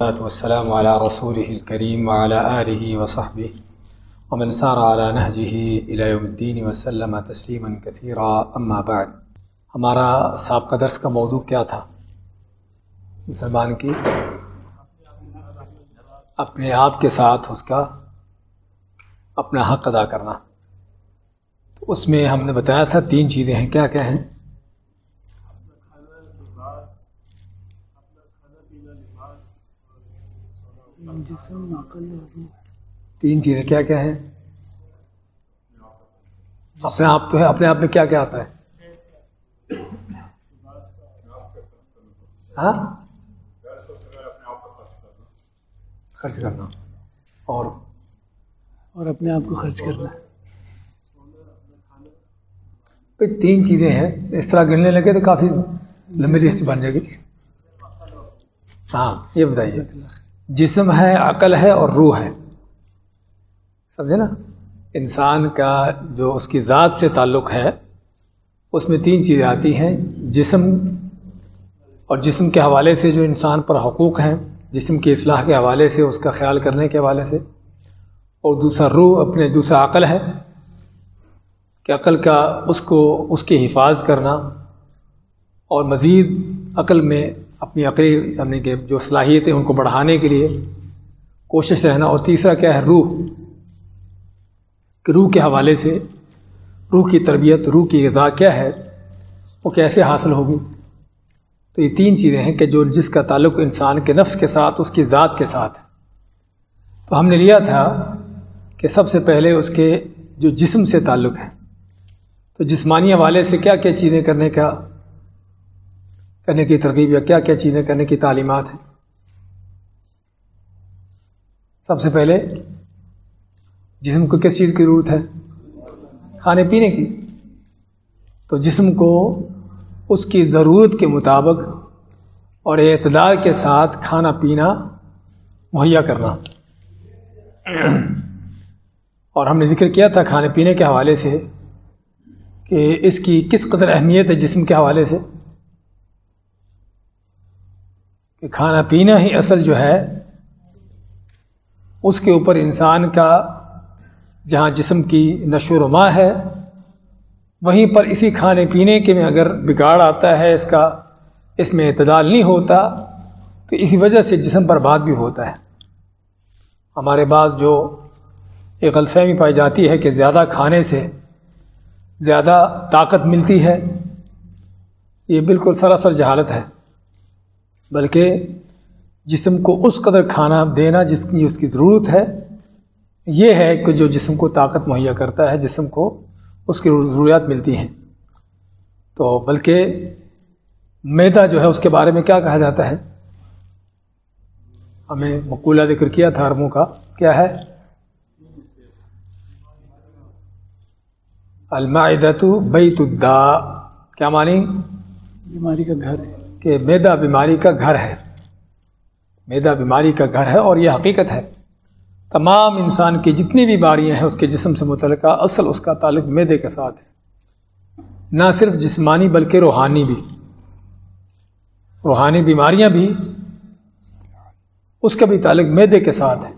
والسلام على رسوله الكريم وعلى آله وصحبه. ومن سار على نهجه إلى يوم الدين وسلم تسليما كثيرا. أما بعد، ہمارا سابقہ درس کا موضوع کیا تھا؟ مسلمان کی اپنے آپ کے ساتھ اس کا اپنا حق ادا کرنا۔ تو اس میں ہم نے بتایا تھا تین چیزیں ہیں۔ کیا کیا ہیں؟ تین چیزیں کیا کیا ہیں؟ اپنے آپ تو ہے اپنے آپ میں کیا کیا آتا ہے؟ ہاں؟ خرچ کرنا۔ اور؟ اور اپنے آپ کو خرچ کرنا۔ بھائی تین چیزیں ہیں۔ اس طرح گننے لگے تو کافی لمبی لسٹ بن جائے گی۔ ہاں یہ بتائیے۔ جسم ہے، عقل ہے اور روح ہے۔ سمجھے نا؟ انسان کا جو اس کی ذات سے تعلق ہے، اس میں تین چیزیں آتی ہیں۔ جسم اور جسم کے حوالے سے جو انسان پر حقوق ہیں، جسم کی اصلاح کے حوالے سے، اس کا خیال کرنے کے حوالے سے۔ اور دوسرا روح، اپنے دوسرا عقل ہے کہ عقل کا اس کو، اس کی حفاظ کرنا اور مزید عقل میں اپنی عقلی یعنی کہ جو صلاحیتیں ان کو بڑھانے کے لیے کوشش رہنا، اور تیسرا کیا ہے؟ روح، کہ روح کے حوالے سے، روح کی تربیت، روح کی غذا کیا ہے؟ وہ کیسے حاصل ہوگی؟ تو یہ تین چیزیں ہیں کہ جو جس کا تعلق انسان کے نفس کے ساتھ، اس کی ذات کے ساتھ ہے۔ تو ہم نے لیا تھا کہ سب سے پہلے اس کے جو جسم سے تعلق ہے۔ تو جسمانی حوالے سے کیا کیا چیزیں کرنے کا کرنے کی ترغیب یا کیا کیا چیزیں کرنے کی تعلیمات ہیں؟ سب سے پہلے جسم کو کس چیز کی ضرورت ہے؟ کھانے پینے کی۔ تو جسم کو اس کی ضرورت کے مطابق اور اعتدار کے ساتھ کھانا پینا مہیا کرنا۔ اور ہم نے ذکر کیا تھا کھانے پینے کے حوالے سے کہ اس کی کس قدر اہمیت ہے جسم کے حوالے سے؟ کہ کھانا پینا ہی اصل جو ہے، اس کے اوپر انسان کا جہاں جسم کی نشو و رما ہے، وہیں پر اسی کھانے پینے کے میں اگر بگاڑ آتا ہے، اس کا، اس میں اعتدال نہیں ہوتا، تو اسی وجہ سے جسم پر بات بھی ہوتا ہے۔ ہمارے بعض جو ایک غلط فہمی پائی جاتی ہے کہ زیادہ کھانے سے زیادہ طاقت ملتی ہے، یہ بالکل سراسر جہالت ہے۔ بلکہ جسم کو اس قدر کھانا دینا جس کی اس کی ضرورت ہے، یہ ہے کہ جو جسم کو طاقت مہیا کرتا ہے، جسم کو اس کی ضروریات ملتی ہیں۔ تو بلکہ میدا جو ہے، اس کے بارے میں کیا کہا جاتا ہے؟ ہمیں مقولہ ذکر کیا تھا عربوں کا، کیا ہے؟ المائدت بیت الدا کیا مانی بیماری کا گھر ہے۔ کہ میدا بیماری کا گھر ہے۔ میدا بیماری کا گھر ہے اور یہ حقیقت ہے۔ تمام انسان کی جتنی بیماریاں ہیں، اس کے جسم سے متعلقہ اصل اس کا تعلق میدے کے ساتھ ہے۔ نہ صرف جسمانی بلکہ روحانی بھی۔ روحانی بیماریاں بھی اس کا بھی تعلق میدے کے ساتھ ہے۔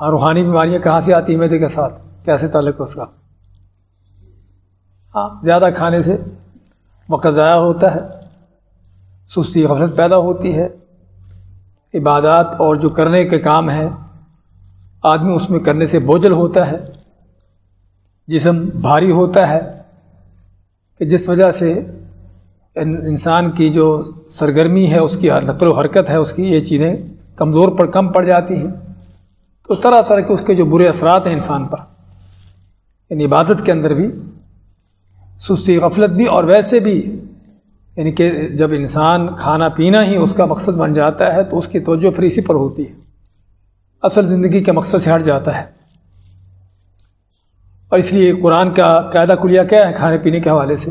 ہاں روحانی بیماریاں کہاں سے آتی ہیں میدے کے ساتھ؟ کیسے تعلق اس کا؟ ہاں زیادہ کھانے سے وقت ضائع ہوتا ہے۔ سستی غفلت پیدا ہوتی ہے۔ عبادات اور جو کرنے کے کام ہیں، آدمی اس میں کرنے سے بوجھل ہوتا ہے۔ جسم بھاری ہوتا ہے کہ جس وجہ سے انسان کی جو سرگرمی ہے، اس کی نقل و حرکت ہے، اس کی یہ چیزیں کمزور پر کم پڑ جاتی ہیں۔ تو طرح طرح کے اس کے جو برے اثرات ہیں انسان پر۔ ان عبادت کے اندر بھی سستی غفلت بھی اور ویسے بھی یعنی کہ جب انسان کھانا پینا ہی اس کا مقصد بن جاتا ہے تو اس کی توجہ پھر اسی پر ہوتی ہے۔ اصل زندگی کے مقصد سے ہٹ جاتا ہے۔ اور اس لیے قرآن کا قاعدہ کلیہ کیا ہے کھانے پینے کے حوالے سے؟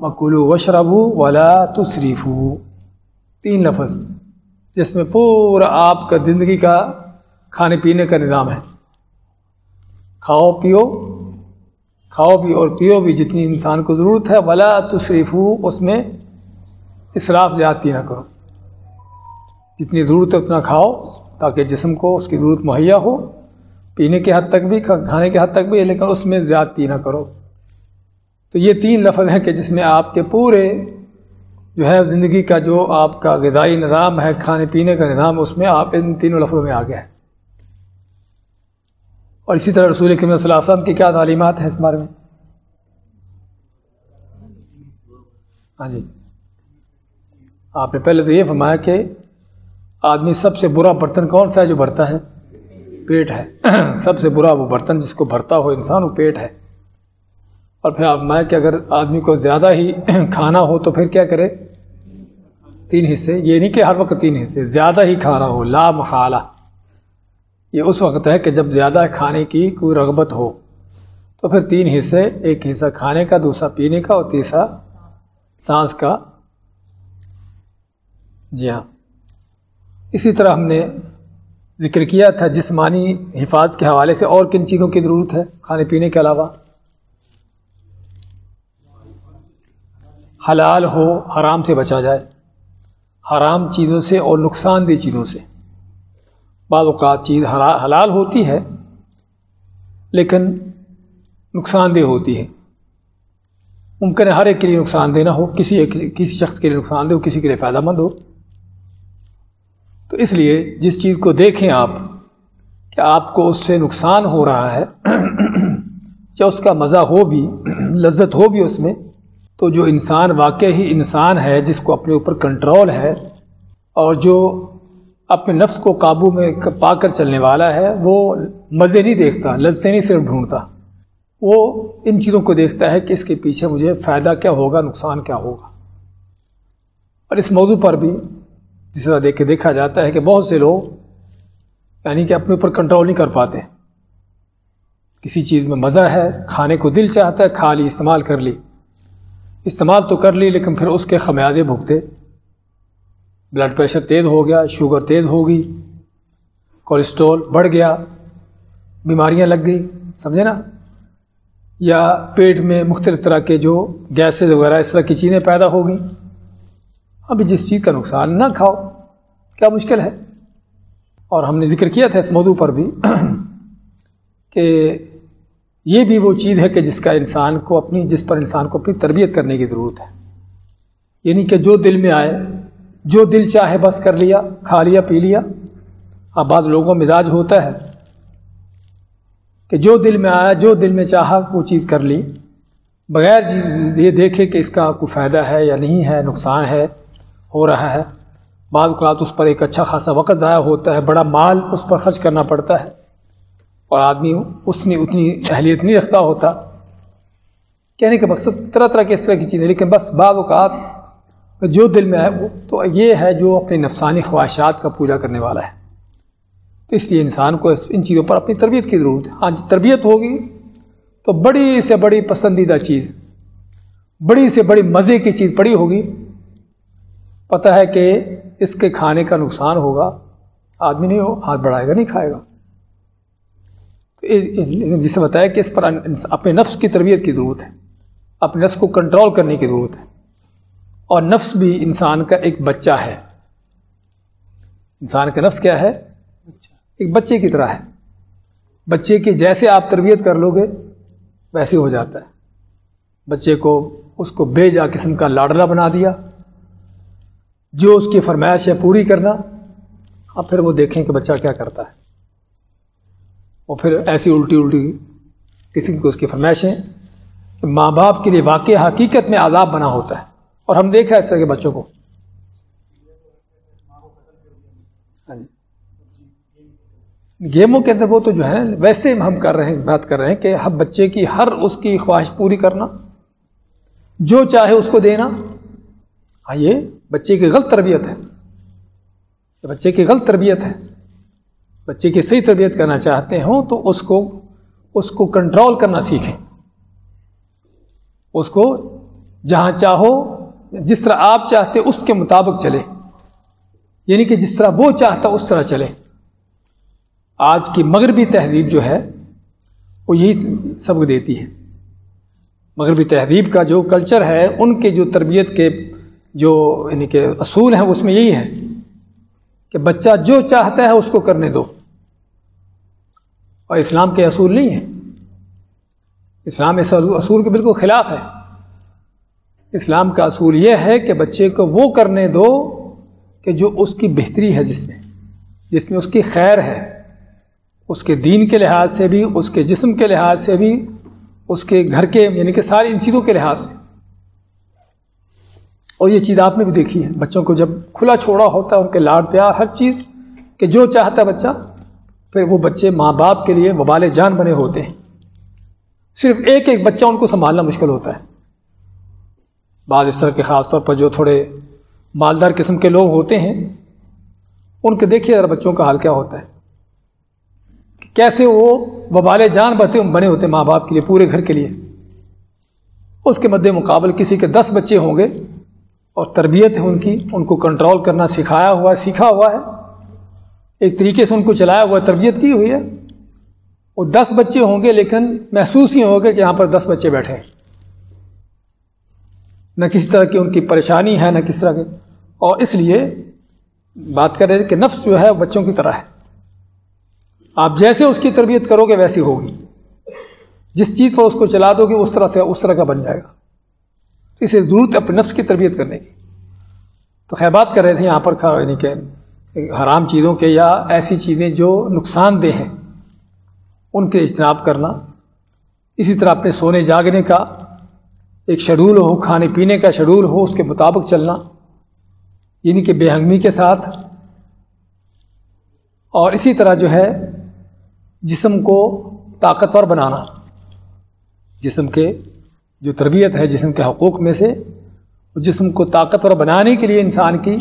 مکلو وشربو ولا تصریف تین لفظ، جس میں پورا آپ کا زندگی کا کھانے پینے کا نظام ہے۔ کھاؤ، پیو کھاؤ بھی اور پیو بھی جتنی انسان کو ضرورت ہے، ولا تصریف اس میں اسراف زیادتی نہ کرو۔ جتنی ضرورت ہے، اتنا کھاؤ، تاکہ جسم کو اس کی ضرورت مہیا ہو۔ پینے کے حد تک بھی، کھانے کے حد تک بھی، لیکن اس میں زیادتی نہ کرو۔ تو یہ تین لفظ ہیں کہ جس میں آپ کے پورے جو ہے زندگی کا جو آپ کا غذائی نظام ہے، کھانے پینے کا نظام، اس میں آپ ان تینوں لفظوں میں آ گئے ہیں۔ اور اسی طرح رسول کریم صلی اللہ علیہ وسلم کی کیا تعلیمات ہیں اس بارے میں؟ ہاں جی۔ آپ نے پہلے تو یہ فرمایا کہ آدمی سب سے برا برتن کون سا ہے جو بھرتا ہے؟ پیٹ ہے۔ سب سے برا وہ برتن جس کو بھرتا ہو انسان، وہ پیٹ ہے۔ اور پھر آپ میں کہ اگر آدمی کو زیادہ ہی کھانا ہو تو پھر کیا کرے؟ تین حصے۔ یہ نہیں کہ ہر وقت تین حصے، زیادہ ہی کھانا ہو۔ لا محالہ۔ یہ اس وقت ہے کہ جب زیادہ کھانے کی کوئی رغبت ہو، تو پھر تین حصے، ایک حصہ کھانے کا، دوسرا پینے کا اور تیسرا سانس کا۔ جی ہاں۔ اسی طرح ہم نے ذکر کیا تھا جسمانی حفاظت کے حوالے سے اور کن چیزوں کی ضرورت ہے کھانے پینے کے علاوہ۔ حلال ہو، حرام سے بچا جائے۔ حرام چیزوں سے اور نقصان دہ چیزوں سے۔ بعض اوقات چیز حلال ہوتی ہے، لیکن نقصان دہ ہوتی ہے۔ ممکن ہے ہر ایک کے لیے نقصان دہ نہ ہو، کسی ایک، کسی شخص کے لیے نقصان دہ ہو، کسی کے لیے فائدہ مند ہو۔ تو اس لیے جس چیز کو دیکھیں آپ کہ آپ کو اس سے نقصان ہو رہا ہے چاہے اس کا مزہ ہو بھی، لذت ہو بھی اس میں، تو جو انسان واقع ہی انسان ہے، جس کو اپنے اوپر کنٹرول ہے، اور جو اپنے نفس کو قابو میں پا کر چلنے والا ہے، وہ مزے نہیں دیکھتا لذتے نہیں صرف ڈھونڈتا۔ وہ ان چیزوں کو دیکھتا ہے کہ اس کے پیچھے مجھے فائدہ کیا ہوگا، نقصان کیا ہوگا۔ اور اس موضوع پر بھی جس طرح دیکھ کے دیکھا جاتا ہے کہ بہت سے لوگ یعنی کہ اپنے اوپر کنٹرول نہیں کر پاتے۔ کسی چیز میں مزہ ہے، کھانے کو دل چاہتا ہے، کھا لی، استعمال کر لی۔ استعمال تو کر لی، لیکن پھر اس کے خمیازے بھگتے۔ بلڈ پریشر تیز ہو گیا، شوگر تیز ہو گئی، کولیسٹرول بڑھ گیا، بیماریاں لگ گئی سمجھے نا؟ یا پیٹ میں مختلف طرح کے جو گیسز وغیرہ اس طرح کی چیزیں پیدا ہو گئیں۔ ابھی جس چیز کا نقصان نہ کھاؤ، کیا مشکل ہے؟ اور ہم نے ذکر کیا تھا اس موضوع پر بھی کہ یہ بھی وہ چیز ہے کہ جس کا انسان کو اپنی، جس پر انسان کو اپنی تربیت کرنے کی ضرورت ہے۔ یعنی کہ جو دل میں آئے جو دل چاہے بس کر لیا، کھا لیا، پی لیا۔ اب بعض لوگوں مزاج ہوتا ہے کہ جو دل میں آیا، جو دل میں چاہا، وہ چیز کر لی۔ بغیر یہ دیکھے کہ اس کا کوئی فائدہ ہے یا نہیں ہے، نقصان ہے، ہو رہا ہے۔ بعض اوقات اس پر ایک اچھا خاصا وقت ضائع ہوتا ہے، بڑا مال اس پر خرچ کرنا پڑتا ہے۔ اور آدمی اس نے اتنی اہلیت نہیں رکھتا ہوتا۔ کہنے کے مقصد طرح طرح کی اس طرح کی چیزیں، لیکن بس بعض اوقات جو دل میں ہے وہ تو یہ ہے جو اپنی نفسانی خواہشات کا پوجا کرنے والا ہے۔ تو اس لیے انسان کو ان چیزوں پر اپنی تربیت کی ضرورت ہے۔ ہاں تربیت ہوگی تو بڑی سے بڑی پسندیدہ چیز، بڑی سے بڑی مزے کی چیز پڑی ہوگی۔ پتہ ہے کہ اس کے کھانے کا نقصان ہوگا۔ آدمی نہیں ہو، ہاتھ بڑھائے گا، نہیں کھائے گا۔ لیکن جسے بتایا کہ اس پر اپنے نفس کی تربیت کی ضرورت ہے۔ اپنے نفس کو کنٹرول کرنے کی ضرورت ہے۔ اور نفس بھی انسان کا ایک بچہ ہے۔ انسان کا نفس کیا ہے؟ ایک بچے کی طرح ہے۔ بچے کی جیسے آپ تربیت کر لو گے، ویسے ہو جاتا ہے۔ بچے کو اس کو بے جا قسم کا لاڈلا بنا دیا۔ جو اس کی فرمائش ہے پوری کرنا، اب پھر وہ دیکھیں کہ بچہ کیا کرتا ہے۔ وہ پھر ایسی الٹی الٹی قسم کی اس کی فرمائشیں ماں باپ کے لیے واقع حقیقت میں عذاب بنا ہوتا ہے۔ اور ہم دیکھا اس طرح کے بچوں کو۔ ہاں جی۔ گیموں کے اندر وہ تو جو ہے نا، ویسے ہم کر رہے ہیں، بات کر رہے ہیں کہ ہم بچے کی، ہر اس کی خواہش پوری کرنا، جو چاہے اس کو دینا۔ ہاں یہ بچے کی غلط تربیت ہے۔ بچے کی غلط تربیت ہے۔ بچے کی صحیح تربیت کرنا چاہتے ہوں تو اس کو اس کو کنٹرول کرنا سیکھیں۔ اس کو جہاں چاہو جس طرح آپ چاہتے اس کے مطابق چلے۔ یعنی کہ جس طرح وہ چاہتا اس طرح چلے۔ آج کی مغربی تہذیب جو ہے، وہ یہی سبق دیتی ہے۔ مغربی تہذیب کا جو کلچر ہے، ان کے جو تربیت کے جو یعنی کہ اصول ہیں اس میں یہی ہے کہ بچہ جو چاہتا ہے اس کو کرنے دو۔ اور اسلام کے اصول نہیں ہیں۔ اسلام اس اصول کے بالکل خلاف ہے۔ اسلام کا اصول یہ ہے کہ بچے کو وہ کرنے دو کہ جو اس کی بہتری ہے جس میں جس میں اس کی خیر ہے، اس کے دین کے لحاظ سے بھی، اس کے جسم کے لحاظ سے بھی، اس کے گھر کے یعنی کہ ساری ان چیزوں کے لحاظ سے۔ اور یہ چیز آپ نے بھی دیکھی ہے۔ بچوں کو جب کھلا چھوڑا ہوتا ہے، ان کے لاڈ پیار، ہر چیز کہ جو چاہتا ہے بچہ، پھر وہ بچے ماں باپ کے لیے وبال جان بنے ہوتے ہیں۔ صرف ایک ایک بچہ ان کو سنبھالنا مشکل ہوتا ہے۔ بعض اس طرح کے خاص طور پر جو تھوڑے مالدار قسم کے لوگ ہوتے ہیں، ان کے دیکھیے ذرا بچوں کا حال کیا ہوتا ہے۔ کہ کیسے وہ وبال جان بتے بنے ہوتے ماں باپ کے لیے، پورے گھر کے لیے۔ اس کے مد مقابل کسی کے دس بچے ہوں گے اور تربیت ہے ان کی، ان کو کنٹرول کرنا سکھایا ہوا ہے، سیکھا ہوا ہے۔ ایک طریقے سے ان کو چلایا ہوا ہے، تربیت کی ہوئی ہے۔ وہ دس بچے ہوں گے، لیکن محسوس ہی ہوگا کہ یہاں پر دس بچے بیٹھے ہیں۔ نہ کسی طرح کی ان کی پریشانی ہے نہ کس طرح کے اور اس لیے بات کر رہے تھے کہ نفس جو ہے بچوں کی طرح ہے۔ آپ جیسے اس کی تربیت کرو گے ویسی ہوگی۔ جس چیز پر اس کو چلا دو گے اس طرح سے اس طرح کا بن جائے گا۔ اسے ضرورت ہے اپنے نفس کی تربیت کرنے کی۔ تو خیر بات کر رہے تھے یہاں پر یعنی کہ حرام چیزوں کے یا ایسی چیزیں جو نقصان دہ ہیں۔ ان کے اجتناب کرنا۔ اسی طرح اپنے سونے جاگنے کا ایک شیڈول ہو، کھانے پینے کا شیڈول ہو، اس کے مطابق چلنا یعنی کہ بے ہنگمی کے ساتھ۔ اور اسی طرح جو ہے، جسم کو طاقتور بنانا۔ جسم کے جو تربیت ہے، جسم کے حقوق میں سے جسم کو طاقتور بنانے کے لیے انسان کی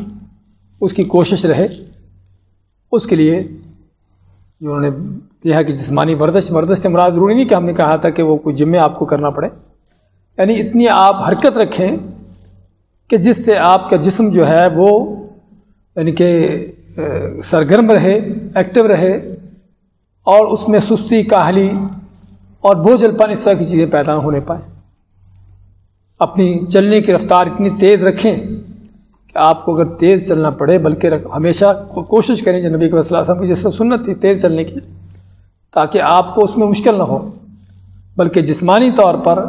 اس کی کوشش رہے۔ اس کے لیے جو انہوں نے کہا کہ جسمانی ورزش ورزش سے مراد ضروری نہیں کہ ہم نے کہا تھا کہ وہ کوئی جمعے آپ کو کرنا پڑے۔ یعنی اتنی آپ حرکت رکھیں کہ جس سے آپ کا جسم جو ہے وہ یعنی کہ سرگرم رہے، ایکٹیو رہے اور اس میں سستی، کاہلی اور بوجھل پن اس طرح کی چیزیں پیدا ہونے پائیں۔ اپنی چلنے کی رفتار اتنی تیز رکھیں کہ آپ کو اگر تیز چلنا پڑے، بلکہ ہمیشہ کوشش کریں جو نبی کے صلی اللہ علیہ وسلم کی جیسے سنت تھی، تیز چلنے کی، تاکہ آپ کو اس میں مشکل نہ ہو۔ بلکہ جسمانی طور پر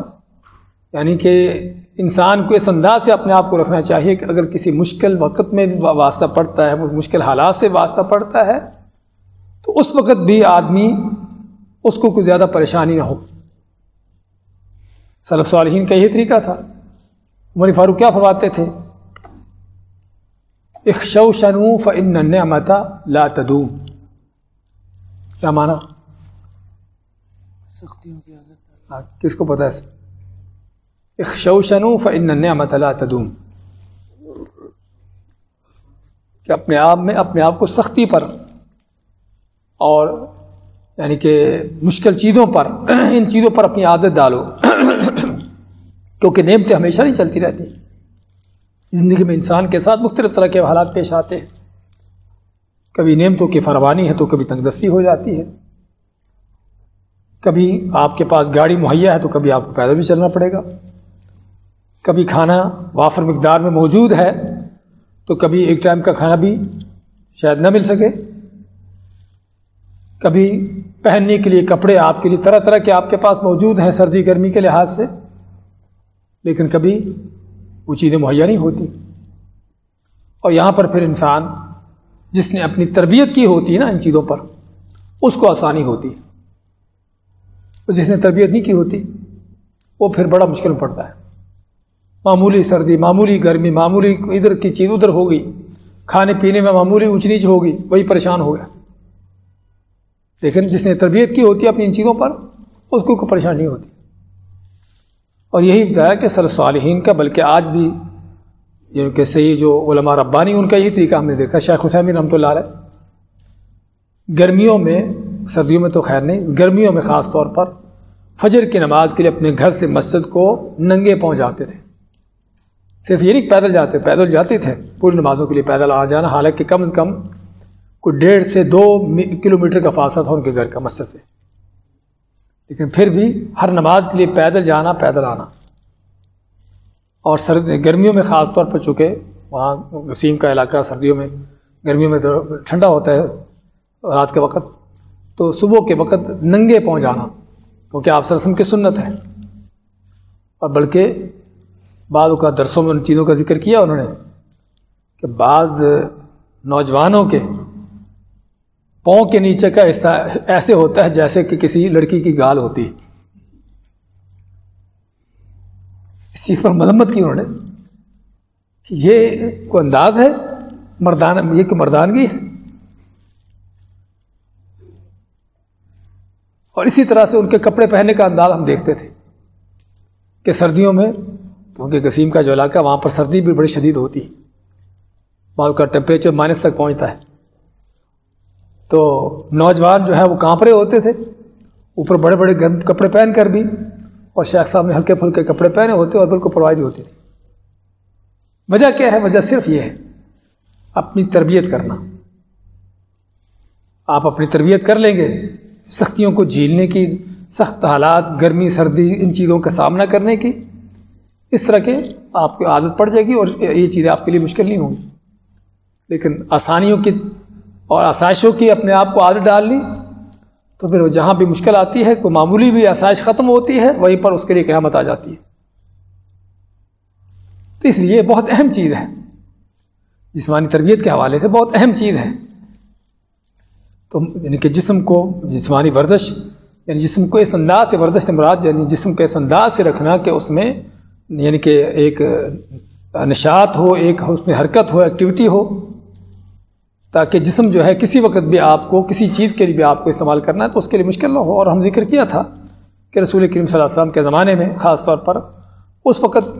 یعنی کہ انسان کو اس انداز سے اپنے آپ کو رکھنا چاہیے کہ اگر کسی مشکل وقت میں واسطہ پڑتا ہے مشکل حالات سے واسطہ پڑتا ہے تو اس وقت بھی آدمی اس کو کوئی زیادہ پریشانی نہ ہو۔ صلف صالحین کا یہی طریقہ تھا۔ عمر فاروق کیا فرماتے تھے؟ اخشو شنو فن متا لا تدوم۔ کیا مانا؟ سختیوں کی ہاں، کس کو پتا ہے؟ اخشوشنو فن نعمت لا تدوم۔ کہ اپنے آپ میں اپنے آپ کو سختی پر اور یعنی کہ مشکل چیزوں پر ان چیزوں پر اپنی عادت ڈالو۔ کیونکہ نعمتیں ہمیشہ نہیں چلتی رہتی۔ زندگی میں انسان کے ساتھ مختلف طرح کے حالات پیش آتے ہیں۔ کبھی نعمتوں کی فروانی ہے تو کبھی تنگ دستی ہو جاتی ہے۔ کبھی آپ کے پاس گاڑی مہیا ہے تو کبھی آپ کو پیدل بھی چلنا پڑے گا۔ کبھی کھانا وافر مقدار میں موجود ہے تو کبھی ایک ٹائم کا کھانا بھی شاید نہ مل سکے۔ کبھی پہننے کے لیے کپڑے آپ کے لیے طرح طرح کے آپ کے پاس موجود ہیں سردی گرمی کے لحاظ سے، لیکن کبھی وہ چیزیں مہیا نہیں ہوتی۔ اور یہاں پر پھر انسان جس نے اپنی تربیت کی ہوتی ہے نا ان چیزوں پر، اس کو آسانی ہوتی اور جس نے تربیت نہیں کی ہوتی، وہ پھر بڑا مشکل پڑتا ہے۔ معمولی سردی، معمولی گرمی، معمولی ادھر کی چیز ادھر ہوگی کھانے پینے میں معمولی اونچ نیچ ہوگی وہی پریشان ہو گیا۔ لیکن جس نے تربیت کی ہوتی ہے اپنی ان چیزوں پر، اس کو کوئی پریشانی نہیں ہوتی۔ اور یہی بتایا کہ سر صالحین کا، بلکہ آج بھی جو کہ صحیح جو علماء ربانی، ان کا یہی طریقہ ہم نے دیکھا، شیخ حسین رحمۃ اللہ علیہ۔ گرمیوں میں، سردیوں میں تو خیر نہیں، گرمیوں میں خاص طور پر فجر کی نماز کے لیے اپنے گھر سے مسجد کو ننگے پہنچ جاتے تھے۔ صرف یہ نہیں پیدل جاتے پیدل جاتے تھے۔ پوری نمازوں کے لیے پیدل آ جانا، حالانکہ کم از کم کوئی ڈیڑھ سے دو کلو میٹر کا فاصلہ تھا ان کے گھر کا، مسجد سے۔ لیکن پھر بھی ہر نماز کے لیے پیدل جانا، پیدل آنا۔ اور سرد گرمیوں میں خاص طور پر چونکہ وہاں وسیم کا علاقہ سردیوں میں، گرمیوں میں ٹھنڈا ہوتا ہے رات کے وقت، تو صبح کے وقت ننگے پہنچ جانا، کیونکہ آپ رسم کی سنت ہے۔ اور بلکہ بعض کا درسوں میں ان چیزوں کا ذکر کیا انہوں نے کہ بعض نوجوانوں کے پاؤں کے نیچے کا حصہ ایسے ہوتا ہے جیسے کہ کسی لڑکی کی گال ہوتی اسی پر مذمت کی انہوں نے یہ کوئی انداز ہے؟ مردان یہ کہ مردانگی ہے؟ اور اسی طرح سے ان کے کپڑے پہننے کا انداز ہم دیکھتے تھے کہ سردیوں میں کیونکہ گسیم کا جو علاقہ وہاں پر سردی بھی بڑی شدید ہوتی ہے۔ بعض کا ٹیمپریچر مائنس تک پہنچتا ہے۔ تو نوجوان جو ہے، وہ کانپ رہے ہوتے تھے۔ اوپر بڑے بڑے گرم کپڑے پہن کر بھی، اور شیخ صاحب نے ہلکے پھلکے کپڑے پہنے ہوتے، اور بالکل پرواہ بھی ہوتی تھی۔ وجہ کیا ہے؟ وجہ صرف یہ ہے، اپنی تربیت کرنا۔ آپ اپنی تربیت کر لیں گے، سختیوں کو جھیلنے کی، سخت حالات، گرمی، سردی، ان چیزوں کا سامنا کرنے کی۔ اس طرح کے آپ کو عادت پڑ جائے گی اور یہ چیزیں آپ کے لیے مشکل نہیں ہوں گی۔ لیکن آسانیوں کی اور آسائشوں کی اپنے آپ کو عادت ڈال لی تو پھر جہاں بھی مشکل آتی ہے، کوئی معمولی بھی آسائش ختم ہوتی ہے، وہیں پر اس کے لیے قیامت آ جاتی ہے۔ تو اس لیے بہت اہم چیز ہے۔ جسمانی تربیت کے حوالے سے بہت اہم چیز ہے۔ تو یعنی کہ جسم کو جسمانی ورزش یعنی جسم کو اس انداز سے ورزش مراد یعنی جسم کو اس انداز سے رکھنا کہ اس میں یعنی کہ ایک نشاط ہو، ایک اس میں حرکت ہو ایکٹیویٹی ہو، تاکہ جسم جو ہے کسی وقت بھی آپ کو، کسی چیز کے لیے بھی آپ کو استعمال کرنا ہے، تو اس کے لیے مشکل نہ ہو۔ اور ہم ذکر کیا تھا کہ رسول کریم صلی اللہ علیہ وسلم کے زمانے میں، خاص طور پر اس وقت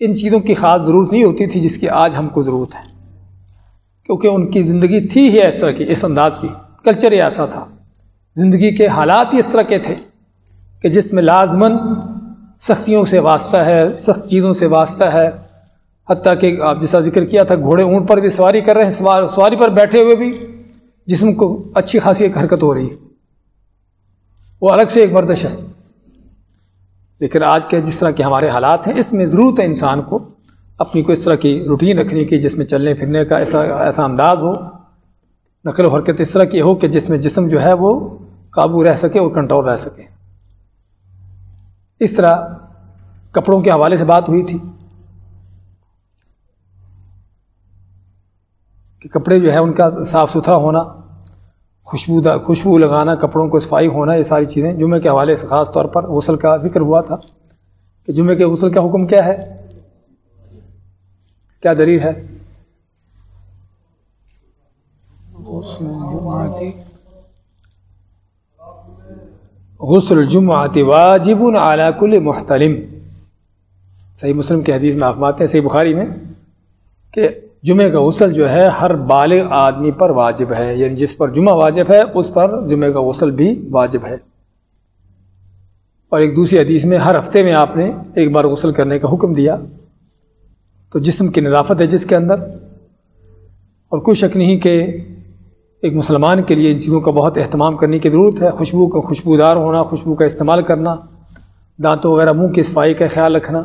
ان چیزوں کی خاص ضرورت نہیں ہوتی تھی جس کی آج ہم کو ضرورت ہے۔ کیونکہ ان کی زندگی تھی ہی اس طرح کی، اس انداز کی۔ کلچر ہی ایسا تھا۔ زندگی کے حالات ہی اس طرح کے تھے کہ جس میں لازمن سختیوں سے واسطہ ہے، سخت چیزوں سے واسطہ ہے۔ حتیٰ کہ آپ جیسا ذکر کیا تھا، گھوڑے اونٹ پر بھی سواری کر رہے ہیں، سوار، سواری پر بیٹھے ہوئے بھی جسم کو اچھی خاصی ایک حرکت ہو رہی ہے۔ وہ الگ سے ایک ورزش ہے۔ لیکن آج کے جس طرح کے ہمارے حالات ہیں، اس میں ضرورت ہے انسان کو اپنی کو اس طرح کی روٹین رکھنے کی، جس میں چلنے، پھرنے کا ایسا ایسا انداز ہو۔ نقل و حرکت اس طرح کی ہو کہ جس میں جسم جو ہے وہ قابو رہ سکے اور کنٹرول رہ سکے۔ اس طرح کپڑوں کے حوالے سے بات ہوئی تھی کہ کپڑے جو ہے ان کا صاف ستھرا ہونا خوشبو خوشبو لگانا، کپڑوں کو صفائی ہونا، یہ ساری چیزیں جمعے کے حوالے سے خاص طور پر غسل کا ذکر ہوا تھا کہ جمعے کے غسل کا حکم کیا ہے؟ کیا دلیل ہے؟ غسل غسل الجمعات واجب على كل محتلم۔ صحیح مسلم کے حدیث میں آپ ہیں، صحیح بخاری میں، کہ جمعہ کا غسل جو ہے ہر بالغ آدمی پر واجب ہے یعنی جس پر جمعہ واجب ہے، اس پر جمعہ کا غسل بھی واجب ہے۔ اور ایک دوسری حدیث میں، ہر ہفتے میں آپ نے ایک بار غسل کرنے کا حکم دیا۔ تو جسم کی نظافت ہے جس کے اندر۔ اور کوئی شک نہیں کہ ایک مسلمان کے لیے ان چیزوں کا بہت اہتمام کرنے کی ضرورت ہے، خوشبو کا خوشبودار ہونا، خوشبو کا استعمال کرنا، دانتوں وغیرہ منہ کی صفائی کا خیال رکھنا،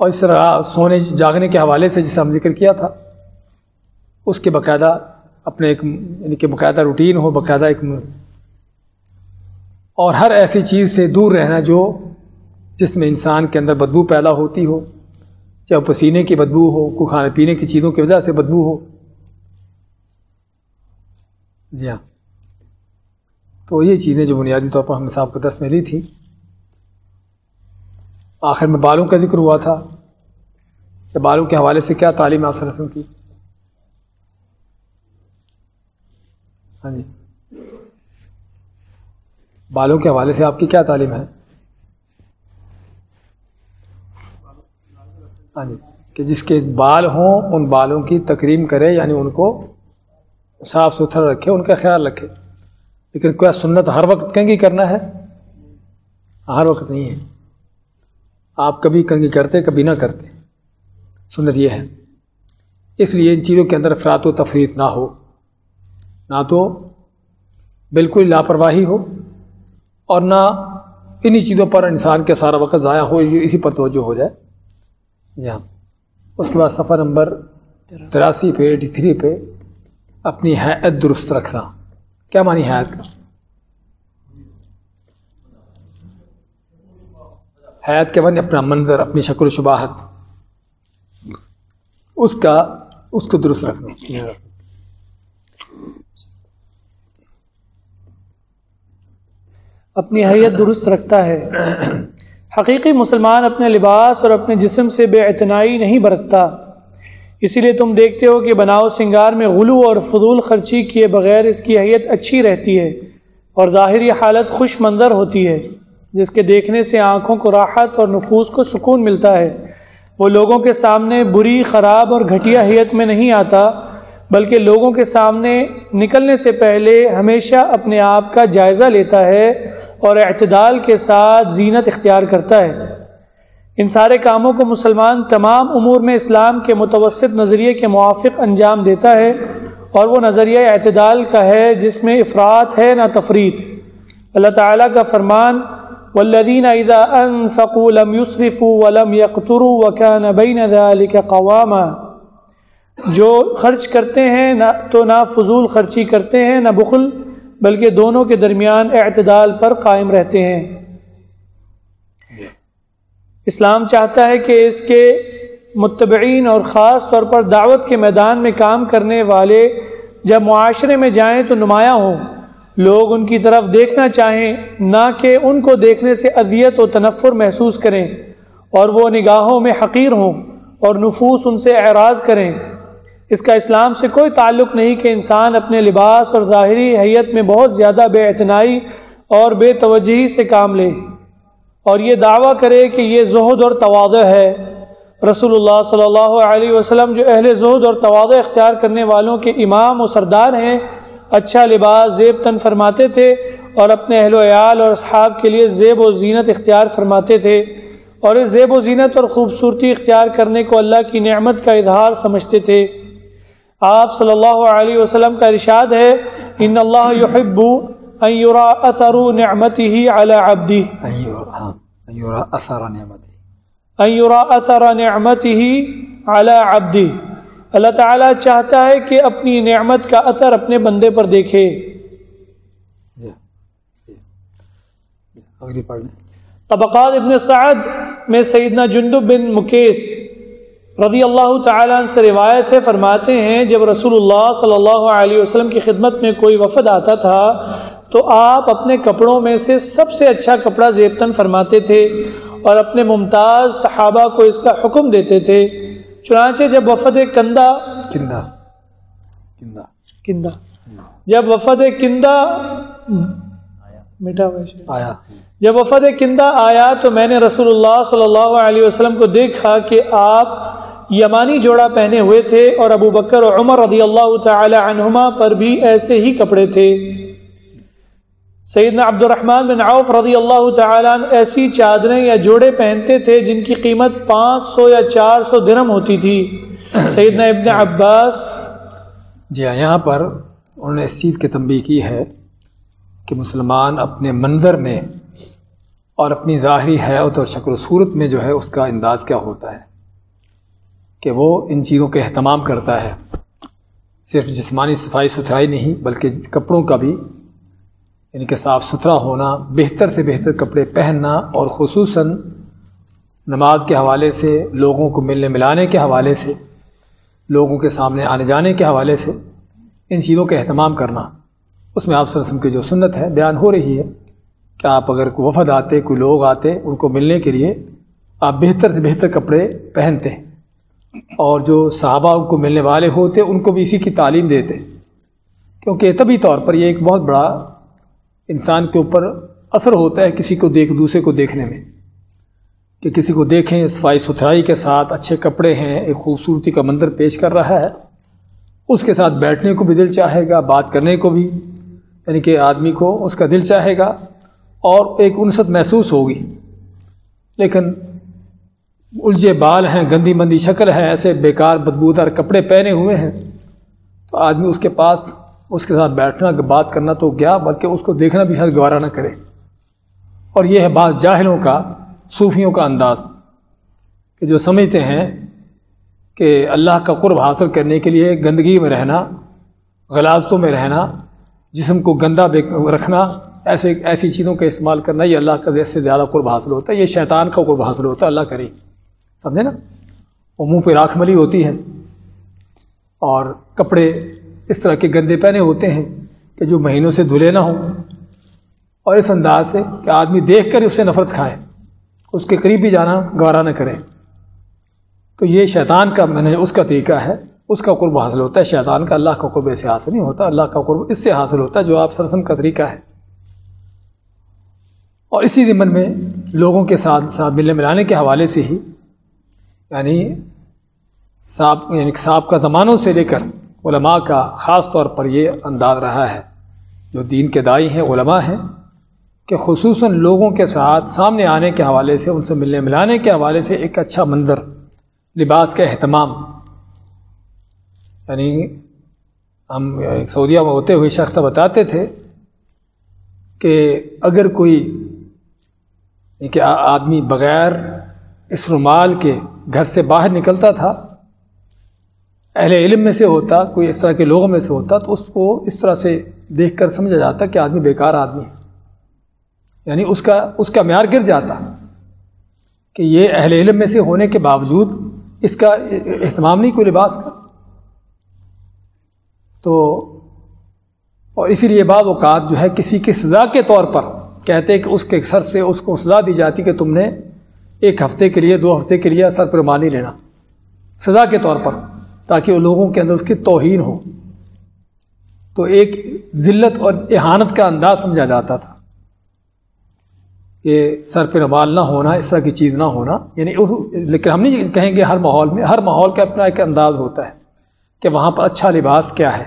اور اس طرح سونے جاگنے کے حوالے سے جسے ہم ذکر کیا تھا، اس کے باقاعدہ اپنے ایک یعنی کہ باقاعدہ روٹین ہو، باقاعدہ ایک اور ہر ایسی چیز سے دور رہنا جو جس میں انسان کے اندر بدبو پیدا ہوتی ہو، چاہے پسینے کی بدبو ہو کوئی کھانے پینے کی چیزوں کی وجہ سے بدبو ہو جی ہاں۔ تو یہ چیزیں جو بنیادی طور پر ہم نے صاحب کو دس میں لی تھی۔ آخر میں بالوں کا ذکر ہوا تھا۔ کہ بالوں کے حوالے سے کیا تعلیم آپ وسلم کی؟ ہاں جی۔ بالوں کے حوالے سے آپ کی کیا تعلیم ہے؟ ہاں جی۔ کہ جس کے بال ہوں، ان بالوں کی تکریم کرے یعنی ان کو صاف ستھرا رکھے، ان کا خیال رکھے۔ لیکن کیا سنت ہر وقت کنگھی کرنا ہے؟ ہر وقت نہیں ہے۔ آپ کبھی کنگھی کرتے، کبھی نہ کرتے۔ سنت یہ ہے۔ اس لیے ان چیزوں کے اندر افراد و تفریح نہ ہو۔ نہ تو بالکل لاپرواہی ہو اور نہ انہی چیزوں پر انسان کے سارا وقت ضائع ہو، اسی پر توجہ ہو جائے۔ جہاں اس کے بعد صفحہ نمبر تراسی پہ ایٹی تھری پہ اپنی حیت درست رکھنا۔ کیا مانی حیت کا؟ حیات کے معنی اپنا منظر، اپنی شکل و شباہت۔ اس کا، اس کو درست رکھنا۔ اپنی حیت درست رکھتا ہے۔ حقیقی مسلمان اپنے لباس اور اپنے جسم سے بے اعتنائی نہیں برتتا۔ اسی لیے تم دیکھتے ہو کہ بناؤ سنگار میں غلو اور فضول خرچی کیے بغیر اس کی حیت اچھی رہتی ہے اور ظاہری حالت خوش منظر ہوتی ہے، جس کے دیکھنے سے آنکھوں کو راحت اور نفوس کو سکون ملتا ہے۔ وہ لوگوں کے سامنے بری، خراب اور گھٹیا حیت میں نہیں آتا، بلکہ لوگوں کے سامنے نکلنے سے پہلے ہمیشہ اپنے آپ کا جائزہ لیتا ہے اور اعتدال کے ساتھ زینت اختیار کرتا ہے۔ ان سارے کاموں کو مسلمان تمام امور میں اسلام کے متوسط نظریے کے موافق انجام دیتا ہے اور وہ نظریہ اعتدال کا ہے جس میں افراد ہے نہ تفریح اللہ تعالیٰ کا فرمان والذین اذا انفقوا لم يسرفوا ولم يقتروا وكان بين ذلك قواما۔ جو خرچ کرتے ہیں، نہ تو نہ فضول خرچی کرتے ہیں، نہ بخل، بلکہ دونوں کے درمیان اعتدال پر قائم رہتے ہیں۔ اسلام چاہتا ہے کہ اس کے متبعین اور خاص طور پر دعوت کے میدان میں کام کرنے والے جب معاشرے میں جائیں تو نمایاں ہوں۔ لوگ ان کی طرف دیکھنا چاہیں، نہ کہ ان کو دیکھنے سے اذیت و تنفر محسوس کریں اور وہ نگاہوں میں حقیر ہوں اور نفوس ان سے اعراض کریں۔ اس کا اسلام سے کوئی تعلق نہیں کہ انسان اپنے لباس اور ظاہری حیت میں بہت زیادہ بے اعتنائی اور بے توجہی سے کام لے۔ اور یہ دعویٰ کرے کہ یہ زہد اور توادع ہے۔ رسول اللہ صلی اللہ علیہ وسلم جو اہل زہد اور توادع اختیار کرنے والوں کے امام و سردار ہیں اچھا لباس زیب تن فرماتے تھے اور اپنے اہل و عیال اور اصحاب کے لیے زیب و زینت اختیار فرماتے تھے۔ اور اس زیب و زینت اور خوبصورتی اختیار کرنے کو اللہ کی نعمت کا اظہار سمجھتے تھے۔ آپ صلی اللہ علیہ وسلم کا ارشاد ہے، ان اللہ یحب ان یرا اثر نعمته علی عبدی ان یرا اثر نعمتی ان یرا اثر نعمته علی عبدی اللہ تعالیٰ چاہتا ہے کہ اپنی نعمت کا اثر اپنے بندے پر دیکھے۔ طبقات ابن سعد میں سیدنا جندب بن مکیس رضی اللہ تعالیٰ سے روایت ہے فرماتے ہیں جب رسول اللہ صلی اللہ علیہ وسلم کی خدمت میں کوئی وفد آتا تھا تو آپ اپنے کپڑوں میں سے سب سے اچھا کپڑا زیبتن فرماتے تھے اور اپنے ممتاز صحابہ کو اس کا حکم دیتے تھے۔ چنانچہ جب وفد کندہ کندہ۔ کندہ۔ جب وفد کندہ میٹھا آیا۔ جب وفد کندہ آیا تو میں نے رسول اللہ صلی اللہ علیہ وسلم کو دیکھا کہ آپ یمانی جوڑا پہنے ہوئے تھے اور ابو بکر و عمر رضی اللہ تعالی عنہما پر بھی ایسے ہی کپڑے تھے۔ سیدنا عبد الرحمن بن عوف رضی اللہ تعالیٰ ایسی چادریں یا جوڑے پہنتے تھے جن کی قیمت پانچ سو یا چار سو درم ہوتی تھی۔ سیدنا ابن عباس۔ جی ہاں یہاں پر انہوں نے اس چیز کی تنبیہ کی ہے کہ مسلمان اپنے منظر میں اور اپنی ظاہری حیات اور شکل و صورت میں جو ہے اس کا انداز کیا ہوتا ہے کہ وہ ان چیزوں کا اہتمام کرتا ہے۔ صرف جسمانی صفائی ستھرائی نہیں بلکہ کپڑوں کا بھی یعنی کہ صاف ستھرا ہونا، بہتر سے بہتر کپڑے پہننا اور خصوصاً نماز کے حوالے سے، لوگوں کو ملنے ملانے کے حوالے سے، لوگوں کے سامنے آنے جانے کے حوالے سے ان چیزوں کا اہتمام کرنا۔ اس میں آپ وسلم کی جو سنت ہے، بیان ہو رہی ہے کہ آپ اگر کوئی وفد آتے، کوئی لوگ آتے، ان کو ملنے کے لیے آپ بہتر سے بہتر کپڑے پہنتے۔ اور جو صحابہ ان کو ملنے والے ہوتے، ان کو بھی اسی کی تعلیم دیتے۔ کیونکہ طبی طور پر یہ ایک بہت بڑا انسان کے اوپر اثر ہوتا ہے کسی کو دیکھ، دوسرے کو دیکھنے میں۔ کہ کسی کو دیکھیں، صفائی ستھرائی کے ساتھ اچھے کپڑے ہیں، ایک خوبصورتی کا منظر پیش کر رہا ہے۔ اس کے ساتھ بیٹھنے کو بھی دل چاہے گا، بات کرنے کو بھی یعنی کہ آدمی کو اس کا دل چاہے گا اور ایک انست محسوس ہوگی۔ لیکن الجھے بال ہیں، گندی مندی شکل ہے، ایسے بیکار بدبودار کپڑے پہنے ہوئے ہیں، تو آدمی اس کے پاس اس کے ساتھ بیٹھنا، بات کرنا تو گیا، بلکہ اس کو دیکھنا بھی شاید گوارا نہ کرے۔ اور یہ ہے بعض جاہلوں کا، صوفیوں کا انداز کہ جو سمجھتے ہیں کہ اللہ کا قرب حاصل کرنے کے لیے گندگی میں رہنا، غلاظتوں میں رہنا، جسم کو گندا رکھنا، ایسے، ایسی چیزوں کا استعمال کرنا، یہ اللہ کا سے زیادہ قرب حاصل ہوتا ہے، یہ شیطان کا قرب حاصل ہوتا ہے، اللہ کرے۔ سمجھے نا؟ وہ منہ پہ راکھ ملی ہوتی ہے اور کپڑے اس طرح کے گندے پہنے ہوتے ہیں کہ جو مہینوں سے دھلے نہ ہوں اور اس انداز سے کہ آدمی دیکھ کر اس سے نفرت کھائے، اس کے قریب بھی جانا گوارا نہ کرے۔ تو یہ شیطان کا میں نے اس کا طریقہ ہے، اس کا قرب حاصل ہوتا ہے۔ شیطان کا اللہ کا قرب ایسے حاصل نہیں ہوتا، اللہ کا قرب اس سے حاصل ہوتا ہے جو آپ سرسم کا طریقہ ہے۔ اور اسی ضمن میں لوگوں کے ساتھ ساتھ ملنے ملانے کے حوالے سے ہی یعنی صاحب یعنی صاحب کا زمانوں سے لے کر علماء کا خاص طور پر یہ انداز رہا ہے۔ جو دین کے دائی ہیں، علماء ہیں، کہ خصوصاً لوگوں کے ساتھ سامنے آنے کے حوالے سے، ان سے ملنے ملانے کے حوالے سے ایک اچھا منظر، لباس کا اہتمام۔ یعنی ہم سعودیہ میں ہوتے ہوئے شخص بتاتے تھے کہ اگر کوئی یعنی کہ آدمی بغیر اس رومال کے گھر سے باہر نکلتا تھا اہل علم میں سے ہوتا، کوئی اس طرح کے لوگوں میں سے ہوتا، تو اس کو اس طرح سے دیکھ کر سمجھا جاتا کہ آدمی بیکار آدمی ہے۔ یعنی اس کا اس کا معیار گر جاتا کہ یہ اہل علم میں سے ہونے کے باوجود اس کا اہتمام نہیں، کوئی لباس کا۔ تو، اور اسی لیے بعض اوقات جو ہے کسی کی سزا کے طور پر کہتے کہ اس کے سر سے اس کو سزا دی جاتی کہ تم نے ایک ہفتے کے لیے، دو ہفتے کے لیے سر پر مانی لینا۔ سزا کے طور پر۔ تاکہ وہ لوگوں کے اندر اس کی توہین ہو۔ تو ایک ذلت اور احانت کا انداز سمجھا جاتا تھا کہ سر پہ روال نہ ہونا، اس طرح کی چیز نہ ہونا۔ یعنی لیکن ہم نہیں کہیں گے ہر ماحول میں، ہر ماحول کا اپنا ایک انداز ہوتا ہے کہ وہاں پر اچھا لباس کیا ہے۔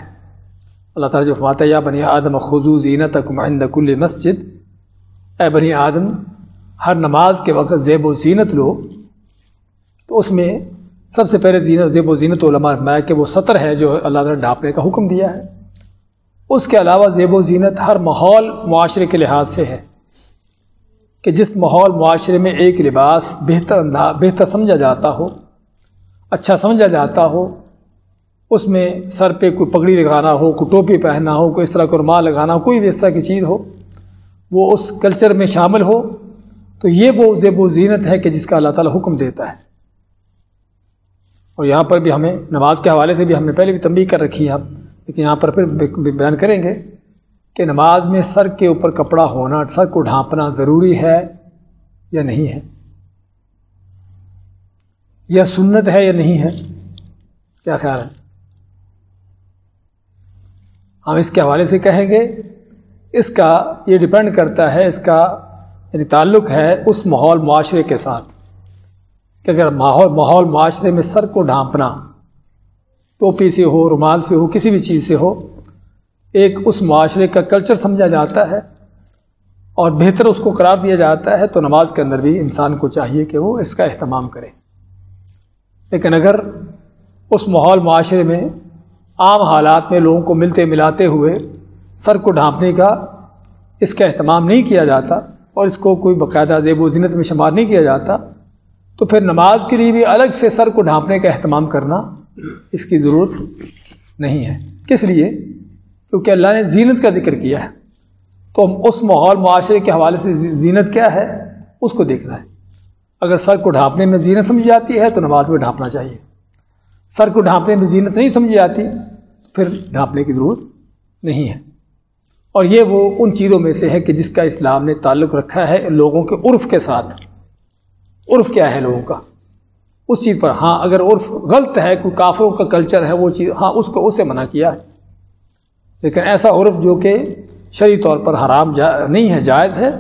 اللہ تعالیٰ جو فرماتا ہے، یا بنی آدم خضو زینت عند کل مسجد اے بنی آدم، ہر نماز کے وقت زیب و زینت لو۔ تو اس میں سب سے پہلے زینت زیب و زینت علماء میں کہ وہ سطر ہے جو اللہ تعالیٰ نے ڈھانپنے کا حکم دیا ہے۔ اس کے علاوہ زیب و زینت ہر ماحول معاشرے کے لحاظ سے ہے کہ جس ماحول معاشرے میں ایک لباس بہتر بہتر سمجھا جاتا ہو اچھا سمجھا جاتا ہو، اس میں سر پہ کوئی پگڑی لگانا ہو، کوئی ٹوپی پہننا ہو، کوئی اس طرح کا لگانا ہو، کوئی بھی اس طرح کی چیز ہو، وہ اس کلچر میں شامل ہو، تو یہ وہ زیب و زینت ہے کہ جس کا اللہ تعالیٰ حکم دیتا ہے۔ اور یہاں پر بھی ہمیں نماز کے حوالے سے بھی ہم نے پہلے بھی تنبیہ کر رکھی ہے اب لیکن یہاں پر پھر بیان کریں گے کہ نماز میں سر کے اوپر کپڑا ہونا، سر کو ڈھانپنا ضروری ہے یا نہیں ہے؟ یا سنت ہے یا نہیں ہے؟ کیا خیال ہے؟ ہم اس کے حوالے سے کہیں گے، اس کا یہ ڈپینڈ کرتا ہے، اس کا یعنی تعلق ہے اس ماحول، معاشرے کے ساتھ۔ کہ اگر ماحول ماحول معاشرے میں سر کو ڈھانپنا، ٹوپی سے ہو، رومال سے ہو، کسی بھی چیز سے ہو، ایک اس معاشرے کا کلچر سمجھا جاتا ہے اور بہتر اس کو قرار دیا جاتا ہے، تو نماز کے اندر بھی انسان کو چاہیے کہ وہ اس کا اہتمام کرے۔ لیکن اگر اس ماحول معاشرے میں عام حالات میں لوگوں کو ملتے ملاتے ہوئے سر کو ڈھانپنے کا اس کا اہتمام نہیں کیا جاتا اور اس کو کوئی باقاعدہ زیب و زینت میں شمار نہیں کیا جاتا تو پھر نماز کے لیے بھی الگ سے سر کو ڈھانپنے کا اہتمام کرنا اس کی ضرورت نہیں ہے۔ کس لیے؟ کیونکہ اللہ نے زینت کا ذکر کیا ہے۔ تو اس ماحول معاشرے کے حوالے سے زینت کیا ہے؟ اس کو دیکھنا ہے۔ اگر سر کو ڈھانپنے میں زینت سمجھی جاتی ہے تو نماز میں ڈھانپنا چاہیے۔ سر کو ڈھانپنے میں زینت نہیں سمجھی جاتی تو پھر ڈھانپنے کی ضرورت نہیں ہے۔ اور یہ وہ ان چیزوں میں سے ہے کہ جس کا اسلام نے تعلق رکھا ہے لوگوں کے عرف کے ساتھ۔ عرف کیا ہے لوگوں کا؟ اس چیز پر ہاں اگر عرف غلط ہے، کوئی کافروں کا کلچر ہے، وہ چیز ہاں اس کو اس سے منع کیا ہے۔ لیکن ایسا عرف جو کہ شرعی طور پر حرام جا، نہیں ہے، جائز ہے،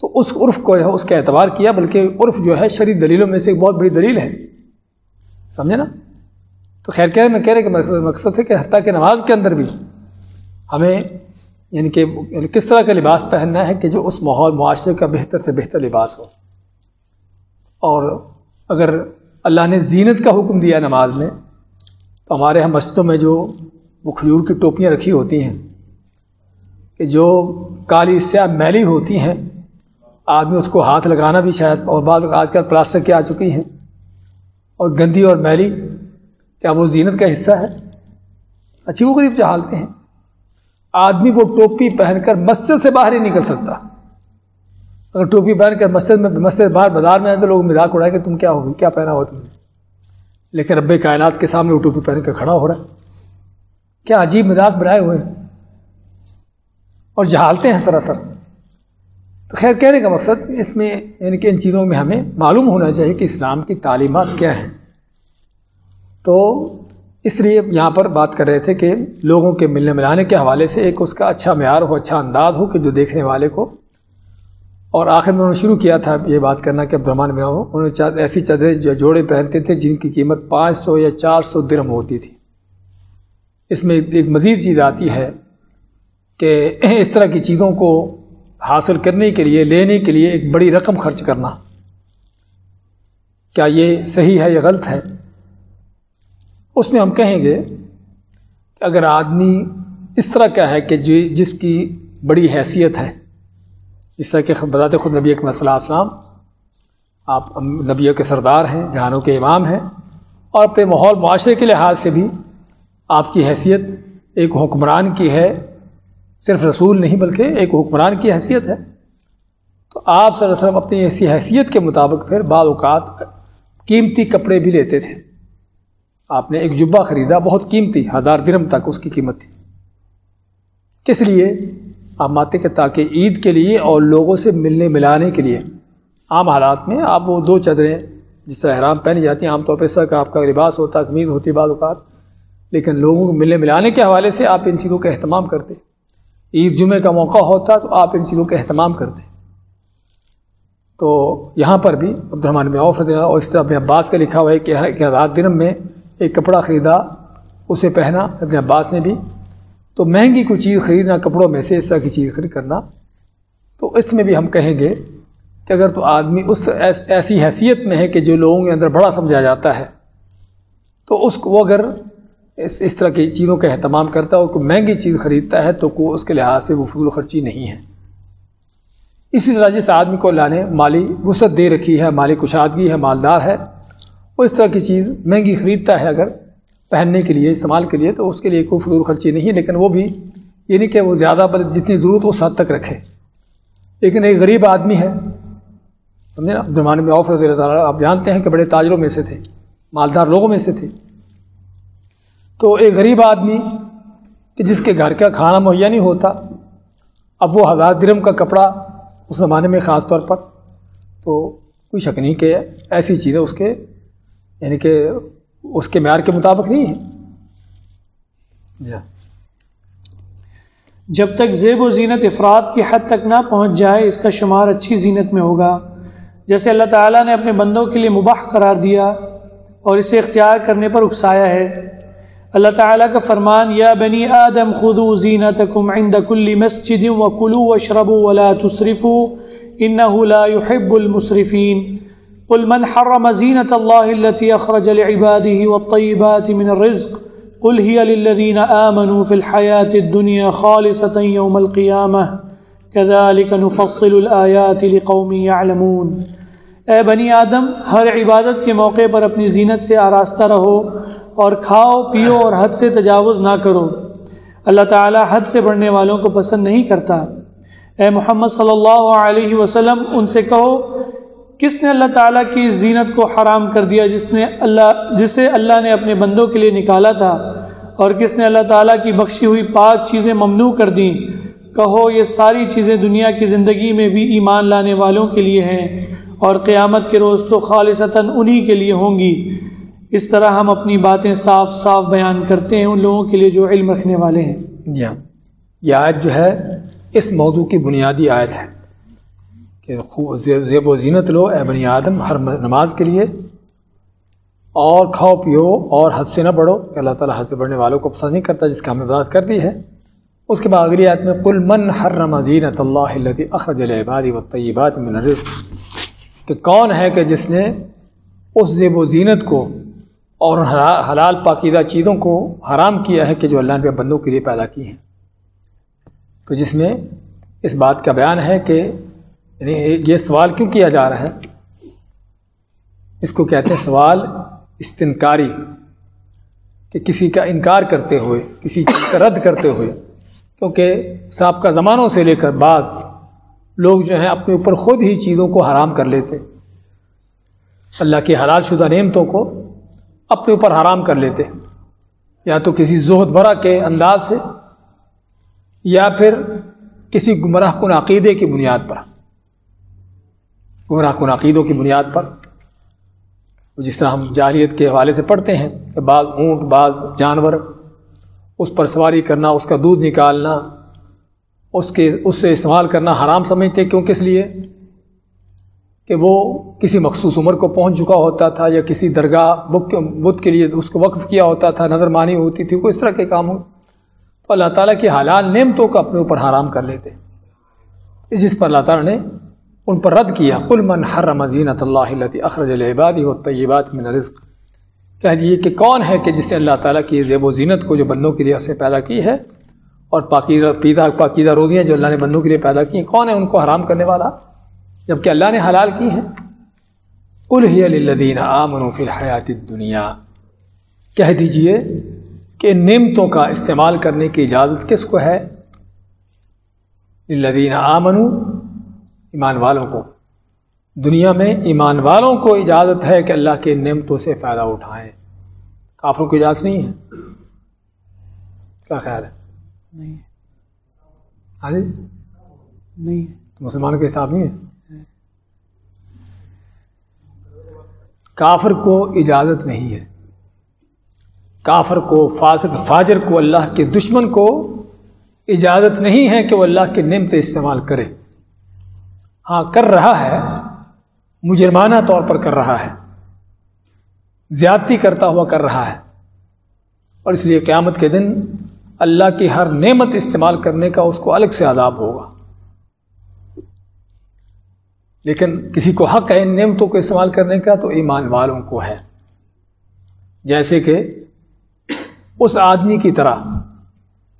تو اس عرف کو ہے، اس کا اعتبار کیا، بلکہ عرف جو ہے، شرعی دلیلوں میں سے ایک بہت بڑی دلیل ہے۔ سمجھے نا؟ تو خیر، کہہ میں کہہ رہے کہ مقصد ہے کہ حتیٰ کہ نماز کے اندر بھی ہمیں یعنی کہ یعنی کس طرح کا لباس پہننا ہے کہ جو اس ماحول، معاشرے کا بہتر سے بہتر لباس ہو۔ اور اگر اللہ نے زینت کا حکم دیا نماز میں، تو ہمارے یہاں مسجدوں میں جو وہ کھجور کی ٹوپیاں رکھی ہوتی ہیں، کہ جو کالی سیاہ میلی ہوتی ہیں، آدمی اس کو ہاتھ لگانا بھی شاید اور بعد آج کل پلاسٹک کی آ چکی ہیں۔ اور گندی اور میلی، کیا وہ زینت کا حصہ ہے؟ اچھی وہ غریب چہالتے ہیں۔ آدمی کو ٹوپی پہن کر مسجد سے باہر ہی نکل سکتا۔ اگر ٹوپی پہن کر مسجد میں مسجد باہر بازار میں آئے تو لوگ مذاق اڑائے کہ تم کیا ہوگی کیا پہنا ہو تم نے؟ لیکن رب کائنات کے سامنے وہ ٹوپی پہن کر کھڑا ہو رہا ہے۔ کیا عجیب مذاق بنائے ہوئے ہیں۔ اور جہالتے ہیں سراسر۔ تو خیر، کہنے کا مقصد اس میں یعنی کہ ان چیزوں میں ہمیں معلوم ہونا چاہیے کہ اسلام کی تعلیمات کیا ہیں۔ تو اس لیے یہاں پر بات کر رہے تھے کہ لوگوں کے ملنے ملانے کے حوالے سے ایک اس کا اچھا معیار ہو اچھا انداز ہو کہ جو دیکھنے والے کو اور آخر میں انہوں نے شروع کیا تھا یہ بات کرنا کہ عبدالرحمان میں ہو انہوں نے ایسی چادریں جو جوڑے پہنتے تھے جن کی قیمت پانچ سو یا چار سو درم ہوتی تھی۔ اس میں ایک مزید چیز آتی ہے کہ اس طرح کی چیزوں کو حاصل کرنے کے لیے، لینے کے لیے ایک بڑی رقم خرچ کرنا۔ کیا یہ صحیح ہے یا غلط ہے؟ اس میں ہم کہیں گے کہ اگر آدمی اس طرح کا ہے کہ جس کی بڑی حیثیت ہے جس طرح کہ بذات خود نبی اکمل صلی اللہ علیہ وسلم، آپ نبیوں کے سردار ہیں، جہانوں کے امام ہیں، اور اپنے ماحول، معاشرے کے لحاظ سے بھی آپ کی حیثیت ایک حکمران کی ہے، صرف رسول نہیں بلکہ ایک حکمران کی حیثیت ہے۔ تو آپ صلی اللہ علیہ وسلم اپنی ایسی حیثیت کے مطابق پھر بعض اوقات قیمتی کپڑے بھی لیتے تھے۔ آپ نے ایک جبہ خریدا، بہت قیمتی، ہزار درم تک اس کی قیمت تھی۔ کس لیے؟ آپ ماتے کہ تاکہ عید کے لیے اور لوگوں سے ملنے ملانے کے لیے عام حالات میں آپ وہ دو چادریں جس طرح احرام پہنی جاتی ہیں، عام طور پہ اس طرح کا آپ کا لباس ہوتا ہے امید ہوتی ہے بعض اوقات، لیکن لوگوں کو ملنے ملانے کے حوالے سے آپ ان چیزوں کا اہتمام کرتے۔ عید جمعے کا موقع ہوتا تو آپ ان چیزوں کا اہتمام کرتے۔ تو یہاں پر بھی عبدالرحمان میں آفر دینا اور اس طرح اپنے عباس کا لکھا ہوا ہے کہ ہزار درم میں ایک کپڑا خریدا، اسے پہنا اپنے عباس نے بھی تو مہنگی کوئی چیز خریدنا، کپڑوں میں سے اس طرح کی چیز خرید کرنا، تو اس میں بھی ہم کہیں گے کہ اگر تو آدمی اس ایسی حیثیت میں ہے کہ جو لوگوں کے اندر بڑا سمجھا جاتا ہے، تو اس کو وہ اگر اس اس طرح کی چیزوں کا اہتمام کرتا ہے اور کوئی مہنگی چیز خریدتا ہے، تو کو اس کے لحاظ سے وہ فضول خرچی نہیں ہے۔ اسی طرح جس آدمی کو اللہ نے مالی وسعت دے رکھی ہے، مالی کشادگی ہے، مالدار ہے، وہ اس طرح کی چیز مہنگی خریدتا ہے اگر پہننے کے لیے، استعمال کے لیے، تو اس کے لیے کوئی فضول خرچی نہیں لیکن وہ بھی یہ نہیں کہ وہ زیادہ جتنی ضرورت اس حد تک رکھے۔ لیکن ایک غریب آدمی ہے، سمجھے نا؟ زمانے میں آف رضی اللہ آپ جانتے ہیں کہ بڑے تاجروں میں سے تھے، مالدار لوگوں میں سے تھے۔ تو ایک غریب آدمی کہ جس کے گھر کا کھانا مہیا نہیں ہوتا، اب وہ ہزار درم کا کپڑا اس زمانے میں خاص طور پر، تو کوئی شک نہیں کہ ایسی چیزیں اس کے یعنی کہ اس کے معیار کے مطابق نہیں ہے۔ جی ہاں۔ جب تک زیب و زینت افراد کی حد تک نہ پہنچ جائے اس کا شمار اچھی زینت میں ہوگا۔ جیسے اللہ تعالیٰ نے اپنے بندوں کے لیے مباح قرار دیا اور اسے اختیار کرنے پر اکسایا ہے۔ اللہ تعالیٰ کا فرمان یا بنی آدم خذو زینتکم عند کل مسجد وکلوا واشربوا ولا تصرفوا انه لا يحب المصرفین قل من حرم زینة الله التي اخرج لعباده والطيبات من الرزق قل هي للذين آمنوا في الحياة الدنيا خالصة يوم القيامة كذلك نفصل الآيات لقوم يعلمون اے بنی آدم، ہر عبادت کے موقع پر اپنی زینت سے آراستہ رہو اور کھاؤ، پیو اور حد سے تجاوز نہ کرو۔ اللہ تعالی حد سے بڑھنے والوں کو پسند نہیں کرتا۔ اے محمد صلی اللہ علیہ وسلم، ان سے کہو کس نے اللہ تعالیٰ کی زینت کو حرام کر دیا، جس نے اللہ، جسے اللہ نے اپنے بندوں کے لیے نکالا تھا، اور کس نے اللہ تعالیٰ کی بخشی ہوئی پاک چیزیں ممنوع کر دیں؟ کہو یہ ساری چیزیں دنیا کی زندگی میں بھی ایمان لانے والوں کے لیے ہیں، اور قیامت کے روز تو خالصتاً انہی کے لیے ہوں گی۔ اس طرح ہم اپنی باتیں صاف صاف بیان کرتے ہیں ان لوگوں کے لیے جو علم رکھنے والے ہیں۔ جی ہاں۔ یہ آیت جو ہے، اس موضوع کی بنیادی آیت ہے۔ کہ زیب و زینت لو، اے بنی آدم، ہر نماز کے لیے اور کھاؤ، پیو اور حد سے نہ بڑھو۔ کہ اللہ تعالیٰ حد سے بڑھنے والوں کو پسند نہیں کرتا، جس کا ہم نے کر دی ہے۔ اس کے بعد اگلی آیت میں کل من ہر زینت اللہ اخرج العبادی و طیبات من الرزق۔ کہ کون ہے کہ جس نے اس زیب و زینت کو اور حلال پاکیزہ چیزوں کو حرام کیا ہے کہ جو اللہ نے بندوں کے لیے پیدا کی ہیں۔ تو جس میں اس بات کا بیان ہے کہ یعنی یہ سوال کیوں کیا جا رہا ہے؟ اس کو کہتے ہیں سوال استنکاری، کہ کسی کا انکار کرتے ہوئے، کسی چیز کا رد کرتے ہوئے، کیونکہ سابقہ زمانوں سے لے کر بعض لوگ جو ہیں اپنے اوپر خود ہی چیزوں کو حرام کر لیتے، اللہ کی حلال شدہ نعمتوں کو اپنے اوپر حرام کر لیتے، یا تو کسی زہد ورا کے انداز سے، یا پھر کسی گمراہ کن عقیدے کی بنیاد پر۔ گمراہ کن عقیدوں کی بنیاد پر۔ جس طرح ہم جاہلیت کے حوالے سے پڑھتے ہیں کہ بعض اونٹ بعض جانور، اس پر سواری کرنا، اس کا دودھ نکالنا، اس کے، اس سے استعمال کرنا حرام سمجھتے کیوں، کس لیے؟ کہ وہ کسی مخصوص عمر کو پہنچ چکا ہوتا تھا یا کسی درگاہ بک بدھ کے لیے اس کو وقف کیا ہوتا تھا، نظر مانی ہوتی تھی، کوئی اس طرح کے کام ہو تو اللہ تعالیٰ کی حلال نعمتوں کو اپنے اوپر حرام کر لیتے۔ اس جس پر اللہ تعالیٰ نے ان پر رد کیا کل من حرم زینت اللہ اخرج العبادی و طیبات من رزق کہہ دیے کہ کون ہے کہ جس نے اللہ تعالیٰ کی زیب و زینت کو جو بندوں کے لیے اسے پیدا کی ہے اور پاکیزہ پیدا پاکیزہ روزیاں جو اللہ نے بندوں کے لیے پیدا کی ہیں، کون ہے ان کو حرام کرنے والا؟ جبکہ اللہ نے حلال کی ہے الہی الدین آمن فی الحیات دنیا کہہ دیجیے کہ نعمتوں کا استعمال کرنے کی اجازت کس کو ہے؟ الدین آمن ایمان والوں کو۔ دنیا میں ایمان والوں کو اجازت ہے کہ اللہ کے نعمتوں سے فائدہ اٹھائیں۔ کافروں کی اجازت نہیں ہے۔ کیا خیال ہے؟ نہیں۔ ہاں جی؟ نہیں۔ مسلمانوں کے حساب نہیں ہے؟ کافر کو اجازت نہیں ہے۔ کافر کو فاسق فاجر کو اللہ کے دشمن کو اجازت نہیں ہے کہ وہ اللہ کے نعمت استعمال کرے۔ ہاں کر رہا ہے، مجرمانہ طور پر کر رہا ہے۔ زیادتی کرتا ہوا کر رہا ہے۔ اور اس لیے قیامت کے دن اللہ کی ہر نعمت استعمال کرنے کا اس کو الگ سے عذاب ہوگا۔ لیکن کسی کو حق ہے ان نعمتوں کو استعمال کرنے کا تو ایمان والوں کو ہے۔ جیسے کہ اس آدمی کی طرح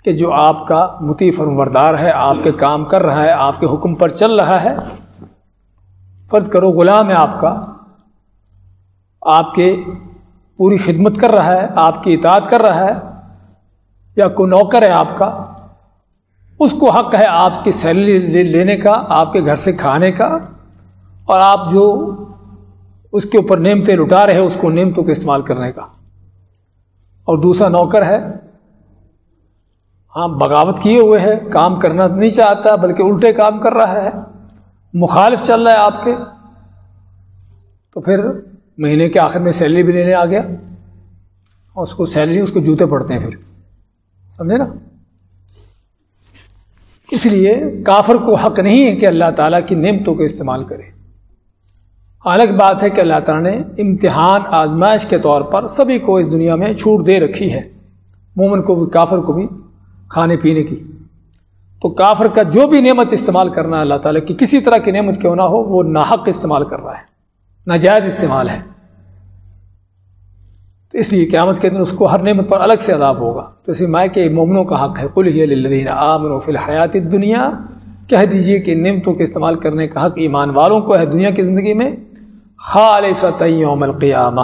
کہ جو آپ کا متی فرموردار ہے، آپ کے کام کر رہا ہے، آپ کے حکم پر چل رہا ہے، فرض کرو غلام ہے آپ کا، آپ کے پوری خدمت کر رہا ہے، آپ کی اطاعت کر رہا ہے، یا کوئی نوکر ہے آپ کا، اس کو حق ہے آپ کی سیلری لینے کا، آپ کے گھر سے کھانے کا، اور آپ جو اس کے اوپر نعمتیں لٹا رہے اس کو نعمتوں کے استعمال کرنے کا۔ اور دوسرا نوکر ہے ہاں بغاوت کیے ہوئے ہے کام کرنا نہیں چاہتا، بلکہ الٹے کام کر رہا ہے۔ مخالف چل رہا ہے آپ کے۔ تو پھر مہینے کے آخر میں سیلری بھی لینے آ گیا۔ اور اس کو سیلری، اس کو جوتے پڑتے ہیں پھر۔ سمجھے نا؟ اس لیے کافر کو حق نہیں ہے کہ اللہ تعالیٰ کی نعمتوں کو استعمال کرے۔ الگ بات ہے کہ اللہ تعالیٰ نے امتحان آزمائش کے طور پر سبھی کو اس دنیا میں چھوٹ دے رکھی ہے۔ مومن کو بھی، کافر کو بھی۔ کھانے پینے کی۔ تو کافر کا جو بھی نعمت استعمال کرنا ہے اللہ تعالیٰ کی، کسی طرح کی نعمت کیوں نہ ہو، وہ ناحق استعمال کر رہا ہے، ناجائز استعمال ہے۔ تو اس لیے قیامت کے دن اس کو ہر نعمت پر الگ سے عذاب ہوگا۔ تو اسی مائع کے مومنوں کا حق ہے۔ کل ہی الدین عامن و فی الحیات دنیا کہہ دیجیے کہ نعمتوں کے استعمال کرنے کا حق ایمان والوں کو ہے دنیا کی زندگی میں۔ خالص یوم القیامہ۔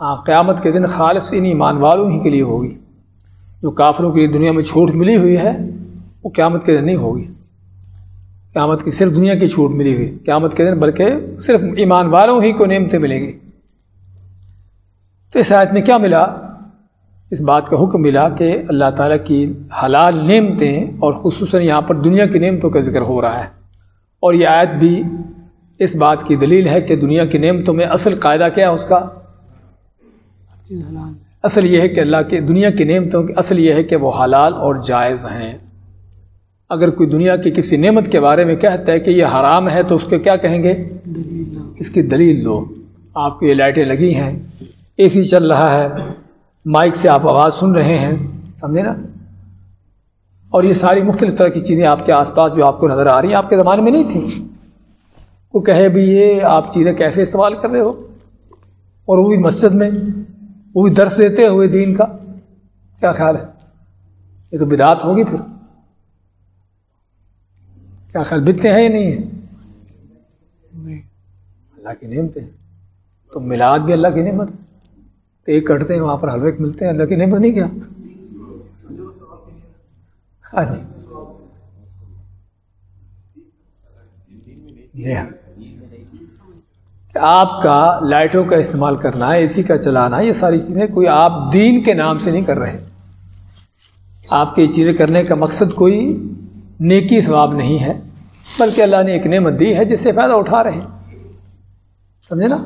ہاں قیامت کے دن خالص ان ایمان والوں ہی کے لیے ہوگی۔ جو کافروں کے لیے دنیا میں چھوٹ ملی ہوئی ہے، وہ قیامت کے دن نہیں ہوگی۔ قیامت کی صرف دنیا کی چھوٹ ملی ہوئی۔ قیامت کے دن بلکہ صرف ایمان والوں ہی کو نعمتیں ملیں گی۔ تو اس آیت میں کیا ملا؟ اس بات کا حکم ملا کہ اللہ تعالیٰ کی حلال نعمتیں اور خصوصاً یہاں پر دنیا کی نعمتوں کا ذکر ہو رہا ہے۔ اور یہ آیت بھی اس بات کی دلیل ہے کہ دنیا کی نعمتوں میں اصل قاعدہ کیا ہے اس کا؟ اصل یہ ہے کہ اللہ کے دنیا کی نعمتوں کی اصل یہ ہے کہ وہ حلال اور جائز ہیں۔ اگر کوئی دنیا کی کسی نعمت کے بارے میں کہتا ہے کہ یہ حرام ہے تو اس کے کیا کہیں گے؟ اس کی دلیل لو۔ آپ کی یہ لائٹیں لگی ہیں۔ اے سی چل رہا ہے۔ مائک سے آپ آواز سن رہے ہیں۔ سمجھے نا؟ اور یہ ساری مختلف طرح کی چیزیں آپ کے آس پاس جو آپ کو نظر آ رہی ہیں آپ کے زمانے میں نہیں تھیں۔ وہ کہے بھی یہ آپ چیزیں کیسے استعمال کر رہے ہو؟ اور وہ بھی مسجد میں۔ وہ بھی درس دیتے ہوئے دین کا کیا خیال ہے؟ یہ تو بدعت ہوگی پھر۔ کیا خیال بتتے ہیں یا نہیں ہیں؟ اللہ کی نعمتیں ہیں۔ تو میلاد بھی اللہ کی نعمت ہے۔ تو ایک کٹتے ہیں، وہاں پر حلوے ملتے ہیں۔ اللہ کی نعمت نہیں کیا؟ ہاں جی۔, جی ہاں۔ آپ کا لائٹوں کا استعمال کرنا اے سی کا چلانا یہ ساری چیزیں کوئی آپ دین کے نام سے نہیں کر رہے آپ کی چیزیں کرنے کا مقصد کوئی نیکی ثواب نہیں ہے، بلکہ اللہ نے ایک نعمت دی ہے جس سے فائدہ اٹھا رہے ہیں۔ سمجھے نا؟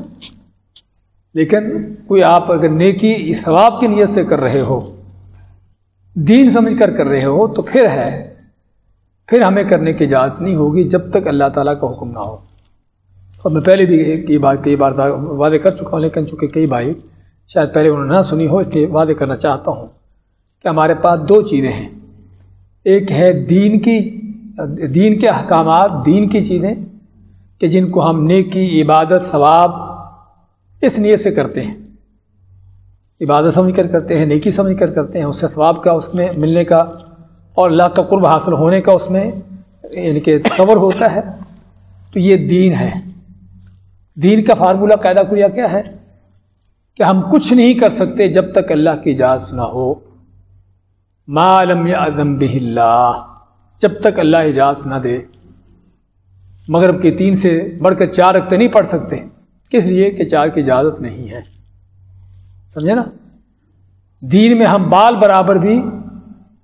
لیکن کوئی آپ اگر نیکی ثواب کی نیت سے کر رہے ہو، دین سمجھ کر کر رہے ہو، تو پھر ہے، پھر ہمیں کرنے کی اجازت نہیں ہوگی جب تک اللہ تعالیٰ کا حکم نہ ہو۔ اور میں پہلے بھی کئی بار کئی بار وعدے کر چکا ہوں، لیکن چونکہ کئی بھائی شاید پہلے انہوں نے نہ سنی ہو، اس لیے وعدے کرنا چاہتا ہوں کہ ہمارے پاس دو چیزیں ہیں۔ ایک ہے دین کی، دین کے احکامات، دین کی چیزیں کہ جن کو ہم نیکی، عبادت، ثواب اس نیت سے کرتے ہیں۔ عبادت سمجھ کر کرتے ہیں، نیکی سمجھ کر کرتے ہیں، اس سے ثواب کا اس میں ملنے کا اور اللہ کا قرب حاصل ہونے کا اس میں یعنی کہ تصور ہوتا ہے۔ تو یہ دین ہے۔ دین کا فارمولہ قاعدہ کریا کیا ہے؟ کہ ہم کچھ نہیں کر سکتے جب تک اللہ کی اجازت نہ ہو۔ معلوم اعظم بہ اللہ جب تک اللہ اجازت نہ دے۔ مغرب کے تین سے بڑھ کر چار رکھتے نہیں پڑھ سکتے۔ کس لیے؟ کہ چار کی اجازت نہیں ہے۔ سمجھے نا؟ دین میں ہم بال برابر بھی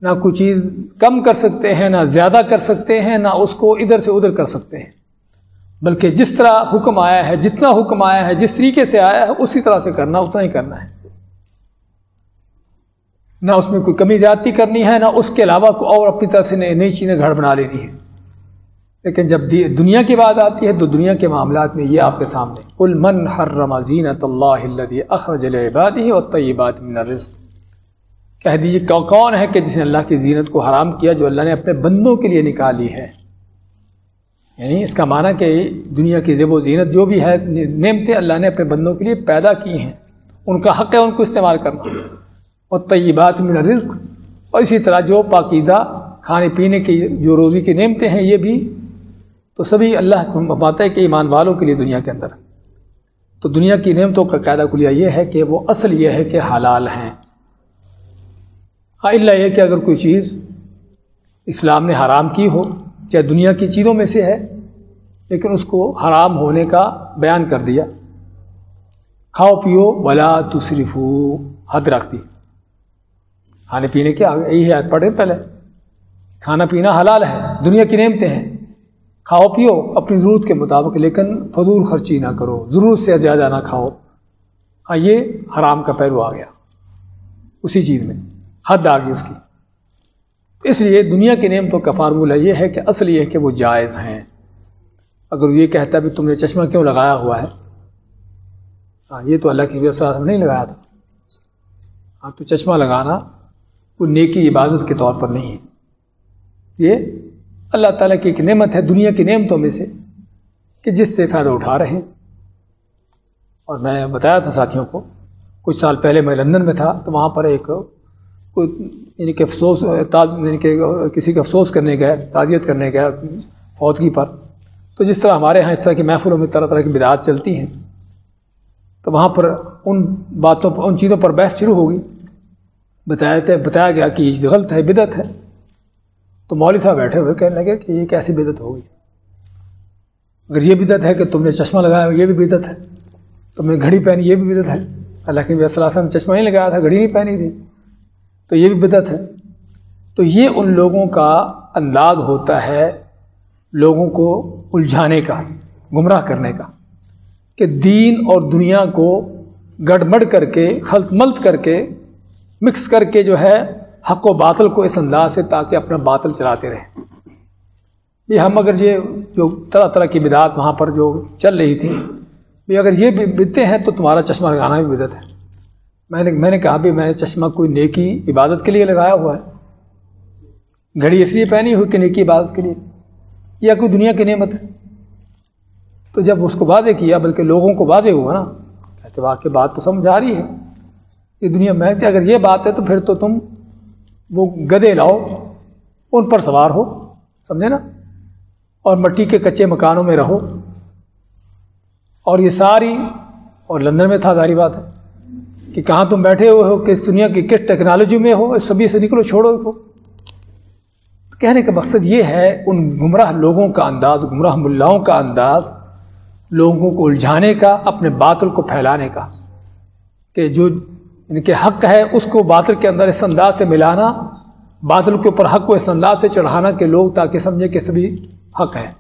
نہ کوئی چیز کم کر سکتے ہیں، نہ زیادہ کر سکتے ہیں، نہ اس کو ادھر سے ادھر کر سکتے ہیں۔ بلکہ جس طرح حکم آیا ہے، جتنا حکم آیا ہے، جس طریقے سے آیا ہے، اسی طرح سے کرنا، اتنا ہی کرنا ہے۔ نہ اس میں کوئی کمی زیادتی کرنی ہے، نہ اس کے علاوہ اور اپنی طرف سے نئی چیزیں گھڑ بنا لینی ہے۔ لیکن جب دنیا کی بات آتی ہے تو دنیا کے معاملات میں یہ آپ کے سامنے۔ کل من ہر رمضین اللہ اخرجل عبادی اور طیبات من الرزق۔ کہہ دیجیے کون ہے کہ جس نے اللہ کی زینت کو حرام کیا، جو اللہ نے اپنے بندوں کے لیے نکالی ہے؟ یعنی اس کا معنی کہ دنیا کی زیب و زینت جو بھی ہے، نعمتیں اللہ نے اپنے بندوں کے لیے پیدا کی ہیں۔ ان کا حق ہے ان کو استعمال کرنا۔ اور طیبات من رزق اور اسی طرح جو پاکیزہ کھانے پینے کی، جو روزی کی نعمتیں ہیں یہ بھی۔ تو سبھی اللہ کو بات ہے کہ ایمان والوں کے لیے دنیا کے اندر۔ تو دنیا کی نعمتوں کا قاعدہ کلیہ یہ ہے کہ وہ اصل یہ ہے کہ حلال ہیں۔ اللہ یہ کہ اگر کوئی چیز اسلام نے حرام کی ہو کیا دنیا کی چیزوں میں سے ہے؟ لیکن اس کو حرام ہونے کا بیان کر دیا۔ کھاؤ، پیو، ولا تصرف حد رکھ دی۔ کھانے پینے کے یہی ہے پڑھے پہلے۔ کھانا پینا حلال ہے، دنیا کی نعمتیں ہیں۔ کھاؤ، پیو اپنی ضرورت کے مطابق، لیکن فضول خرچی نہ کرو۔ ضرورت سے زیادہ نہ کھاؤ۔ ہاں یہ حرام کا پہلو آ گیا۔ اسی چیز میں۔ حد آ گئی اس کی۔ اس لیے دنیا کی نعمتوں کا فارمولہ یہ ہے کہ اصل یہ ہے کہ وہ جائز ہیں۔ اگر یہ کہتا ہے بھی تم نے چشمہ کیوں لگایا ہوا ہے؟ ہاں یہ تو اللہ کی وجہ سے نہیں لگایا تھا۔ ہاں تو چشمہ لگانا کوئی نیکی عبادت کے طور پر نہیں ہے۔ یہ اللہ تعالیٰ کی ایک نعمت ہے دنیا کی نعمتوں میں سے کہ جس سے فائدہ اٹھا رہے ہیں۔ اور میں بتایا تھا ساتھیوں کو، کچھ سال پہلے میں لندن میں تھا تو وہاں پر ایک کوئی یعنی کہ افسوس یعنی کہ کسی کا افسوس کرنے گئے تعزیت کرنے گیا فوتگی پر تو جس طرح ہمارے یہاں اس طرح کی محفلوں میں طرح طرح کی بدعات چلتی ہیں تو وہاں پر ان باتوں پر ان چیزوں پر بحث شروع ہوگی۔ بتایا تھے بتایا گیا کہ یہ غلط ہے بدت ہے۔ تو مولوی صاحب بیٹھے ہوئے کہنے لگے کہ یہ کیسی بدت ہوگی؟ اگر یہ بدت ہے کہ تم نے چشمہ لگایا یہ بھی بدت ہے۔ تم نے گھڑی پہنی یہ بھی بدت ہے۔ اللہ کے صلی اللہ علیہ وسلم چشمہ نہیں لگایا تھا گھڑی نہیں پہنی تھی۔ تو یہ بھی بدت ہے۔ تو یہ ان لوگوں کا انداز ہوتا ہے لوگوں کو الجھانے کا، گمراہ کرنے کا، کہ دین اور دنیا کو گڑمڑ کر کے، خلط ملت کر کے، مکس کر کے جو ہے حق و باطل کو اس انداز سے تاکہ اپنا باطل چلاتے رہیں یہ ہم اگر یہ جو طرح طرح کی بدعات وہاں پر جو چل رہی تھیں بھی اگر یہ بدتے ہیں تو تمہارا چشمہ لگانا بھی بدت ہے۔ میں نے میں نے کہا بھی میں نے چشمہ کوئی نیکی عبادت کے لیے لگایا ہوا ہے۔ گھڑی اس لیے پہنی ہوئی کہ نیکی عبادت کے لیے۔ یا کوئی دنیا کی نعمت ہے۔ تو جب اس کو واضح کیا، بلکہ لوگوں کو واضح ہوا نا، کہتے واقع بات تو سمجھ آ رہی ہے۔ یہ دنیا میں کہ اگر یہ بات ہے تو پھر تو تم وہ گدے لاؤ، ان پر سوار ہو۔ سمجھے نا؟ اور مٹی کے کچے مکانوں میں رہو۔ اور یہ ساری اور لندن میں تھا، ظاہری بات ہے۔ کہ کہاں تم بیٹھے ہوئے ہو، کس دنیا کی کس ٹیکنالوجی میں ہو سبھی سے نکلو، چھوڑو کو۔ کہنے کا مقصد یہ ہے، ان گمراہ لوگوں کا انداز، گمراہ ملاؤں کا انداز، لوگوں کو الجھانے کا، اپنے باطل کو پھیلانے کا۔ کہ جو یعنی ان کے حق ہے، اس کو باطل کے اندر اس انداز سے ملانا، باطل کے اوپر حق کو اس انداز سے چڑھانا کہ لوگ تاکہ سمجھے کہ سبھی حق ہے۔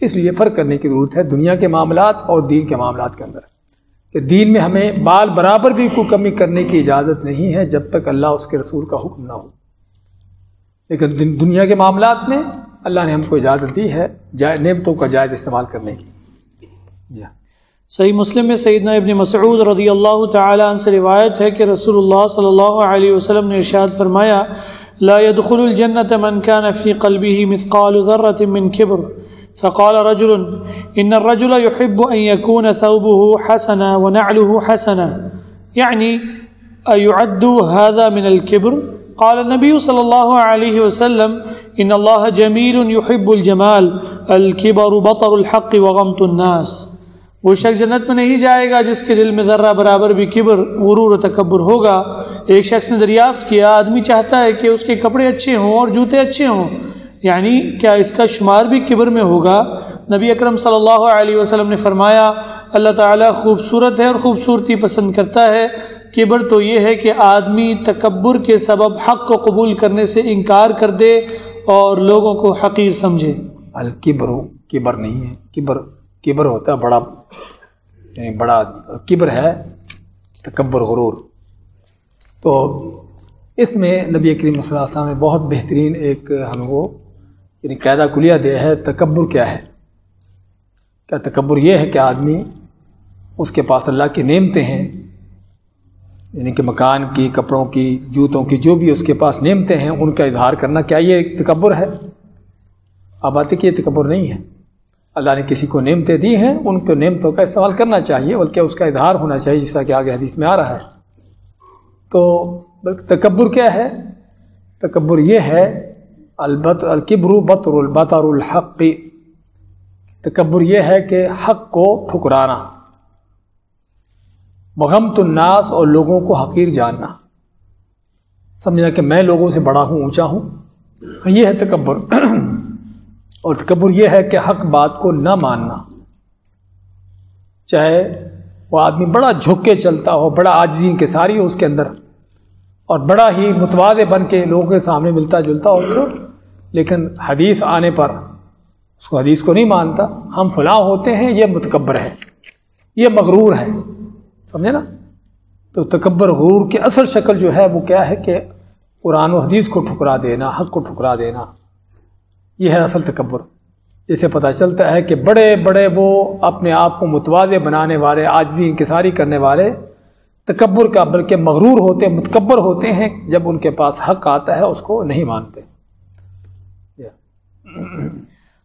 اس لیے فرق کرنے کی ضرورت ہے دنیا کے معاملات اور دین کے معاملات کے اندر۔ کہ دین میں ہمیں بال برابر بھی کوئی کمی کرنے کی اجازت نہیں ہے جب تک اللہ اس کے رسول کا حکم نہ ہو۔ لیکن دنیا کے معاملات میں اللہ نے ہم کو اجازت دی ہے نعمتوں کا جائز استعمال کرنے کی۔ جی ہاں۔ صحیح مسلم میں سیدنا ابن مسعود رضی اللہ تعالی عنہ سے روایت ہے کہ رسول اللہ صلی اللہ علیہ وسلم نے ارشاد فرمایا، لا يدخل الجنة من كان في قلبه مثقال ذرة من كبر۔ فقال رجل، إن الرجل يحب أن يكون ثوبه حسنا ونعله حسنا. يعني، أيعد هذا من الكبر؟ قال النبي صلى الله عليه وسلم، إن الله جميل يحب الجمال، الكبر بطر الحق وغمط الناس. وہ شخص جنت میں نہیں جائے گا جس کے دل میں ذرہ برابر بھی کبر، غرور و تکبر ہوگا۔ ایک شخص نے دریافت کیا، آدمی چاہتا ہے کہ اس کے کپڑے اچھے ہوں اور جوتے اچھے ہوں۔ یعنی کیا اس کا شمار بھی کبر میں ہوگا؟ نبی اکرم صلی اللہ علیہ وسلم نے فرمایا، اللہ تعالیٰ خوبصورت ہے اور خوبصورتی پسند کرتا ہے۔ کبر تو یہ ہے کہ آدمی تکبر کے سبب حق کو قبول کرنے سے انکار کر دے اور لوگوں کو حقیر سمجھے۔ الکبر، کبر نہیں ہے۔ کبر کبر ہوتا ہے بڑا یعنی بڑا کبر ہے تکبر، غرور۔ تو اس میں نبی کریم صلی اللہ علیہ وسلم نے بہت بہترین ایک ہم کو یعنی قاعدہ کلیہ دیا ہے، تکبر کیا ہے؟ کیا تکبر یہ ہے کہ آدمی اس کے پاس اللہ کی نعمتیں ہیں؟ یعنی کہ مکان کی، کپڑوں کی، جوتوں کی، جو بھی اس کے پاس نعمتیں ہیں، ان کا اظہار کرنا کیا یہ تکبر ہے؟ آپ باتیں کہ یہ تکبر نہیں ہے۔ اللہ نے کسی کو نعمتیں دی ہیں، ان کو نعمتوں کا استعمال کرنا چاہیے، بلکہ اس کا اظہار ہونا چاہیے، جیسا کہ آگے حدیث میں آ رہا ہے۔ تو بلکہ تکبر کیا ہے؟ تکبر یہ ہے البت القبر بطر البطر الحق. تکبر یہ ہے کہ حق کو ٹھکرانا، مغمت الناس اور لوگوں کو حقیر جاننا۔ سمجھنا کہ میں لوگوں سے بڑا ہوں، اونچا ہوں۔ یہ ہے تکبر۔ اور تکبر یہ ہے کہ حق بات کو نہ ماننا۔ چاہے وہ آدمی بڑا جھک کے چلتا ہو، بڑا آجزی کے ساری ہو اس کے اندر۔ اور بڑا ہی متوازے بن کے لوگوں کے سامنے ملتا جلتا ہو لیکن حدیث آنے پر اس کو حدیث کو نہیں مانتا، ہم فلاں ہوتے ہیں، یہ متکبر ہے یہ مغرور ہے سمجھے نا؟ تو تکبر غرور کی اصل شکل جو ہے، وہ کیا ہے کہ قرآن و حدیث کو ٹھکرا دینا، حق کو ٹھکرا دینا، یہ ہے اصل تکبر۔ جسے پتہ چلتا ہے کہ بڑے بڑے وہ اپنے آپ کو متوازے بنانے والے آجزی انکساری کرنے والے تکبر کا بلکہ مغرور ہوتے، متکبر ہوتے ہیں، جب ان کے پاس حق آتا ہے، اس کو نہیں مانتے۔ جی۔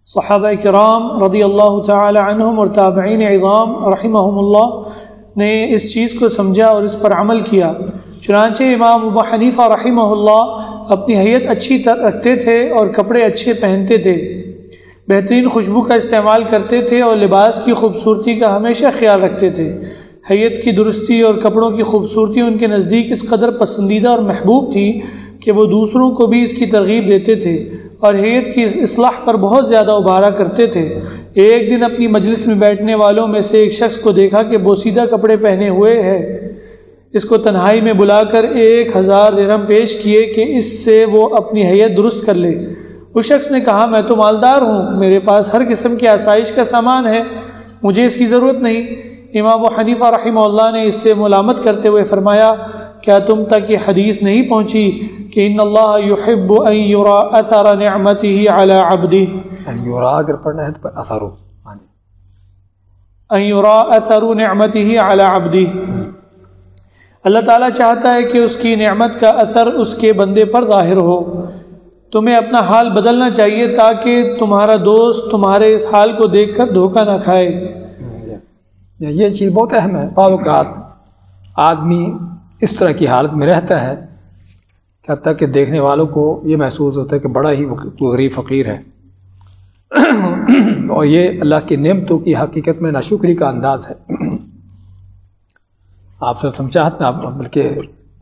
صحابہ کرام رضی اللہ تعالی عنہم اور تابعین عظام رحمہم اللہ نے اس چیز کو سمجھا اور اس پر عمل کیا۔ چنانچہ امام ابو حنیفہ رحمہ اللہ اپنی حیت اچھی رکھتے تھے اور کپڑے اچھے پہنتے تھے۔ بہترین خوشبو کا استعمال کرتے تھے اور لباس کی خوبصورتی کا ہمیشہ خیال رکھتے تھے۔ حیت کی درستی اور کپڑوں کی خوبصورتی ان کے نزدیک اس قدر پسندیدہ اور محبوب تھی کہ وہ دوسروں کو بھی اس کی ترغیب دیتے تھے اور حیت کی اصلاح پر بہت زیادہ ابھارا کرتے تھے۔ ایک دن اپنی مجلس میں بیٹھنے والوں میں سے ایک شخص کو دیکھا کہ بوسیدہ کپڑے پہنے ہوئے ہے۔ اس کو تنہائی میں بلا کر ایک ہزار درم پیش کیے کہ اس سے وہ اپنی حیت درست کر لے۔ اس شخص نے کہا، میں تو مالدار ہوں، میرے پاس ہر قسم کی آسائش کا سامان ہے، مجھے اس کی ضرورت نہیں۔ امام و حنیفہ رحمہ اللہ نے اس سے ملامت کرتے ہوئے فرمایا کیا تم تک یہ حدیث نہیں پہنچی کہ ان اللہ يحب ان يرى اثر نعمته على عبده ان يرى اگر پڑھنا ہے تو پر اثر۔ ان يرى اثر نعمته على عبده اللہ تعالیٰ چاہتا ہے کہ اس کی نعمت کا اثر اس کے بندے پر ظاہر ہو۔ تمہیں اپنا حال بدلنا چاہیے تاکہ تمہارا دوست تمہارے اس حال کو دیکھ کر دھوکہ نہ کھائے۔ یہ چیز بہت اہم ہے۔ اوقات آدمی اس طرح کی حالت میں رہتا ہے حتیٰ کہ دیکھنے والوں کو یہ محسوس ہوتا ہے کہ بڑا ہی غریب فقیر ہے۔ اور یہ اللہ کی نعمتوں کی حقیقت میں ناشکری کا انداز ہے۔ آپ سسم چاہت نا بلکہ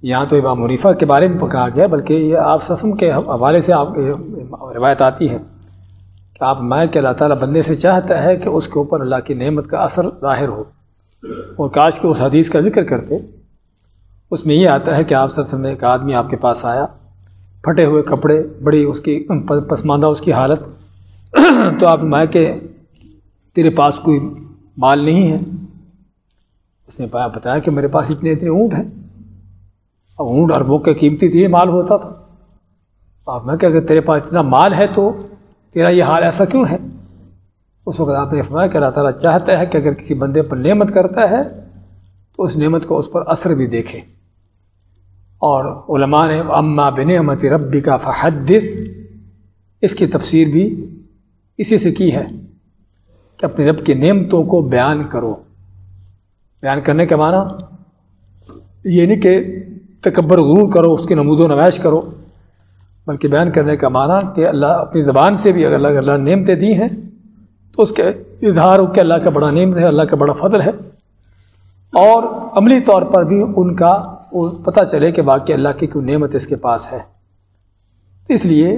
یہاں تو امام منیفہ کے بارے میں کہا گیا، بلکہ یہ آپ سسم کے حوالے سے آپ روایت آتی ہے۔ کہ آپ میں کہ اللہ تعالیٰ بندے سے چاہتا ہے کہ اس کے اوپر اللہ کی نعمت کا اثر ظاہر ہو۔ اور کاش کے اس حدیث کا ذکر کرتے، اس میں یہ آتا ہے کہ آپ سر میں ایک آدمی آپ کے پاس آیا، پھٹے ہوئے کپڑے، بڑی اس کی، پسماندہ اس کی حالت۔ تو آپ میں کہ تیرے پاس کوئی مال نہیں ہے۔ اس نے بتایا کہ میرے پاس اتنے اتنے اونٹ ہیں۔ اب اونٹ اربوں کے قیمتی تھی مال ہوتا تھا۔ آپ میں کہ اگر تیرے پاس اتنا مال ہے تو تیرا یہ حال ایسا کیوں ہے؟ اس وقت آپ نے فرمایا کہ اللہ تعالیٰ چاہتا ہے کہ اگر کسی بندے پر نعمت کرتا ہے، تو اس نعمت کو اس پر اثر بھی دیکھے۔ اور علماء نے اما بنعمت ربی کا فحدث، اس کی تفسیر بھی اسی سے کی ہے کہ اپنے رب کی نعمتوں کو بیان کرو۔ بیان کرنے کے معنی یہ نہیں کہ تکبر غرور کرو، اس کی نمود و نمائش کرو۔ بلکہ بیان کرنے کا معنی کہ اللہ اپنی زبان سے بھی اگر اللہ اللہ نعمتیں دی ہیں، تو اس کے اظہار ہو کہ اللہ کا بڑا نعمت ہے، اللہ کا بڑا فضل ہے۔ اور عملی طور پر بھی ان کا پتہ چلے کہ واقعی اللہ کی کوئی نعمت اس کے پاس ہے۔ اس لیے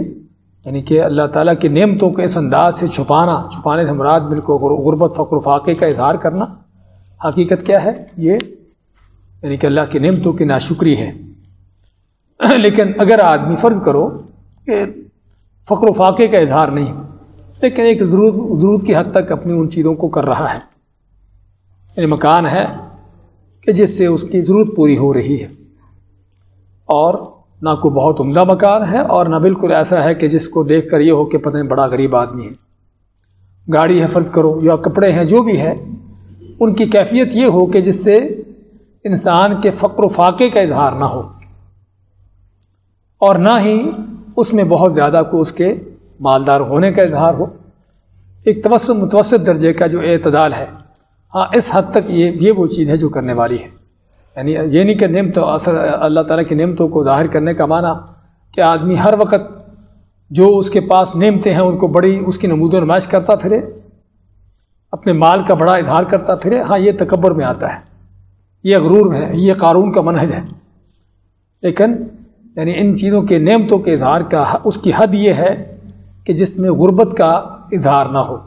یعنی کہ اللہ تعالیٰ کی نعمتوں کو اس انداز سے چھپانا، چھپانے سے مراد مل کو غربت، فقر و فاقے کا اظہار کرنا حقیقت کیا ہے؟ یہ یعنی کہ اللہ کی نعمتوں کی ناشکری ہے۔ لیکن اگر آدمی فرض کرو کہ فقر و فاقے کا اظہار نہیں، لیکن ایک ضرورت ضرورت کی حد تک اپنی ان چیزوں کو کر رہا ہے۔ یعنی مکان ہے کہ جس سے اس کی ضرورت پوری ہو رہی ہے۔ اور نہ کوئی بہت عمدہ مکان ہے اور نہ بالکل ایسا ہے کہ جس کو دیکھ کر یہ ہو کہ پتہ نہیں بڑا غریب آدمی ہے۔ گاڑی ہے فرض کرو یا کپڑے ہیں جو بھی ہے ان کی کیفیت یہ ہو کہ جس سے انسان کے فقر و فاقے کا اظہار نہ ہو۔ اور نہ ہی اس میں بہت زیادہ کو اس کے مالدار ہونے کا اظہار ہو۔ ایک توسط، متوسط درجے کا جو اعتدال ہے۔ ہاں اس حد تک یہ یہ وہ چیز ہے جو کرنے والی ہے۔ یعنی یہ نہیں کہ نعمت اثر اللہ تعالیٰ کی نعمتوں کو ظاہر کرنے کا معنی کہ آدمی ہر وقت جو اس کے پاس نعمتیں ہیں، ان کو بڑی اس کی نمود و نمائش کرتا پھرے، اپنے مال کا بڑا اظہار کرتا پھرے۔ ہاں یہ تکبر میں آتا ہے۔ یہ غرور ہے، یہ قارون کا منحج ہے۔ لیکن یعنی ان چیزوں کے نعمتوں کے اظہار کا اس کی حد یہ ہے کہ جس میں غربت کا اظہار نہ ہو۔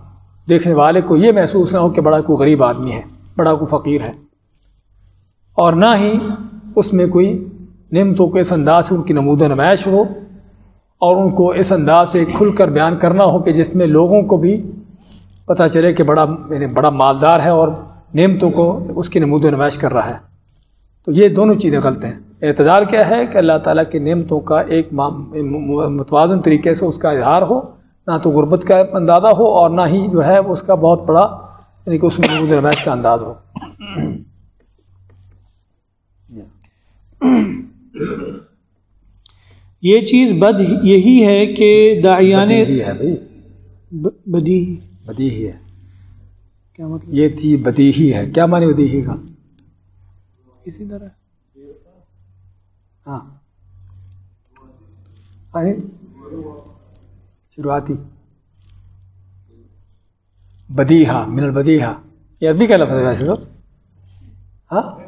دیکھنے والے کو یہ محسوس نہ ہو کہ بڑا کوئی غریب آدمی ہے، بڑا کوئی فقیر ہے۔ اور نہ ہی اس میں کوئی نعمتوں کے اس انداز سے ان کی نمود و نمائش ہو اور ان کو اس انداز سے کھل کر بیان کرنا ہو کہ جس میں لوگوں کو بھی پتہ چلے کہ بڑا یعنی بڑا مالدار ہے اور نعمتوں کو اس کی نمود و نمائش کر رہا ہے۔ تو یہ دونوں چیزیں غلط ہیں۔ اعتدار کیا ہے کہ اللہ تعالیٰ کی نعمتوں کا ایک متوازن طریقے سے اس کا اظہار ہو نہ تو غربت کا اندازہ ہو اور نہ ہی جو ہے اس کا بہت بڑا یعنی کہ اس میں نمود رمائش کا انداز ہو۔ یہ چیز بد یہی ہے کہ داعیان بدی بدی ہی ہے۔ کیا مطلب؟ یہ چیز بدی ہی ہے۔ کیا معنی بدی ہی کا؟ اسی طرح۔ ہاں۔ شروعاتی۔ بدیہا، من البدیہا۔ یہ ابھی کیا لفظ ہے ویسے تو۔ ہاں؟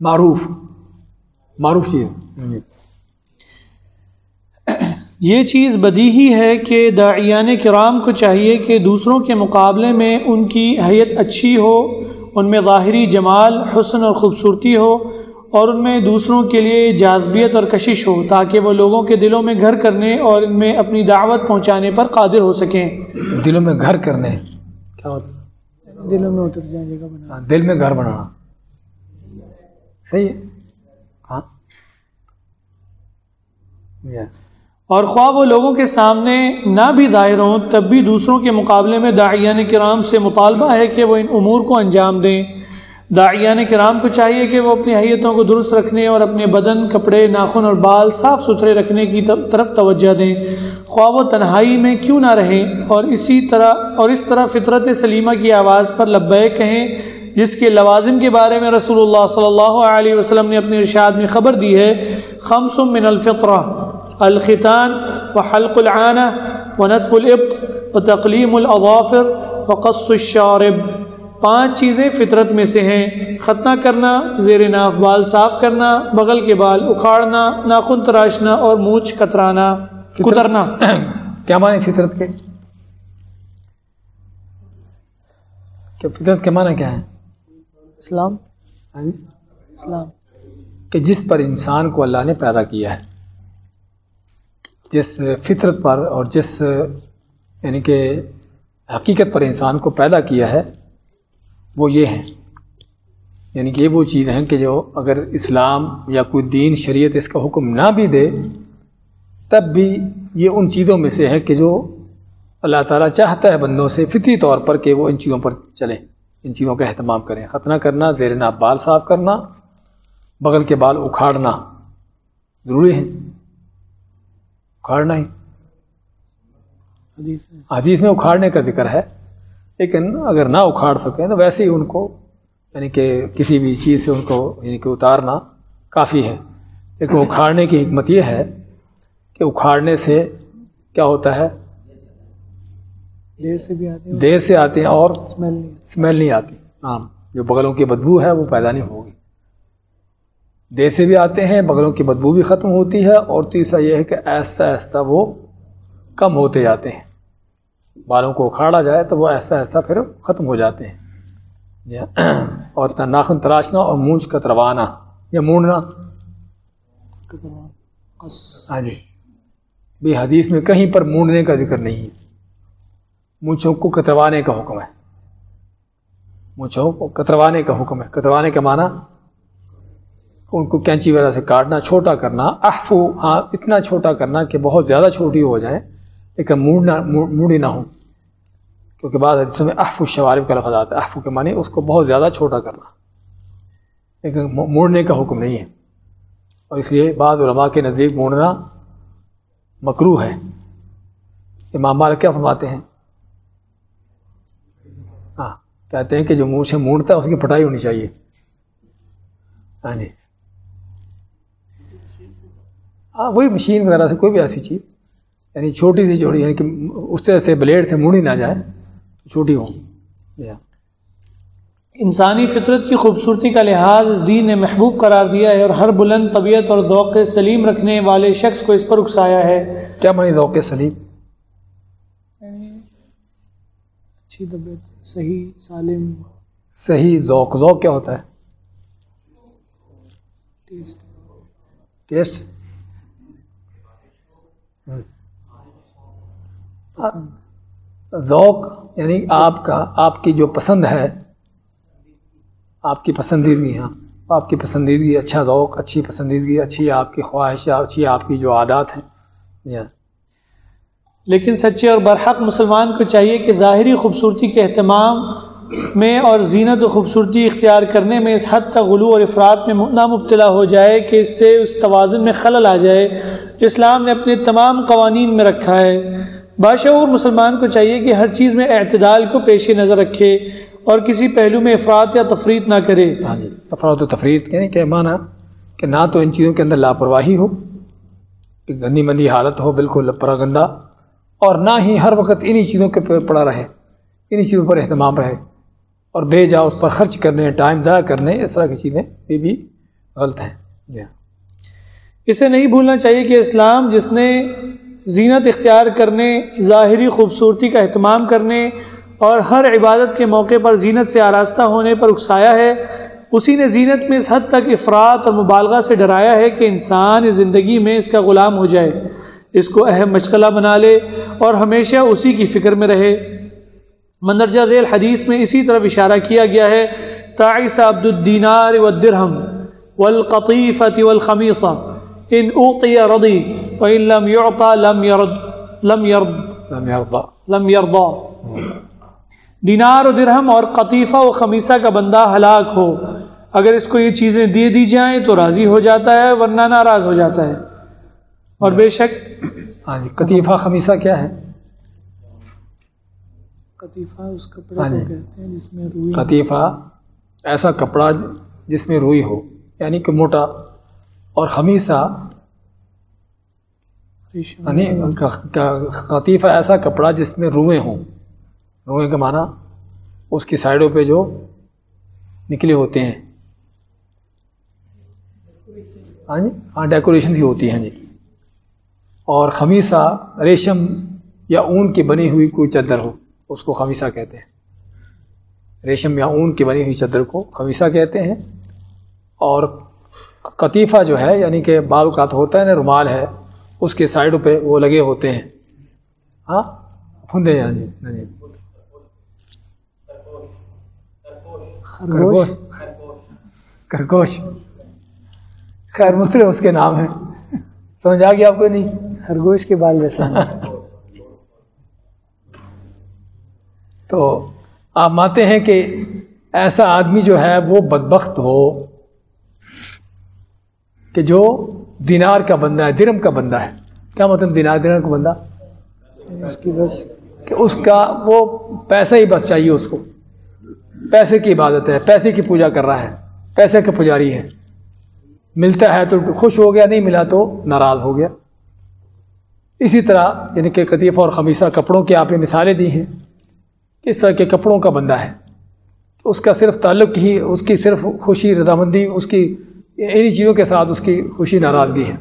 معروف۔ معروف چیز۔ یہ چیز بدی ہی ہے کہ داعیان کرام کو چاہیے کہ دوسروں کے مقابلے میں ان کی حیت اچھی ہو، ان میں ظاہری جمال، حسن اور خوبصورتی ہو۔ اور ان میں دوسروں کے لیے جاذبیت اور کشش ہو تاکہ وہ لوگوں کے دلوں میں گھر کرنے اور ان میں اپنی دعوت پہنچانے پر قادر ہو سکیں۔ دلوں میں گھر کرنے؟ کیا ہوتا دلوں میں اتر جائیں جگہ بنا۔ ہاں، دل میں گھر بنانا۔ صحیح ہے۔ ہاں۔ اور خواہ وہ لوگوں کے سامنے نہ بھی ظاہر ہوں تب بھی دوسروں کے مقابلے میں داعیان کرام سے مطالبہ ہے کہ وہ ان امور کو انجام دیں۔ داعیان کرام کو چاہیے کہ وہ اپنی حیتوں کو درست رکھنے اور اپنے بدن، کپڑے، ناخن اور بال صاف ستھرے رکھنے کی طرف توجہ دیں۔ خواب و تنہائی میں کیوں نہ رہیں اور اسی طرح اور اس طرح فطرت سلیمہ کی آواز پر لبیک کہیں، جس کے لوازم کے بارے میں رسول اللہ صلی اللہ علیہ وسلم نے اپنے ارشاد میں خبر دی ہے، خمس من الفطرہ الخطان و حلق العانہ و نطف العبت و تقلیم الاظافر و قص الشارب۔ پانچ چیزیں فطرت میں سے ہیں ختنہ کرنا زیر ناف بال صاف کرنا بغل کے بال اکھاڑنا ناخن تراشنا اور مونچھ کترانا کترنا۔ کیا معنی فطرت کے؟ کہ فطرت کے معنی کیا ہے اسلام۔ ہاں جی؟ اسلام۔ کہ جس پر انسان کو اللہ نے پیدا کیا ہے جس فطرت پر اور جس یعنی کہ حقیقت پر انسان کو پیدا کیا ہے وہ یہ ہیں۔ یعنی کہ یہ وہ چیز ہیں کہ جو اگر اسلام یا کوئی دین شریعت اس کا حکم نہ بھی دے تب بھی یہ ان چیزوں میں سے ہے کہ جو اللہ تعالیٰ چاہتا ہے بندوں سے فطری طور پر کہ وہ ان چیزوں پر چلیں۔ ان چیزوں کا اہتمام کریں۔ ختنہ کرنا زیر ناپ بال صاف کرنا بغل کے بال اکھاڑنا ضروری ہے اکھاڑنا ہی۔ حدیث میں اکھاڑنے کا ذکر ہے۔ لیکن اگر نہ اکھاڑ سکیں تو ویسے ہی ان کو یعنی کہ کسی بھی چیز سے ان کو یعنی کہ اتارنا کافی ہے۔ لیکن اکھاڑنے کی حکمت یہ ہے کہ اکھاڑنے سے کیا ہوتا ہے؟ دیر سے بھی آتے دیر سے آتے ہیں اور اسمیل اسمیل نہیں آتی۔ ہاں جو بغلوں کی بدبو ہے وہ پیدا نہیں ہوگی۔ دیر سے بھی آتے ہیں بغلوں کی بدبو بھی ختم ہوتی ہے اور تیسرا یہ ہے کہ ایسا ایسا وہ کم ہوتے جاتے ہیں۔ بالوں کو اکھاڑا جائے تو وہ ایسا ایسا پھر ختم ہو جاتے ہیں۔ جی ہاں۔ اور ناخن تراشنا اور مونچھ کتروانا۔ یا مونڈنا۔ ہاں جی۔ بھی حدیث میں کہیں پر مونڈنے کا ذکر نہیں ہے۔ مونچھوں کو کتروانے کا حکم ہے۔ مونچھوں کو کتروانے کا حکم ہے۔ کتروانے کا معنی ان کو کینچی وغیرہ سے کاٹنا، چھوٹا کرنا، احفو ہاں اتنا چھوٹا کرنا کہ بہت زیادہ چھوٹی ہو جائیں لیکن موڑنا موڑی نہ ہو۔ کیونکہ بعض حدیثوں میں احف الشوارب کا لفظ آتا ہے۔ احفو کے معنی اس کو بہت زیادہ چھوٹا کرنا۔ لیکن موڑنے کا حکم نہیں ہے۔ اور اس لیے بعض علماء کے نزدیک موڑنا مکرو ہے۔ امام مالک کیا فرماتے ہیں؟ ہاں کہتے ہیں کہ جو منہ سے مونڈتا ہے، اس کی پٹائی ہونی چاہیے۔ ہاں جی۔ ہاں وہی مشین وغیرہ سے، کوئی بھی ایسی چیز۔ یعنی چھوٹی سی جوڑی یعنی کہ اس طرح سے بلیڈ سے موڑی نہ جائے چھوٹی ہو انسانی فطرت کی خوبصورتی کا لحاظ اس دین نے محبوب قرار دیا ہے اور ہر بلند طبیعت اور ذوق سلیم رکھنے والے شخص کو اس پر اکسایا ہے۔ کیا مانی ذوق سلیم؟ یعنی اچھی طبیعت صحیح سالم۔ صحیح ذوق ذوق کیا ہوتا ہے؟ ٹیسٹ ٹیسٹ ذوق یعنی آپ کا، آپ کی جو پسند ہے، آپ کی پسندیدگی ہاں آپ کی پسندیدگی اچھا ذوق، اچھی پسندیدگی، اچھی آپ کی خواہش اچھی آپ کی جو عادات ہیں جی ہاں لیکن سچے اور برحق مسلمان کو چاہیے کہ ظاہری خوبصورتی کے اہتمام میں اور زینت و خوبصورتی اختیار کرنے میں اس حد تک غلو اور افراد میں نہ مبتلا ہو جائے کہ اس سے اس توازن میں خلل آ جائے۔ اسلام نے اپنے تمام قوانین میں رکھا ہے۔ باشعور مسلمان کو چاہیے کہ ہر چیز میں اعتدال کو پیش نظر رکھے اور کسی پہلو میں افراد یا تفریح نہ کرے۔ ہاں جی افراد و تفریح کہیں کہ مانا کہ نہ تو ان چیزوں کے اندر لاپرواہی ہو کہ گندی مندی حالت ہو بالکل پرا گندہ اور نہ ہی ہر وقت انہی چیزوں کے پڑا رہے انہی چیزوں پر اہتمام رہے اور بے جا اس پر خرچ کرنے ٹائم ضائع کرنے اس طرح کی چیزیں یہ بھی غلط ہیں۔ جی ہاں۔ اسے نہیں بھولنا چاہیے کہ اسلام جس نے زینت اختیار کرنے، ظاہری خوبصورتی کا اہتمام کرنے اور ہر عبادت کے موقع پر زینت سے آراستہ ہونے پر اکسایا ہے۔ اسی نے زینت میں اس حد تک افراد اور مبالغہ سے ڈرایا ہے کہ انسان اس زندگی میں اس کا غلام ہو جائے، اس کو اہم مشغلہ بنا لے اور ہمیشہ اسی کی فکر میں رہے۔ مندرجہ ذیل حدیث میں اسی طرف اشارہ کیا گیا ہے، تعیس عبد الدینار و درہم والقطیفت والخمیصہ، ان اوقی رضی وإن لم يعطى لم يرد لم يرد لم يرضى لم يرضى دینار و درہم اور قطیفہ و خمیصہ کا بندہ ہلاک ہو۔ اگر اس کو یہ چیزیں دے دی جائیں تو راضی ہو جاتا ہے ورنہ ناراض ہو جاتا ہے۔ اور بے شک ہاں جی قطیفہ خمیصہ کیا ہے؟ قطیفہ اس کپڑے کو کہتے ہیں جس میں روئی قطیفہ ایسا کپڑا جس میں روئی ہو یعنی کہ موٹا۔ اور خمیصہ یعنی قطیفہ ایسا کپڑا جس میں روئیں ہوں۔ روئیں کا معنی اس کی سائڈوں پہ جو نکلے ہوتے ہیں۔ ہاں جی؟ ہاں ڈیکوریشن بھی ہوتی ہیں ہاں جی۔ اور خمیسہ ریشم یا اون کی بنی ہوئی کوئی چادر ہو، اس کو خمیسہ کہتے ہیں۔ ریشم یا اون کی بنی ہوئی چادر کو خمیسہ کہتے ہیں۔ اور قطیفہ جو ہے یعنی کہ بال اوقات ہوتا ہے نا رومال ہے اس کے سائڈوں پہ وہ لگے ہوتے ہیں۔ ہاں؟ پھندے ہاں جی ہاں جی۔ خرگوش۔ خرگوش۔ خیر مختلف اس کے نام ہے سمجھ آ گیا آپ کو نہیں؟ خرگوش کے بال جیسا۔ تو آپ مانتے ہیں کہ ایسا آدمی جو ہے وہ بدبخت ہو کہ جو دینار کا بندہ ہے درم کا بندہ ہے۔ کیا مطلب دینار دینار کا بندہ؟ اس کی بس کہ اس کا وہ پیسہ ہی بس چاہیے اس کو۔ پیسے کی عبادت ہے پیسے کی پوجا کر رہا ہے پیسے کا پجاری ہے۔ ملتا ہے تو خوش ہو گیا نہیں ملا تو ناراض ہو گیا۔ اسی طرح یعنی کہ قطیفہ اور خمیصہ کپڑوں کی آپ نے مثالیں دی ہیں اس طرح کے کپڑوں کا بندہ ہے۔ اس کا صرف تعلق ہی اس کی صرف خوشی رضامندی اس کی انہی چیزوں کے ساتھ اس کی خوشی ناراضگی ہے۔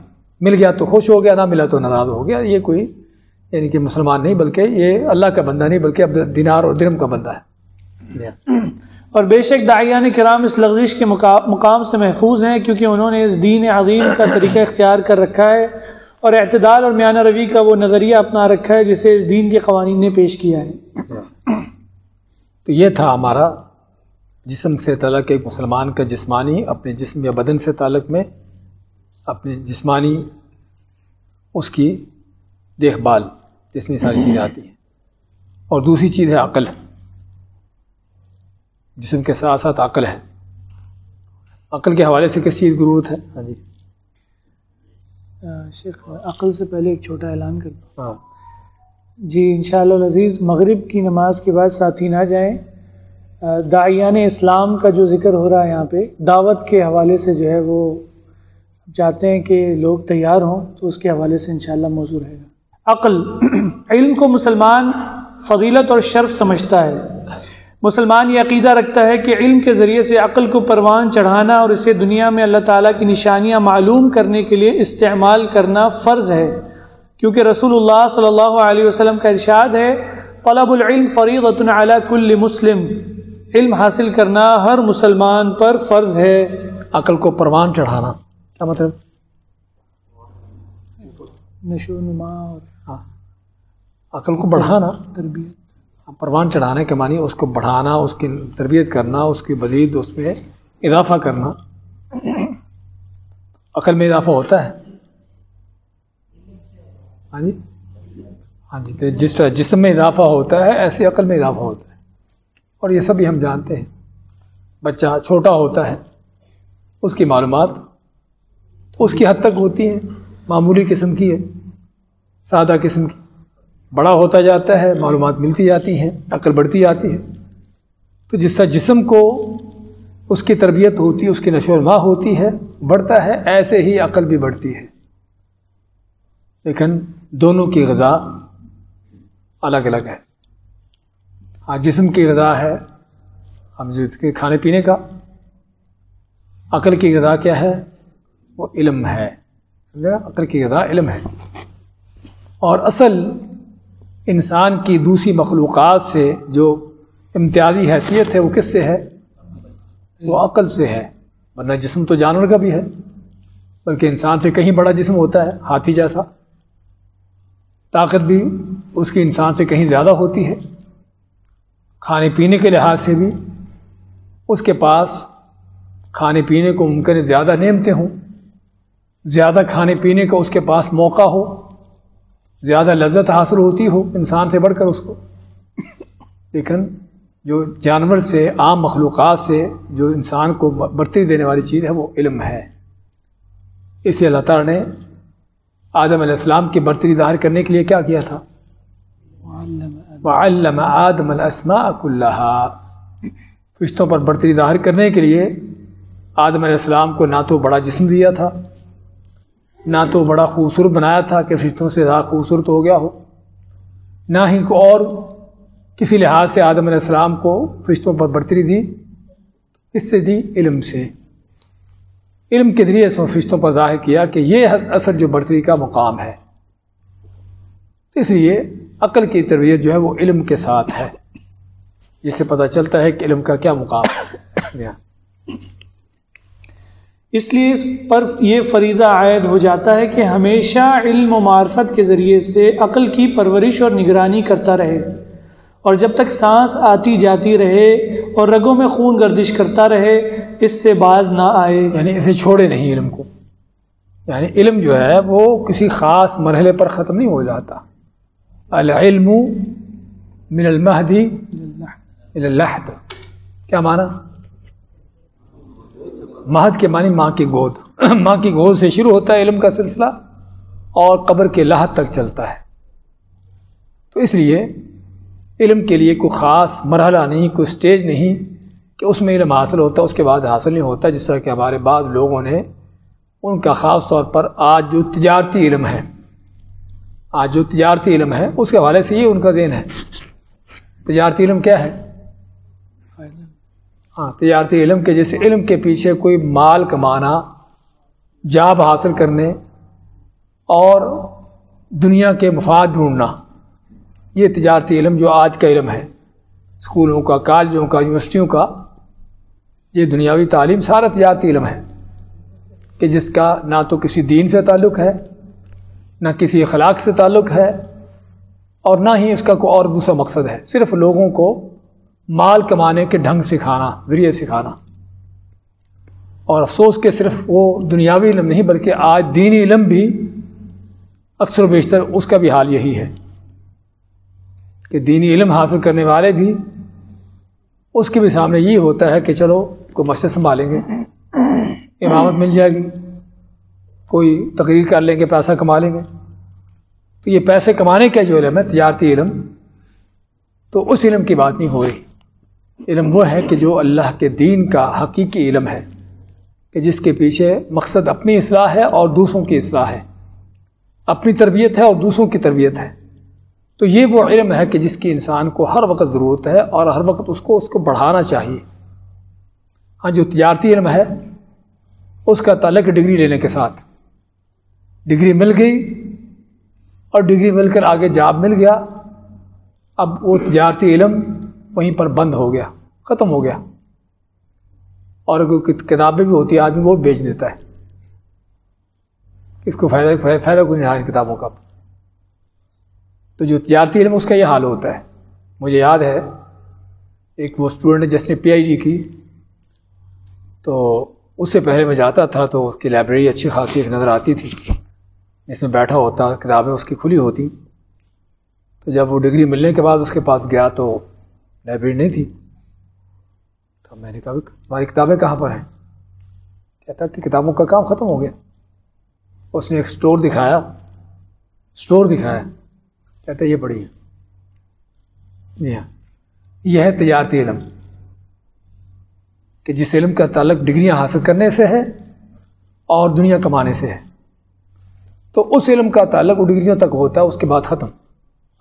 مل گیا تو خوش ہو گیا نہ ملا تو ناراض ہو گیا۔ یہ کوئی یعنی کہ مسلمان نہیں بلکہ یہ اللہ کا بندہ نہیں بلکہ اب دینار اور درم کا بندہ ہے۔ اور بے شک دائیان کرام اس لغزش کے مقام سے محفوظ ہیں کیونکہ انہوں نے اس دین عظیم کا طریقہ اختیار کر رکھا ہے اور اعتدال اور میانہ روی کا وہ نظریہ اپنا رکھا ہے جسے اس دین کے قوانین نے پیش کیا ہے۔ تو یہ تھا ہمارا جسم سے تعلق ایک مسلمان کا جسمانی اپنے جسم یا بدن سے تعلق میں اپنے جسمانی اس کی دیکھ بھال جس میں ساری چیزیں آتی ہیں۔ اور دوسری چیز ہے عقل۔ جسم کے ساتھ ساتھ عقل ہے۔ عقل کے حوالے سے کس چیز کی ضرورت ہے؟ ہاں جی۔ شیخ عقل سے پہلے ایک چھوٹا اعلان کر دوں ہاں۔ جی انشاءاللہ العزیز مغرب کی نماز کے بعد ساتھی نہ جائیں۔ داعیان اسلام کا جو ذکر ہو رہا ہے یہاں پہ، دعوت کے حوالے سے جو ہے وہ چاہتے ہیں کہ لوگ تیار ہوں تو اس کے حوالے سے انشاءاللہ موضوع رہے گا۔ عقل، علم کو مسلمان فضیلت اور شرف سمجھتا ہے۔ مسلمان یہ عقیدہ رکھتا ہے کہ علم کے ذریعے سے عقل کو پروان چڑھانا اور اسے دنیا میں اللہ تعالیٰ کی نشانیاں معلوم کرنے کے لیے استعمال کرنا فرض ہے۔ کیونکہ رسول اللہ صلی اللہ علیہ وسلم کا ارشاد ہے، طلب العلم فریغۃ علی کل مسلم۔ علم حاصل کرنا ہر مسلمان پر فرض ہے۔ عقل کو پروان چڑھانا۔ کیا مطلب؟ نشو و نما اور ہاں۔ عقل کو بڑھانا۔ تربیت۔ پروان چڑھانے کے معنی اس کو بڑھانا اس کی تربیت کرنا اس کی مزید اس پہ اضافہ کرنا۔ عقل میں اضافہ ہوتا ہے۔ ہاں جی۔ ہاں جی تو جس طرح جسم میں اضافہ ہوتا ہے ایسے عقل میں اضافہ ہوتا ہے۔ اور یہ سبھی ہم جانتے ہیں۔ بچہ چھوٹا ہوتا ہے، اس کی معلومات تو اس کی حد تک ہوتی ہیں، معمولی قسم کی ہے، سادہ قسم کی۔ بڑا ہوتا جاتا ہے، معلومات ملتی جاتی ہیں، عقل بڑھتی جاتی ہے۔ تو جس طرح جسم کو اس کی تربیت ہوتی ہے، اس کی نشو و نما ہوتی ہے، بڑھتا ہے، ایسے ہی عقل بھی بڑھتی ہے۔ لیکن دونوں کی غذا الگ الگ ہے۔ ہاں جسم کی غذا ہے۔ ہم جو اس کے کھانے پینے کا عقل کی غذا کیا ہے، وہ علم ہے۔ سمجھا؟ عقل کی غذا علم ہے۔ اور اصل انسان کی دوسری مخلوقات سے جو امتیازی حیثیت ہے، وہ کس سے ہے؟ وہ عقل سے ہے۔ ورنہ جسم تو جانور کا بھی ہے۔ بلکہ انسان سے کہیں بڑا جسم ہوتا ہے، ہاتھی جیسا۔ طاقت بھی اس کی انسان سے کہیں زیادہ ہوتی ہے۔ کھانے پینے کے لحاظ سے بھی اس کے پاس کھانے پینے کو ممکن زیادہ نعمتیں ہوں، زیادہ کھانے پینے کا اس کے پاس موقع ہو، زیادہ لذت حاصل ہوتی ہو انسان سے بڑھ کر اس کو۔ لیکن جو جانور سے، عام مخلوقات سے جو انسان کو برتری دینے والی چیز ہے، وہ علم ہے۔ اسے اللہ تعالیٰ نے آدم علیہ السلام کی برتری ظاہر کرنے کے لیے کیا کیا تھا؟ وعلم آدم الاسماء كلها۔ فرشتوں پر برتری ظاہر کرنے کے لیے آدم علیہ السلام کو نہ تو بڑا جسم دیا تھا، نہ تو بڑا خوبصورت بنایا تھا کہ فرشتوں سے زیادہ خوبصورت ہو گیا ہو، نہ ہی کو اور۔ کسی لحاظ سے آدم علیہ السلام کو فرشتوں پر برتری دی، اس سے دی علم سے۔ علم کے ذریعے سے فرشتوں پر ظاہر کیا کہ یہ اصل جو برتری کا مقام ہے۔ اس لیے عقل کی تربیت جو ہے وہ علم کے ساتھ ہے۔ جس سے پتہ چلتا ہے کہ علم کا کیا مقام ہے۔ جی ہاں۔ اس لیے اس پر یہ فریضہ عائد ہو جاتا ہے کہ ہمیشہ علم و معرفت کے ذریعے سے عقل کی پرورش اور نگرانی کرتا رہے۔ اور جب تک سانس آتی جاتی رہے اور رگوں میں خون گردش کرتا رہے، اس سے باز نہ آئے۔ یعنی اسے چھوڑے نہیں علم کو۔ یعنی علم جو ہے وہ کسی خاص مرحلے پر ختم نہیں ہو جاتا۔ العلم من المہدی اللحد. کیا معنی؟ مہد کے معنی ماں کی گود. ماں کی گود سے شروع ہوتا ہے علم کا سلسلہ اور قبر کے لحد تک چلتا ہے. تو اس لیے علم کے لیے کوئی خاص مرحلہ نہیں، کوئی سٹیج نہیں کہ اس میں علم حاصل ہوتا، اس کے بعد حاصل نہیں ہوتا، جس طرح کہ ہمارے بعض لوگوں نے ان کا خاص طور پر آج جو تجارتی علم ہے آج جو تجارتی علم ہے، اس کے حوالے سے یہ ان کا دین ہے۔ تجارتی علم کیا ہے؟ ہاں تجارتی علم کے جیسے علم کے پیچھے کوئی مال کمانا، جاب حاصل کرنے اور دنیا کے مفاد ڈھونڈنا، یہ تجارتی علم جو آج کا علم ہے۔ اسکولوں کا، کالجوں کا، یونیورسٹیوں کا، یہ دنیاوی تعلیم، سارا تجارتی علم ہے کہ جس کا نہ تو کسی دین سے تعلق ہے نہ کسی اخلاق سے تعلق ہے اور نہ ہی اس کا کوئی اور دوسرا مقصد ہے۔ صرف لوگوں کو مال کمانے کے ڈھنگ سکھانا، ذریعے سکھانا۔ اور افسوس کہ صرف وہ دنیاوی علم نہیں، بلکہ آج دینی علم بھی اکثر و بیشتر اس کا بھی حال یہی ہے کہ دینی علم حاصل کرنے والے بھی اس کے بھی سامنے یہ ہوتا ہے کہ چلو کوئی مسجد سنبھالیں گے، امامت مل جائے گی۔ کوئی تقریر کر لیں گے، پیسہ کما لیں گے۔ تو یہ پیسے کمانے کا جو علم ہے، تجارتی علم، تو اس علم کی بات نہیں ہو رہی۔ علم وہ ہے کہ جو اللہ کے دین کا حقیقی علم ہے، کہ جس کے پیچھے مقصد اپنی اصلاح ہے اور دوسروں کی اصلاح ہے۔ اپنی تربیت ہے اور دوسروں کی تربیت ہے۔ تو یہ وہ علم ہے کہ جس کی انسان کو ہر وقت ضرورت ہے اور ہر وقت اس کو اس کو بڑھانا چاہیے۔ ہاں جو تجارتی علم ہے، اس کا تعلق ڈگری لینے کے ساتھ۔ ڈگری مل گئی اور ڈگری مل کر آگے جاب مل گیا۔ اب وہ تجارتی علم وہیں پر بند ہو گیا، ختم ہو گیا۔ اور اگر کتابیں بھی ہوتی ہیں، آدمی وہ بیچ دیتا ہے۔ اس کو فائدہ فائدہ کو نہیں رہا ان کتابوں کا۔ تو جو تجارتی علم، اس کا یہ حال ہوتا ہے۔ مجھے یاد ہے، ایک وہ اسٹوڈنٹ جس نے پی آئی ڈی کی۔ تو اس سے پہلے میں جاتا تھا تو اس کی لائبریری اچھی خاصی نظر آتی تھی۔ جس میں بیٹھا ہوتا، کتابیں اس کی کھلی ہوتی۔ تو جب وہ ڈگری ملنے کے بعد اس کے پاس گیا تو لائبریری نہیں تھی۔ تو میں نے کہا، تمہاری کتابیں کہاں پر ہیں؟ کہتا کہ کتابوں کا کام ختم ہو گیا۔ اس نے ایک اسٹور دکھایا۔ اسٹور دکھایا۔ کہتا، یہ بڑی ہے۔ جی ہاں۔ یہ ہے تجارتی علم۔ کہ جس علم کا تعلق ڈگریاں حاصل کرنے سے ہے اور دنیا کمانے سے ہے۔ تو اس علم کا تعلق ڈگریوں تک ہوتا ہے، اس کے بعد ختم۔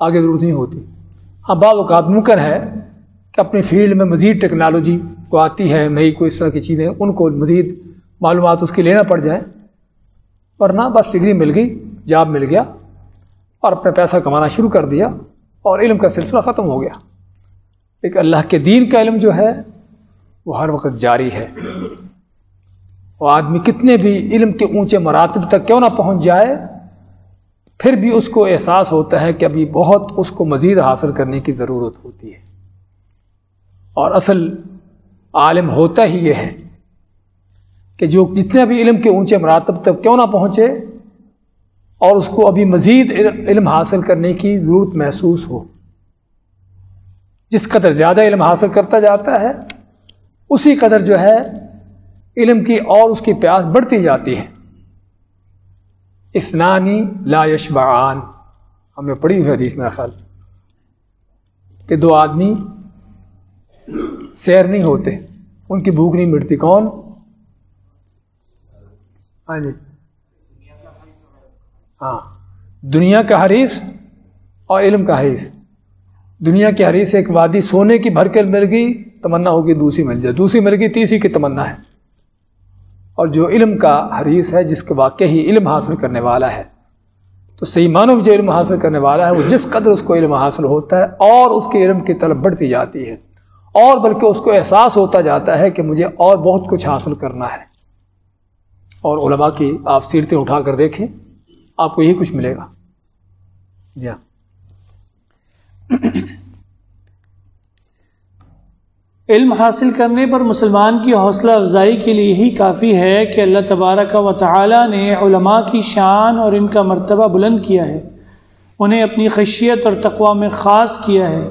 آگے ضرورت نہیں ہوتی۔ ہاں بعض اوقات ممکن ہے کہ اپنی فیلڈ میں مزید ٹیکنالوجی کو آتی ہے، نئی کوئی اس طرح کی چیزیں، ان کو مزید معلومات اس کی لینا پڑ جائیں ورنہ بس ڈگری مل گئی، جاب مل گیا اور اپنا پیسہ کمانا شروع کر دیا اور علم کا سلسلہ ختم ہو گیا۔ لیکن اللہ کے دین کا علم جو ہے، وہ ہر وقت جاری ہے۔ وہ آدمی کتنے بھی علم کے اونچے مراتب تک کیوں نہ پہنچ جائے، پھر بھی اس کو احساس ہوتا ہے کہ ابھی بہت اس کو مزید حاصل کرنے کی ضرورت ہوتی ہے۔ اور اصل عالم ہوتا ہی یہ ہے کہ جو جتنے بھی علم کے اونچے مراتب تک کیوں نہ پہنچے اور اس کو ابھی مزید علم حاصل کرنے کی ضرورت محسوس ہو۔ جس قدر زیادہ علم حاصل کرتا جاتا ہے، اسی قدر جو ہے علم کی اور اس کی پیاس بڑھتی جاتی ہے۔ اسنانی لا یشبعان۔ ہم نے پڑھی ہوئی حدیث میرا خیال۔ کہ دو آدمی سیر نہیں ہوتے، ان کی بھوک نہیں مٹتی۔ کون؟ ہاں جی۔ ہاں۔ دنیا کا حریث اور علم کا حریث دنیا کی حریث ایک وادی سونے کی بھر کے مل گئی، تمنا ہوگی دوسری مل جائے۔ دوسری مل گئی، تیسری کی تمنا ہے۔ اور جو علم کا حریث ہے، جس کے واقع ہی علم حاصل کرنے والا ہے۔ تو صحیح معنوں میں جو علم حاصل کرنے والا ہے، وہ جس قدر اس کو علم حاصل ہوتا ہے اور اس کے علم کی طلب بڑھتی جاتی ہے۔ اور بلکہ اس کو احساس ہوتا جاتا ہے کہ مجھے اور بہت کچھ حاصل کرنا ہے۔ اور علماء کی آپ سیرتیں اٹھا کر دیکھیں، آپ کو یہی کچھ ملے گا۔ جی ہاں۔ علم حاصل کرنے پر مسلمان کی حوصلہ افزائی کے لیے یہی کافی ہے کہ اللہ تبارک و تعالی نے علماء کی شان اور ان کا مرتبہ بلند کیا ہے۔ انہیں اپنی خشیت اور تقوا میں خاص کیا ہے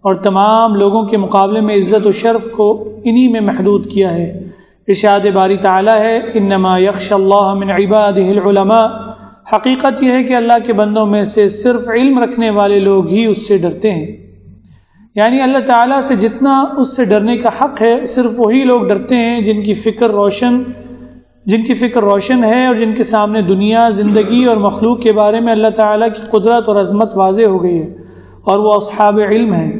اور تمام لوگوں کے مقابلے میں عزت و شرف کو انہی میں محدود کیا ہے۔ ارشاد باری تعالیٰ ہے، انما یکش اللہ من عباد العلماء۔ حقیقت یہ ہے کہ اللہ کے بندوں میں سے صرف علم رکھنے والے لوگ ہی اس سے ڈرتے ہیں۔ یعنی اللہ تعالیٰ سے جتنا اس سے ڈرنے کا حق ہے، صرف وہی لوگ ڈرتے ہیں جن کی فکر روشن، جن کی فکر روشن ہے اور جن کے سامنے دنیا، زندگی اور مخلوق کے بارے میں اللہ تعالیٰ کی قدرت اور عظمت واضح ہو گئی ہے اور وہ اصحاب علم ہیں۔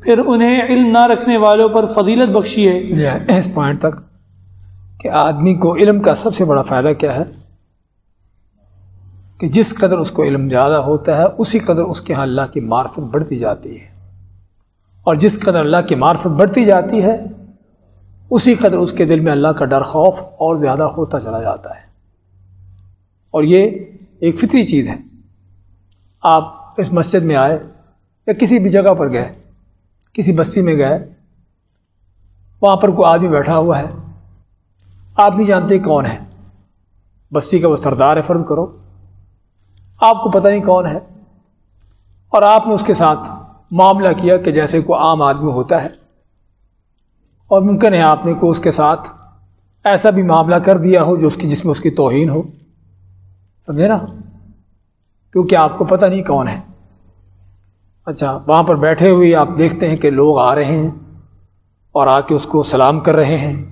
پھر انہیں علم نہ رکھنے والوں پر فضیلت بخشی ہے۔ اس پوائنٹ تک کہ آدمی کو علم کا سب سے بڑا فائدہ کیا ہے؟ کہ جس قدر اس کو علم زیادہ ہوتا ہے، اسی قدر اس کے ہاں اللہ کی معرفت بڑھتی جاتی ہے۔ اور جس قدر اللہ کی معرفت بڑھتی جاتی ہے، اسی قدر اس کے دل میں اللہ کا ڈر خوف اور زیادہ ہوتا چلا جاتا ہے۔ اور یہ ایک فطری چیز ہے۔ آپ اس مسجد میں آئے یا کسی بھی جگہ پر گئے، کسی بستی میں گئے، وہاں پر کوئی آدمی بیٹھا ہوا ہے، آپ نہیں جانتے کون ہے۔ بستی کا وہ سردار ہے، فرض کرو۔ آپ کو پتہ نہیں کون ہے۔ اور آپ نے اس کے ساتھ معاملہ کیا کہ جیسے کوئی عام آدمی ہوتا ہے اور ممکن ہے آپ نے کو اس کے ساتھ ایسا بھی معاملہ کر دیا ہو جو اس کی جس میں اس کی توہین ہو۔ سمجھے نا؟ کیونکہ آپ کو پتہ نہیں کون ہے۔ اچھا وہاں پر بیٹھے ہوئے آپ دیکھتے ہیں کہ لوگ آ رہے ہیں اور آ کے اس کو سلام کر رہے ہیں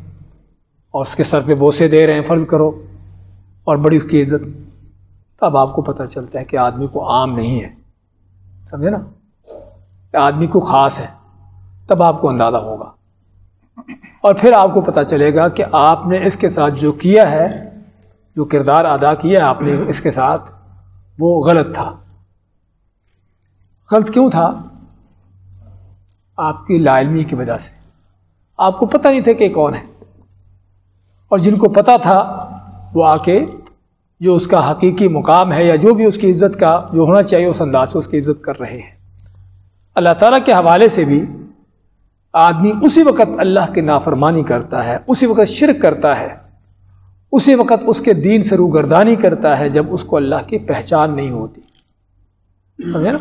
اور اس کے سر پہ بوسے دے رہے ہیں، فرض کرو، اور بڑی اس کی عزت۔ تب آپ کو پتہ چلتا ہے کہ آدمی کو عام نہیں ہے۔ سمجھے نا؟ آدمی کو خاص ہے، تب آپ کو اندازہ ہوگا۔ اور پھر آپ کو پتہ چلے گا کہ آپ نے اس کے ساتھ جو کیا ہے، جو کردار ادا کیا آپ نے اس کے ساتھ، وہ غلط تھا۔ غلط کیوں تھا؟ آپ کی لا علمی کی وجہ سے۔ آپ کو پتہ نہیں تھا کہ کون ہے۔ اور جن کو پتہ تھا، وہ آ کے جو اس کا حقیقی مقام ہے یا جو بھی اس کی عزت کا، جو ہونا چاہیے، اس انداز سے اس کی عزت کر رہے ہیں۔ اللہ تعالیٰ کے حوالے سے بھی آدمی اسی وقت اللہ کی نافرمانی کرتا ہے، اسی وقت شرک کرتا ہے، اسی وقت اس کے دین سے روگردانی کرتا ہے جب اس کو اللہ کی پہچان نہیں ہوتی۔ سمجھے نا؟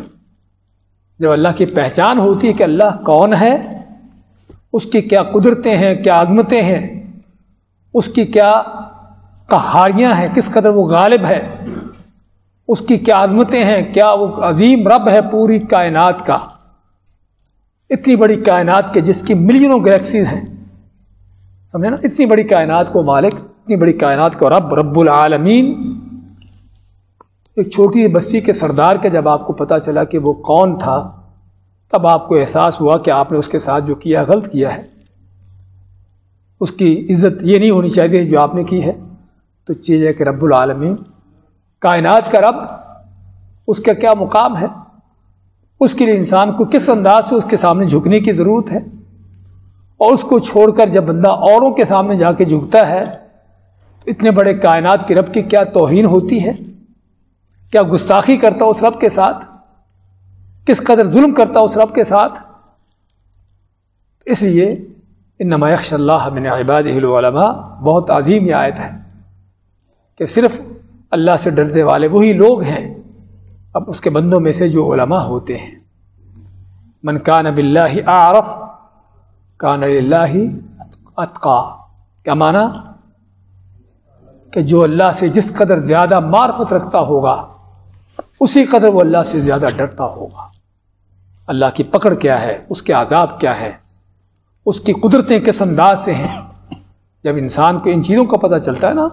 جب اللہ کی پہچان ہوتی ہے کہ اللہ کون ہے، اس کی کیا قدرتیں ہیں، کیا عظمتیں ہیں، اس کی کیا کہاریاں ہیں، کس قدر وہ غالب ہے، اس کی کیا عظمتیں ہیں، کیا وہ عظیم رب ہے پوری کائنات کا۔ اتنی بڑی کائنات کے جس کی ملینوں گلیکسیز ہیں۔ سمجھے نا؟ اتنی بڑی کائنات کو مالک، اتنی بڑی کائنات کو رب رب العالمین۔ ایک چھوٹی بستی کے سردار کے جب آپ کو پتہ چلا کہ وہ کون تھا، تب آپ کو احساس ہوا کہ آپ نے اس کے ساتھ جو کیا غلط کیا ہے۔ اس کی عزت یہ نہیں ہونی چاہیے جو آپ نے کی ہے۔ تو چیز ہے کہ رب العالمین، کائنات کا رب، اس کا کیا مقام ہے؟ اس کے لیے انسان کو کس انداز سے اس کے سامنے جھکنے کی ضرورت ہے؟ اور اس کو چھوڑ کر جب بندہ اوروں کے سامنے جا کے جھکتا ہے، تو اتنے بڑے کائنات کے رب کی کیا توہین ہوتی ہے؟ کیا گستاخی کرتا اس رب کے ساتھ؟ کس قدر ظلم کرتا اس رب کے ساتھ؟ اس لیے ان نمائش اللہ بن عباد العلماء، بہت عظیم یہ آیت ہے کہ صرف اللہ سے ڈرنے والے وہی لوگ ہیں اب اس کے بندوں میں سے جو علماء ہوتے ہیں، من کان نب اللہ عارف کان اللہ اطقا کیا معنی کہ جو اللہ سے جس قدر زیادہ معرفت رکھتا ہوگا، اسی قدر وہ اللہ سے زیادہ ڈرتا ہوگا۔ اللہ کی پکڑ کیا ہے؟ اس کے عذاب کیا ہے؟ اس کی قدرتیں کس انداز سے ہیں؟ جب انسان کو ان چیزوں کا پتہ چلتا ہے نا،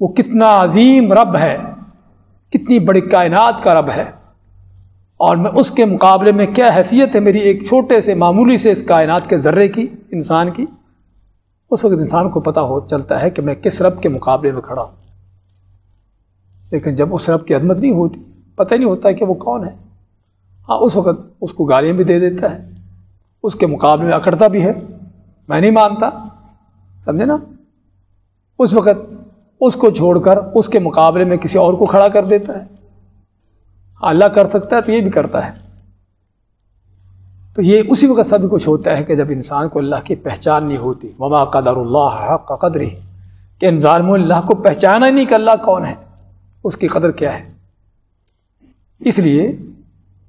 وہ کتنا عظیم رب ہے۔ کتنی بڑی کائنات کا رب ہے۔ اور میں اس کے مقابلے میں کیا حیثیت ہے میری ایک چھوٹے سے معمولی سے اس کائنات کے ذرے کی، انسان کی؟ اس وقت انسان کو پتہ ہو چلتا ہے کہ میں کس رب کے مقابلے میں کھڑا ہوں۔ لیکن جب اس رب کی عدمت نہیں ہوتی، پتہ نہیں ہوتا کہ وہ کون ہے۔ ہاں اس وقت اس کو گالیاں بھی دے دیتا ہے۔ اس کے مقابلے میں اکڑتا بھی ہے۔ میں نہیں مانتا، سمجھے نا؟ اس وقت اس کو چھوڑ کر اس کے مقابلے میں کسی اور کو کھڑا کر دیتا ہے۔ اللہ کر سکتا ہے تو یہ بھی کرتا ہے۔ تو یہ اسی وقت سب کچھ ہوتا ہے کہ جب انسان کو اللہ کی پہچان نہیں ہوتی۔ وما قدر اللہ حق قدر ہی کہ انظار اللہ کو پہچانا ہی نہیں کہ اللہ کون ہے۔ اس کی قدر کیا ہے؟ اس لیے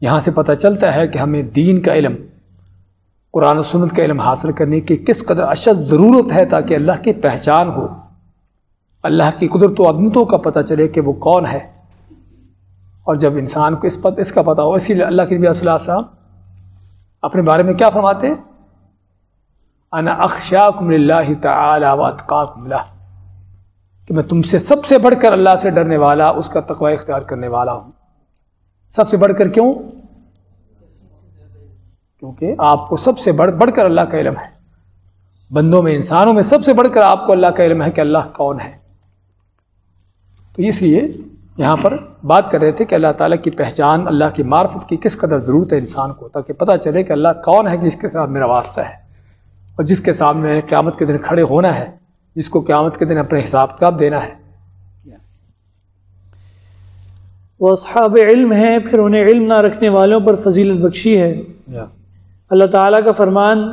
یہاں سے پتہ چلتا ہے کہ ہمیں دین کا علم، قرآن و سنت کا علم حاصل کرنے کی کس قدر اشد ضرورت ہے تاکہ اللہ کی پہچان ہو۔ اللہ کی قدرت و عدمتوں کا پتہ چلے کہ وہ کون ہے۔ اور جب انسان کو اس پت، اس کا پتہ ہو، اسی لیے اللہ کے نبی صلی اللہ علیہ وسلم اپنے بارے میں کیا فرماتے انا اخشاکم اللہ تعالی و اتقاکم اللہ کہ میں تم سے سب سے بڑھ کر اللہ سے ڈرنے والا، اس کا تقوی اختیار کرنے والا ہوں۔ سب سے بڑھ کر کیوں؟ کیونکہ آپ کو سب سے بڑھ بڑھ کر اللہ کا علم ہے۔ بندوں میں، انسانوں میں سب سے بڑھ کر آپ کو اللہ کا علم ہے کہ اللہ کون ہے۔ تو اس لیے یہاں پر بات کر رہے تھے کہ اللہ تعالیٰ کی پہچان اللہ کی معرفت کی کس قدر ضرورت ہے انسان کو تاکہ پتہ چلے کہ اللہ کون ہے جس کے ساتھ میرا واسطہ ہے اور جس کے سامنے قیامت کے دن کھڑے ہونا ہے جس کو قیامت کے دن اپنے حساب کتاب دینا ہے۔ وہ اصحاب علم ہیں پھر انہیں علم نہ رکھنے والوں پر فضیلت بخشی ہے۔ اللہ تعالیٰ کا فرمان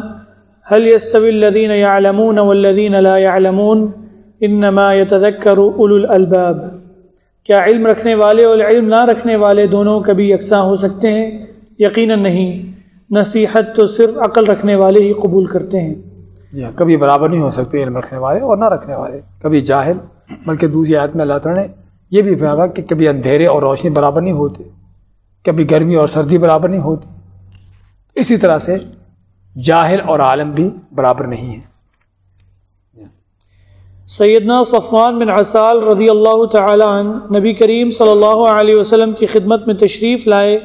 حل يستوي الذين يعلمون والذين لا يعلمون انما يتذكر اولو الالباب کیا علم رکھنے والے اور علم نہ رکھنے والے دونوں کبھی یکساں ہو سکتے ہیں؟ یقیناً نہیں۔ نصیحت تو صرف عقل رکھنے والے ہی قبول کرتے ہیں۔ جی ہاں، کبھی برابر نہیں ہو سکتے علم رکھنے والے اور نہ رکھنے والے۔ کبھی جاہل بلکہ دوسری آیت میں اللہ تعالیٰ نے یہ بھی فرمایا کہ کبھی اندھیرے اور روشنی برابر نہیں ہوتے کبھی گرمی اور سردی برابر نہیں ہوتی۔ اسی طرح سے جاہل اور عالم بھی برابر نہیں ہیں۔ سیدنا صفوان بن عسال رضی اللہ تعالی عنہ نبی کریم صلی اللہ علیہ وسلم کی خدمت میں تشریف لائے۔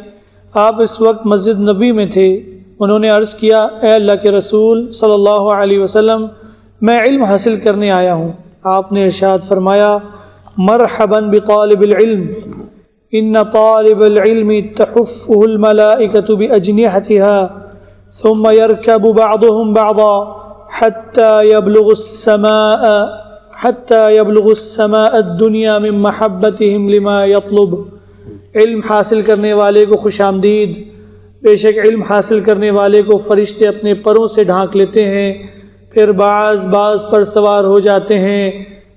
آپ اس وقت مسجد نبی میں تھے۔ انہوں نے عرض کیا، اے اللہ کے رسول صلی اللہ علیہ وسلم، میں علم حاصل کرنے آیا ہوں۔ آپ نے ارشاد فرمایا، مرحبا بطالب العلم۔ ان طالب العلم تحفه الملائكة بأجنحتها ثم يركب بعضهم بعضا حتى يبلغ السماء حتى يبلغ السماء الدنيا من محبتهم لما يطلب. علم حاصل کرنے والے کو خوش آمدید. بے شک علم حاصل کرنے والے کو فرشتے اپنے پروں سے ڈھانک لیتے ہیں، پھر بعض بعض پر سوار ہو جاتے ہیں،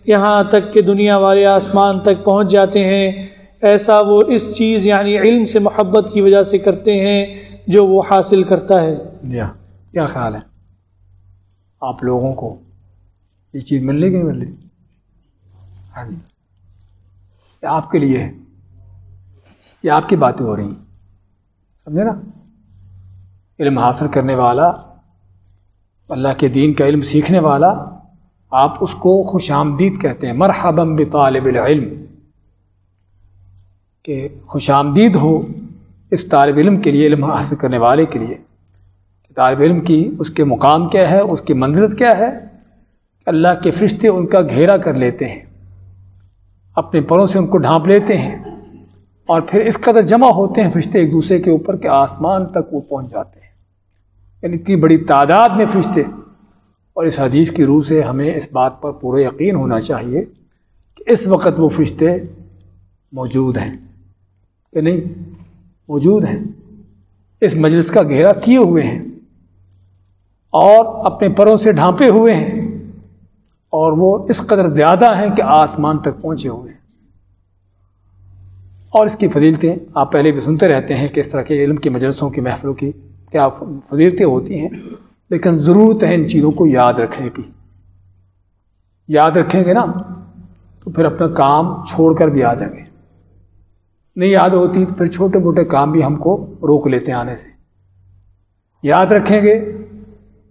یہاں تک کہ دنیا والے آسمان تک پہنچ جاتے ہیں۔ ایسا وہ اس چیز یعنی علم سے محبت کی وجہ سے کرتے ہیں جو وہ حاصل کرتا ہے۔ جی ہاں، کیا خیال ہے؟ آپ لوگوں کو یہ چیز مل رہی کہ نہیں مل رہی؟ ہاں جی۔ یہ آپ کے لیے ہے۔ یہ آپ کی باتیں ہو رہی ہیں۔ سمجھے نا؟ علم حاصل کرنے والا، اللہ کے دین کا علم سیکھنے والا، آپ اس کو خوش آمدید کہتے ہیں۔ مرحبم بطالب العلم۔ کہ خوش آمدید ہو اس طالب علم کے لیے، علم حاصل کرنے والے کے لیے۔ طالب علم کی اس کے مقام کیا ہے؟ اس کی منزلت کیا ہے؟ اللہ کے فرشتے ان کا گھیرا کر لیتے ہیں، اپنے پروں سے ان کو ڈھانپ لیتے ہیں اور پھر اس قدر جمع ہوتے ہیں فرشتے ایک دوسرے کے اوپر کہ آسمان تک وہ پہنچ جاتے ہیں۔ یعنی اتنی بڑی تعداد میں فرشتے۔ اور اس حدیث کی روح سے ہمیں اس بات پر پورا یقین ہونا چاہیے کہ اس وقت وہ فرشتے موجود ہیں کہ نہیں؟ موجود ہیں۔ اس مجلس کا گھیرا کیے ہوئے ہیں اور اپنے پروں سے ڈھانپے ہوئے ہیں۔ اور وہ اس قدر زیادہ ہیں کہ آسمان تک پہنچے ہوئے ہیں۔ اور اس کی فضیلتیں آپ پہلے بھی سنتے رہتے ہیں کہ اس طرح کے علم کی مجلسوں کی محفلوں کی کیا فضیلتیں ہوتی ہیں، لیکن ضرورت ہے ان چیزوں کو یاد رکھنے کی۔ یاد رکھیں گے نا، تو پھر اپنا کام چھوڑ کر بھی آ جائیں گے۔ نہیں یاد ہوتی تو پھر چھوٹے موٹے کام بھی ہم کو روک لیتے ہیں آنے سے۔ یاد رکھیں گے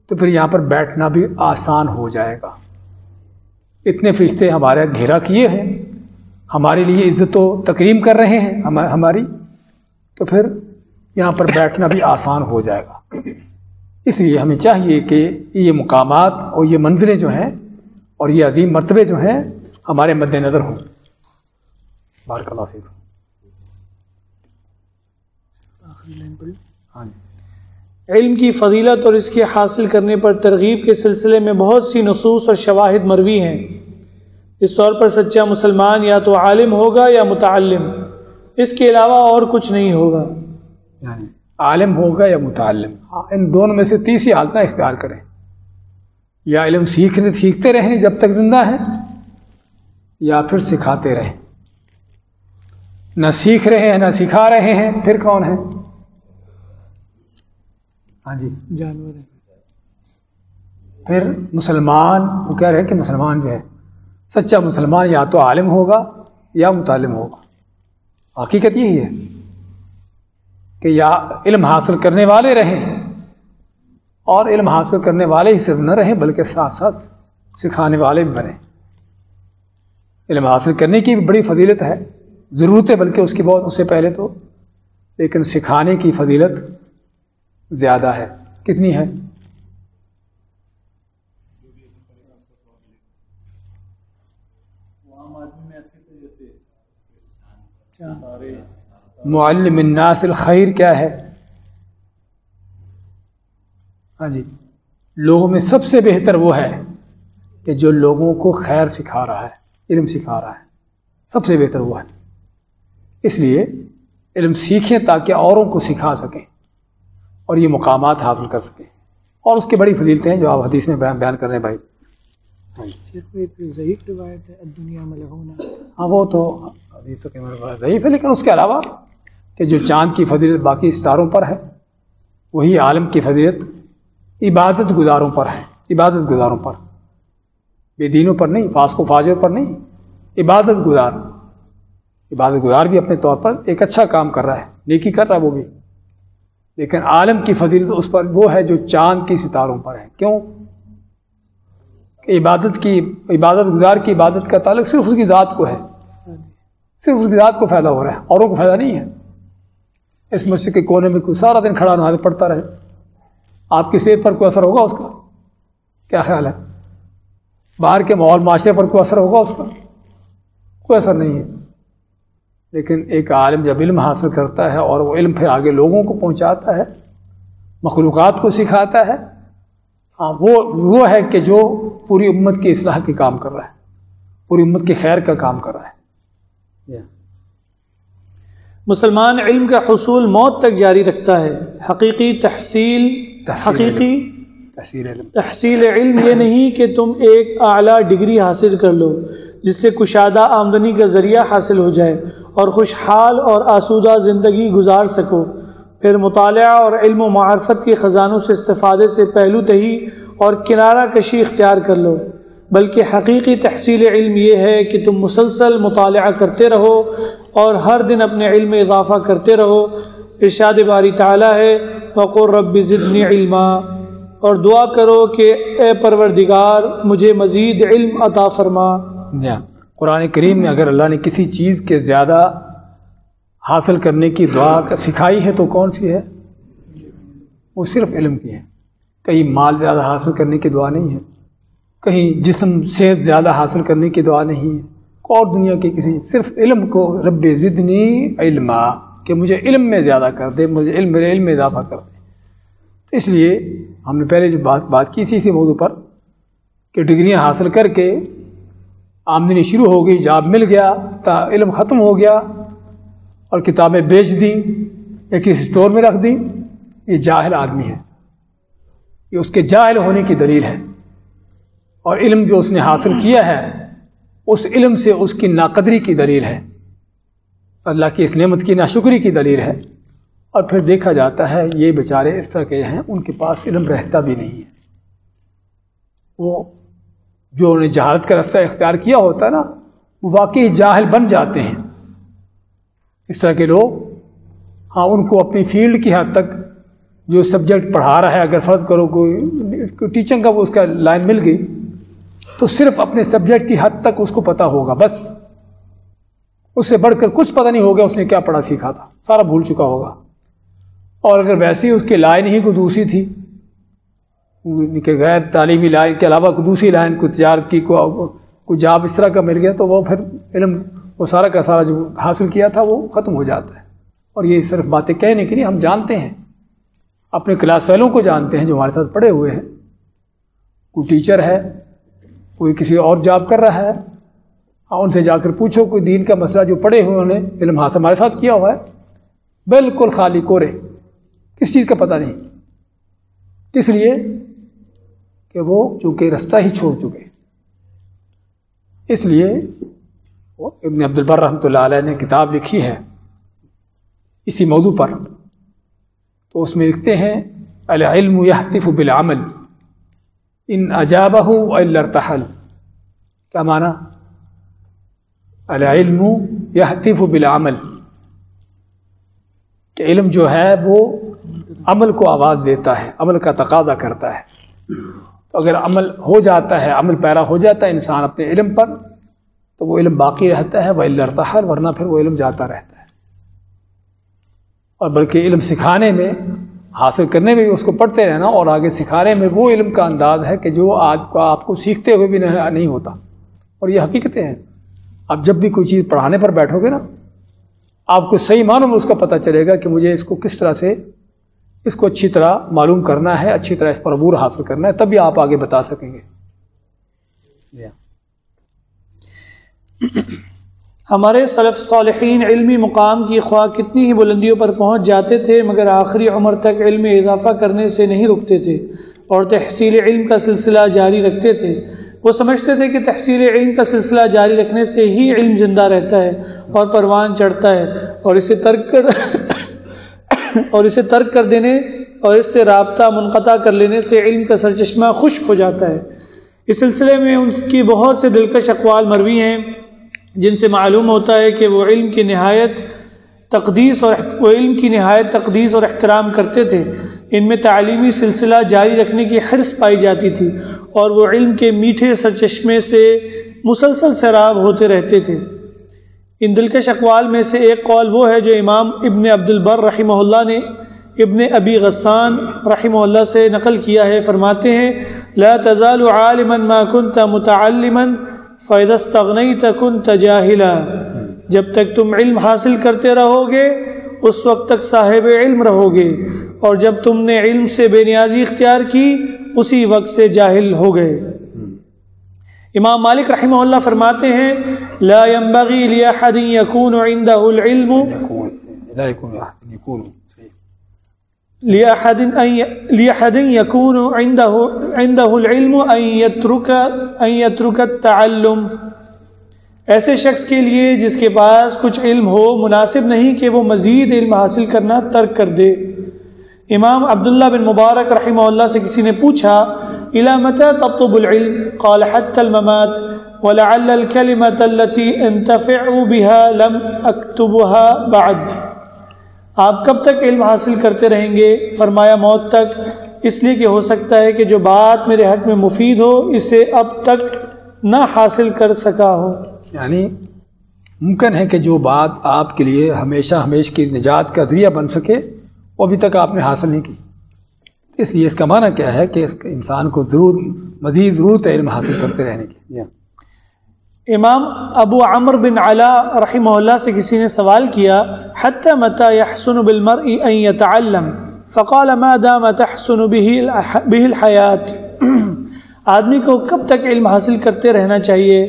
تو پھر یہاں پر بیٹھنا بھی آسان ہو جائے گا۔ اتنے فرشتے ہمارے گھیرا کیے ہیں ہمارے لیے عزت و تکریم کر رہے ہیں ہماری تو پھر یہاں پر بیٹھنا بھی آسان ہو جائے گا۔ اس لیے ہمیں چاہیے کہ یہ مقامات اور یہ منظریں جو ہیں اور یہ عظیم مرتبے جو ہیں ہمارے مد نظر ہوں۔ بارک اللہ فیکم۔ ہاں جی۔ علم کی فضیلت اور اس کے حاصل کرنے پر ترغیب کے سلسلے میں بہت سی نصوص اور شواہد مروی ہیں۔ اس طور پر سچا مسلمان یا تو عالم ہوگا یا متعلم۔ اس کے علاوہ اور کچھ نہیں ہوگا۔ یعنی عالم ہوگا یا متعلم۔ ہاں، ان دونوں میں سے تیسری حالت اختیار کریں۔ یا علم سیکھ سیکھتے رہیں جب تک زندہ ہیں، یا پھر سکھاتے رہیں۔ نہ سیکھ رہے ہیں، نہ سکھا رہے ہیں، پھر کون ہیں ہاں جی۔ جانور پھر مسلمان وہ کہہ رہے ہیں کہ مسلمان جو ہے سچا مسلمان یا تو عالم ہوگا یا متعلم ہوگا۔ حقیقت یہی ہے کہ یا علم حاصل کرنے والے رہیں اور علم حاصل کرنے والے ہی صرف نہ رہیں بلکہ ساتھ ساتھ سکھانے والے بھی بنیں۔ علم حاصل کرنے کی بھی بڑی فضیلت ہے ضرورت ہے بلکہ اس کی بہت اس سے پہلے تو لیکن سکھانے کی فضیلت زیادہ ہے کتنی ہے؟ معلم الناس الخیر کیا ہے؟ ہاں جی لوگوں میں سب سے بہتر وہ ہے کہ جو لوگوں کو خیر سکھا رہا ہے علم سکھا رہا ہے سب سے بہتر وہ ہے۔ اس لیے علم سیکھیں تاکہ اوروں کو سکھا سکیں۔ اور یہ مقامات حاصل کر سکیں۔ اور اس کی بڑی فضیلتیں ہیں جو آپ حدیث میں بیان بیان کر رہے ہیں بھائی۔ ہاں وہ تو ضعیف ہے لیکن اس کے علاوہ کہ جو چاند کی فضیلت باقی ستاروں پر ہے وہی عالم کی فضیلت عبادت گزاروں پر ہے عبادت گزاروں پر۔ بے دینوں پر نہیں فاسق و فاجر پر نہیں عبادت گزار۔ عبادت گزار بھی اپنے طور پر ایک اچھا کام کر رہا ہے نیکی کر رہا ہے وہ بھی۔ لیکن عالم کی فضیلت اس پر وہ ہے جو چاند کی ستاروں پر ہے۔ کیوں؟ عبادت کی، عبادت گزار کی عبادت کا تعلق صرف اس کی ذات کو ہے۔ صرف اس کی ذات کو فائدہ ہو رہا ہے، اوروں کو فائدہ نہیں ہے۔ اس مسجد کے کونے میں کوئی سارا دن کھڑا نہ پڑتا رہے۔ آپ کی صحت پر کوئی اثر ہوگا اس کا؟ کیا خیال ہے؟ باہر کے ماحول معاشرے پر کوئی اثر ہوگا اس کا؟ کوئی اثر نہیں ہے۔ لیکن ایک عالم جب علم حاصل کرتا ہے اور وہ علم پھر آگے لوگوں کو پہنچاتا ہے مخلوقات کو سکھاتا ہے ہاں وہ وہ ہے کہ جو پوری امت کی اصلاح کے کام کر رہا ہے پوری امت کی خیر کا کام کر رہا ہے۔ مسلمان علم کا حصول موت تک جاری رکھتا ہے۔ حقیقی تحصیل حقیقی تحصیل علم۔ تحصیل علم یہ نہیں کہ تم ایک اعلیٰ ڈگری حاصل کر لو۔ جس سے کشادہ آمدنی کا ذریعہ حاصل ہو جائے اور خوشحال اور آسودہ زندگی گزار سکو۔ پھر مطالعہ اور علم و معرفت کے خزانوں سے استفادے سے پہلو تہی اور کنارہ کشی اختیار کر لو۔ بلکہ حقیقی تحصیل علم یہ ہے کہ تم مسلسل مطالعہ کرتے رہو اور ہر دن اپنے علم میں اضافہ کرتے رہو۔ ارشاد باری تعالیٰ ہے وقر رب ضدنی علما۔ اور دعا کرو کہ اے پروردگار، مجھے مزید علم عطا فرما۔ قرآن کریم میں اگر اللہ نے کسی چیز کے زیادہ حاصل کرنے کی دعا سکھائی ہے تو کون سی ہے؟ وہ صرف علم کی ہے۔ کہیں مال زیادہ حاصل کرنے کی دعا نہیں ہے۔ کہیں جسم سے زیادہ حاصل کرنے کی دعا نہیں ہے۔ اور دنیا کی کسی صرف علم کو رب ضدنی علما کہ مجھے علم میں زیادہ کر دے، مجھے علم میرے علم میں اضافہ کر دے۔ تو اس لیے ہم نے پہلے جو بات بات کی تھی اسی موضوع پر کہ ڈگریاں حاصل کر کے آمدنی شروع ہو گئی، جاب مل گیا، تا علم ختم ہو گیا اور کتابیں بیچ دیں یا کسی اسٹور میں رکھ دیں، یہ جاہل آدمی ہے۔ یہ اس کے جاہل ہونے کی دلیل ہے۔ اور علم جو اس نے حاصل کیا ہے، اس علم سے اس کی ناقدری کی دلیل ہے۔ اللہ کی اس نعمت کی ناشکری کی دلیل ہے۔ اور پھر دیکھا جاتا ہے، یہ بیچارے اس طرح کے ہیں، ان کے پاس علم رہتا بھی نہیں ہے۔ وہ جو انہیں جہالت کا رستہ اختیار کیا ہوتا ہے نا، وہ واقعی جاہل بن جاتے ہیں۔ اس طرح کے لوگ ہاں ان کو اپنی فیلڈ کی حد تک جو سبجیکٹ پڑھا رہا ہے، اگر فرض کرو کوئی ٹیچنگ کا وہ اس کا لائن مل گئی، تو صرف اپنے سبجیکٹ کی حد تک اس کو پتہ ہوگا، بس۔ اس سے بڑھ کر کچھ پتہ نہیں ہوگا اس نے کیا پڑھا سیکھا تھا، سارا بھول چکا ہوگا۔ اور اگر ویسی اس کی لائن ہی کوئی دوسری تھی کہ غیر تعلیمی لائن کے علاوہ کوئی دوسری لائن کو تجارت کی، کوئی جاب اس طرح کا مل گیا تو وہ پھر علم، وہ سارا کا سارا جو حاصل کیا تھا وہ ختم ہو جاتا ہے۔ اور یہ صرف باتیں کہنے کے لیے ہم جانتے ہیں۔ اپنے کلاس فیلوں کو جانتے ہیں جو ہمارے ساتھ پڑھے ہوئے ہیں۔ کوئی ٹیچر ہے، کوئی کسی اور جاب کر رہا ہے۔ ہاں، ان سے جا کر پوچھو، کوئی دین کا مسئلہ جو پڑھے ہوئے انہوں نے علم حاصل ہمارے ساتھ کیا ہوا ہے۔ بالکل خالی کورے، کس چیز کا پتہ نہیں۔ اس لیے کہ وہ چونکہ رستہ ہی چھوڑ چکے اس لیے ابن عبد البر رحمۃ اللہ علیہ نے کتاب لکھی ہے اسی موضوع پر۔ تو اس میں لکھتے ہیں، العلم یحتف بالعمل، ان اجابہ الرتحل کیا معنی؟ العلم یحتف بالعمل۔ کہ علم جو ہے وہ عمل کو آواز دیتا ہے، عمل کا تقاضا کرتا ہے۔ اگر عمل ہو جاتا ہے، عمل پیرا ہو جاتا ہے انسان اپنے علم پر، تو وہ علم باقی رہتا ہے وہ علم ورنہ پھر وہ علم جاتا رہتا ہے۔ اور بلکہ علم سکھانے میں، حاصل کرنے میں بھی اس کو پڑھتے رہنا اور آگے سکھانے میں وہ علم کا انداز ہے کہ جو آج کو آپ کو سیکھتے ہوئے بھی نہیں ہوتا۔ اور یہ حقیقتیں ہیں۔ آپ جب بھی کوئی چیز پڑھانے پر بیٹھو گے نا، آپ کو صحیح معلوم اس کا پتہ چلے گا کہ مجھے اس کو کس طرح سے اس کو اچھی طرح معلوم کرنا ہے، اچھی طرح اس پر عبور حاصل کرنا ہے تبھی آپ آگے بتا سکیں گے۔ جی ہاں۔ ہمارے صلف صالحین علمی مقام کی خواہ کتنی ہی بلندیوں پر پہنچ جاتے تھے، مگر آخری عمر تک علم اضافہ کرنے سے نہیں رکتے تھے اور تحصیل علم کا سلسلہ جاری رکھتے تھے۔ وہ سمجھتے تھے کہ تحصیل علم کا سلسلہ جاری رکھنے سے ہی علم زندہ رہتا ہے اور پروان چڑھتا ہے اور اسے ترک کر اور اسے ترک کر دینے اور اس سے رابطہ منقطع کر لینے سے علم کا سرچشمہ خشک ہو جاتا ہے۔ اس سلسلے میں ان کی بہت سے دلکش اقوال مروی ہیں، جن سے معلوم ہوتا ہے کہ وہ علم کی نہایت تقدیس اور وہ علم کی نہایت تقدیس اور احترام کرتے تھے۔ ان میں تعلیمی سلسلہ جاری رکھنے کی حرص پائی جاتی تھی اور وہ علم کے میٹھے سرچشمے سے مسلسل سیراب ہوتے رہتے تھے۔ ان دلکش اقوال میں سے ایک قول وہ ہے جو امام ابن عبد البر رحمہ اللہ نے ابن ابی غسان رحمہ اللہ سے نقل کیا ہے۔ فرماتے ہیں، لا تزال عالما ما كنت متعلما فائدہ استغنی تکن تجاہلا جب تک تم علم حاصل کرتے رہو گے اس وقت تک صاحب علم رہو گے اور جب تم نے علم سے بے نیازی اختیار کی، اسی وقت سے جاہل ہو گئے امام مالک رحمہ اللہ فرماتے ہیں لا ينبغي لأحد يكون عنده العلم لا يكون يكون. لأحد لأحد يكون عنده عنده العلم أن يترك أن يترك التعلم. ایسے شخص کے لیے جس کے پاس کچھ علم ہو مناسب نہیں کہ وہ مزید علم حاصل کرنا ترک کر دے۔ امام عبداللہ بن مبارک رحمہ اللہ سے کسی نے پوچھا الى متى تطلب العلم؟ قال حتى الممات، ولعل الكلمة التي انتفع بها لم اكتبها بعد. آپ کب تک علم حاصل کرتے رہیں گے؟ فرمایا، موت تک. اس لیے کہ ہو سکتا ہے کہ جو بات میرے حق میں مفید ہو، اسے اب تک نہ حاصل کر سکا ہو. یعنی ممکن ہے کہ جو بات آپ کے لیے ہمیشہ ہمیشہ کی نجات کا ذریعہ بن سکے، وہ ابھی تک آپ نے حاصل نہیں کی۔ اس لیے اس کا معنی کیا ہے کہ اس انسان کو ضرور مزید ضرورت علم حاصل کرتے رہنے کی امام ابو عمر بن علا رحمہ اللہ سے کسی نے سوال کیا حتی متا يحسن بالمرء ان يتعلم؟ فقال، ما دام تحسن به الحیات آدمی کو کب تک علم حاصل کرتے رہنا چاہیے؟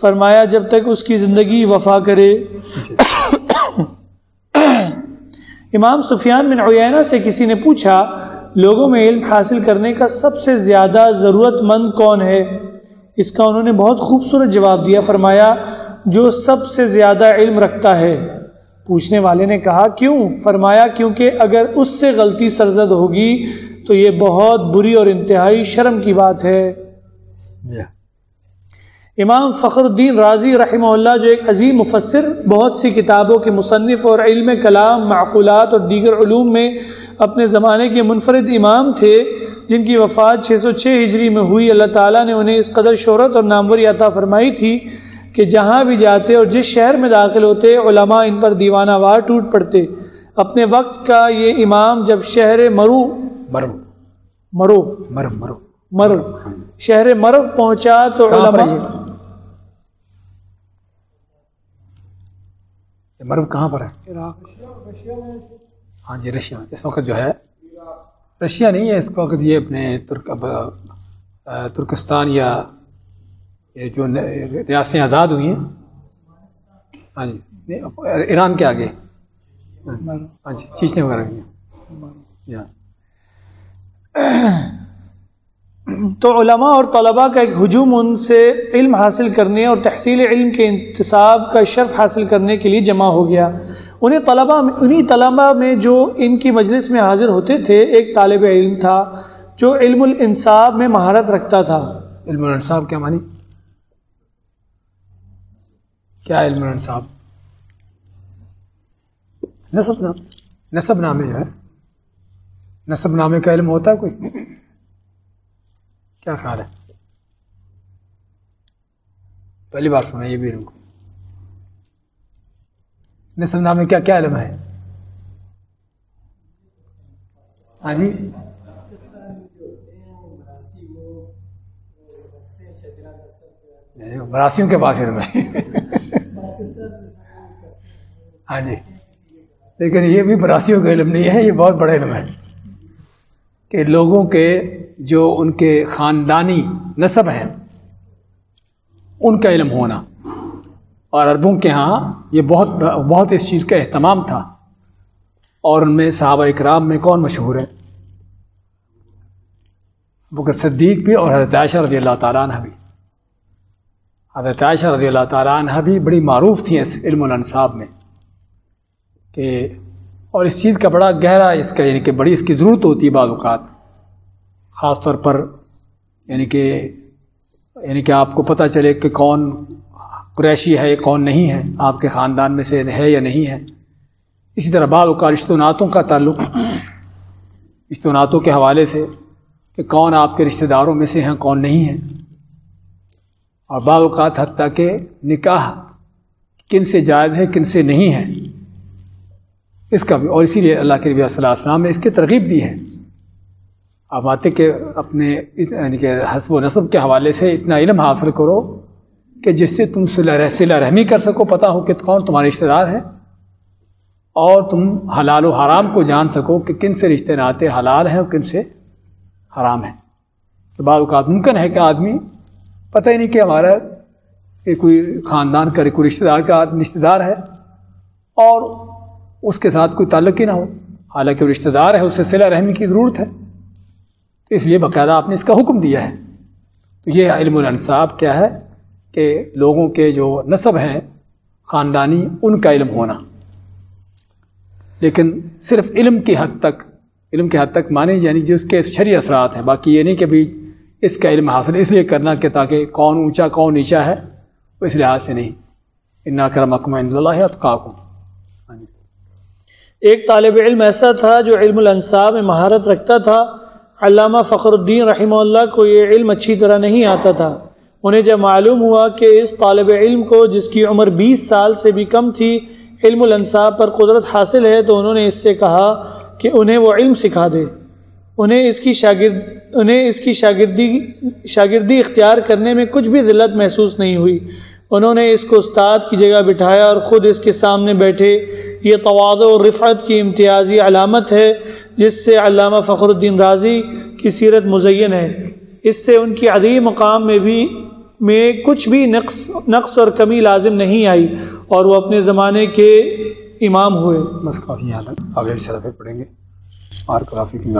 فرمایا، جب تک اس کی زندگی وفا کرے. امام سفیان بن عیینہ سے کسی نے پوچھا لوگوں میں علم حاصل کرنے کا سب سے زیادہ ضرورت مند کون ہے؟ اس کا انہوں نے بہت خوبصورت جواب دیا فرمایا جو سب سے زیادہ علم رکھتا ہے۔ پوچھنے والے نے کہا کیوں؟ فرمایا کیونکہ اگر اس سے غلطی سرزد ہوگی تو یہ بہت بری اور انتہائی شرم کی بات ہے۔ امام فخر الدین راضی رحمہ اللہ جو ایک عظیم مفسر بہت سی کتابوں کے مصنف اور علم کلام معقولات اور دیگر علوم میں اپنے زمانے کے منفرد امام تھے جن کی وفات چھ سو چھ ہجری میں ہوئی۔ اللہ تعالیٰ نے انہیں اس قدر شہرت اور ناموری عطا فرمائی تھی کہ جہاں بھی جاتے اور جس شہر میں داخل ہوتے علماء ان پر دیوانہ وار ٹوٹ پڑتے۔ اپنے وقت کا یہ امام جب شہر مرو مرو۔ مرو۔ مرو مرو۔ مر شہر مرو پہنچا تو علماء مرو کہاں پر ہے؟ عراق۔ ہاں جی رشیا۔ اس وقت جو ہے رشیا نہیں ہے اس وقت یہ اپنے ترک اب، ترکستان یا یہ جو ریاستیں آزاد ہوئی ہیں۔ ہاں جی ایران کے آگے۔ ہاں جی چیچنے وغیرہ کی ہیں۔ یا۔ تو علماء اور طلباء کا ایک ہجوم ان سے علم حاصل کرنے اور تحصیل علم کے انتصاب کا شرف حاصل کرنے کے لیے جمع ہو گیا۔ انہیں طلباء انہی طلباء میں جو ان کی مجلس میں حاضر ہوتے تھے، ایک طالب علم تھا جو علم الانصاب میں مہارت رکھتا تھا۔ علم الانصاب کیا مانی کیا علم الانصاب نصب نام نصب نامے جو ہے نصب نامے کا علم ہوتا ہے کوئی؟ کیا خیال ہے؟ پہلی بار سنا یہ بھی علم کو۔ نصب نامے کیا کیا علم ہے؟ ہاں جی؟ براسیوں کے پاس علم ہے۔ ہاں جی۔ لیکن یہ بھی براسیوں کا علم نہیں ہے، یہ بہت بڑا علم ہے۔ کہ لوگوں کے جو ان کے خاندانی نصب ہیں، ان کا علم ہونا۔ اور عربوں کے ہاں یہ بہت بہت اس چیز کا اہتمام تھا۔ اور ان میں صحابہ اکرام میں کون مشہور ہے؟ بکر صدیق بھی اور حضرت عائشہ رضی اللہ تعالیٰ عنہ بھی۔ حضرت عائشہ رضی اللہ تعالیٰ عنہ بھی بڑی معروف تھیں اس علم الانصاب میں کہ اور اس چیز کا بڑا گہرا اس کا یعنی کہ بڑی اس کی ضرورت ہوتی ہے بعض اوقات۔ خاص طور پر یعنی کہ یعنی کہ آپ کو پتہ چلے کہ کون قریشی ہے کون نہیں ہے؟ آپ کے خاندان میں سے ہے یا نہیں ہے؟ اسی طرح بعض اوقات رشت و نعتوں کا تعلق رشت و نعتوں کے حوالے سے کہ کون آپ کے رشتہ داروں میں سے ہیں، کون نہیں ہیں۔ اور بعض اوقات حتیٰ کہ نکاح کن سے جائز ہے، کن سے نہیں ہے۔ اس کا بھی، اور اسی لیے اللہ کے ربی صلی اللہ علیہ وسلم نے اس کی ترغیب دی ہے۔ آپ آتے کہ اپنے یعنی کہ حسب و نصب کے حوالے سے اتنا علم حاصل کرو کہ جس سے تم صلہ رحمی کر سکو، پتہ ہو کہ کون تمہارے رشتہ دار ہے اور تم حلال و حرام کو جان سکو کہ کن سے رشتے ناتے حلال ہیں اور کن سے حرام ہیں۔ تو بعض اوقات ممکن ہے کہ آدمی، پتہ ہی نہیں کہ ہمارا کہ کوئی خاندان کا کوئی رشتہ دار کا رشتہ دار ہے اور اس کے ساتھ کوئی تعلق ہی نہ ہو۔ حالانکہ وہ رشتہ دار ہے اس سے صلہ رحمی کی ضرورت ہے۔ تو اس لیے باقاعدہ آپ نے اس کا حکم دیا ہے۔ تو یہ علم الانصاب کیا ہے؟ کہ لوگوں کے جو نصب ہیں، خاندانی، ان کا علم ہونا۔ لیکن صرف علم کی حد تک، علم کی حد تک مانے یعنی جو اس کے شرعی اثرات ہیں۔ باقی یہ نہیں کہ بھی اس کا علم حاصل اس لیے کرنا کہ تاکہ کون اونچا، کون نیچا ہے، وہ اس لحاظ سے نہیں۔ انا کرمکم عند اللہ اتقاکم۔ ایک طالب علم ایسا تھا جو علم الانصاب میں مہارت رکھتا تھا۔ علامہ فخر الدین رحمہ اللہ کو یہ علم اچھی طرح نہیں آتا تھا۔ انہیں جب معلوم ہوا کہ اس طالب علم کو جس کی عمر بیس سال سے بھی کم تھی، علم الانصاب پر قدرت حاصل ہے، تو انہوں نے اس سے کہا کہ انہیں وہ علم سکھا دے۔ انہیں اس کی شاگرد انہیں اس کی شاگردی شاگردی اختیار کرنے میں کچھ بھی ذلت محسوس نہیں ہوئی۔ انہوں نے اس کو استاد کی جگہ بٹھایا اور خود اس کے سامنے بیٹھے۔ یہ تواد و رفعت کی امتیازی علامت ہے، جس سے علامہ فخر الدین راضی کی سیرت مزین ہے۔ اس سے ان کی عدیم مقام میں بھی میں کچھ بھی نقص نقص اور کمی لازم نہیں آئی اور وہ اپنے زمانے کے امام ہوئے۔ بس کافی یہاں تک۔ آگے اس طرح پہ پڑھیں گے۔ اور کافی کی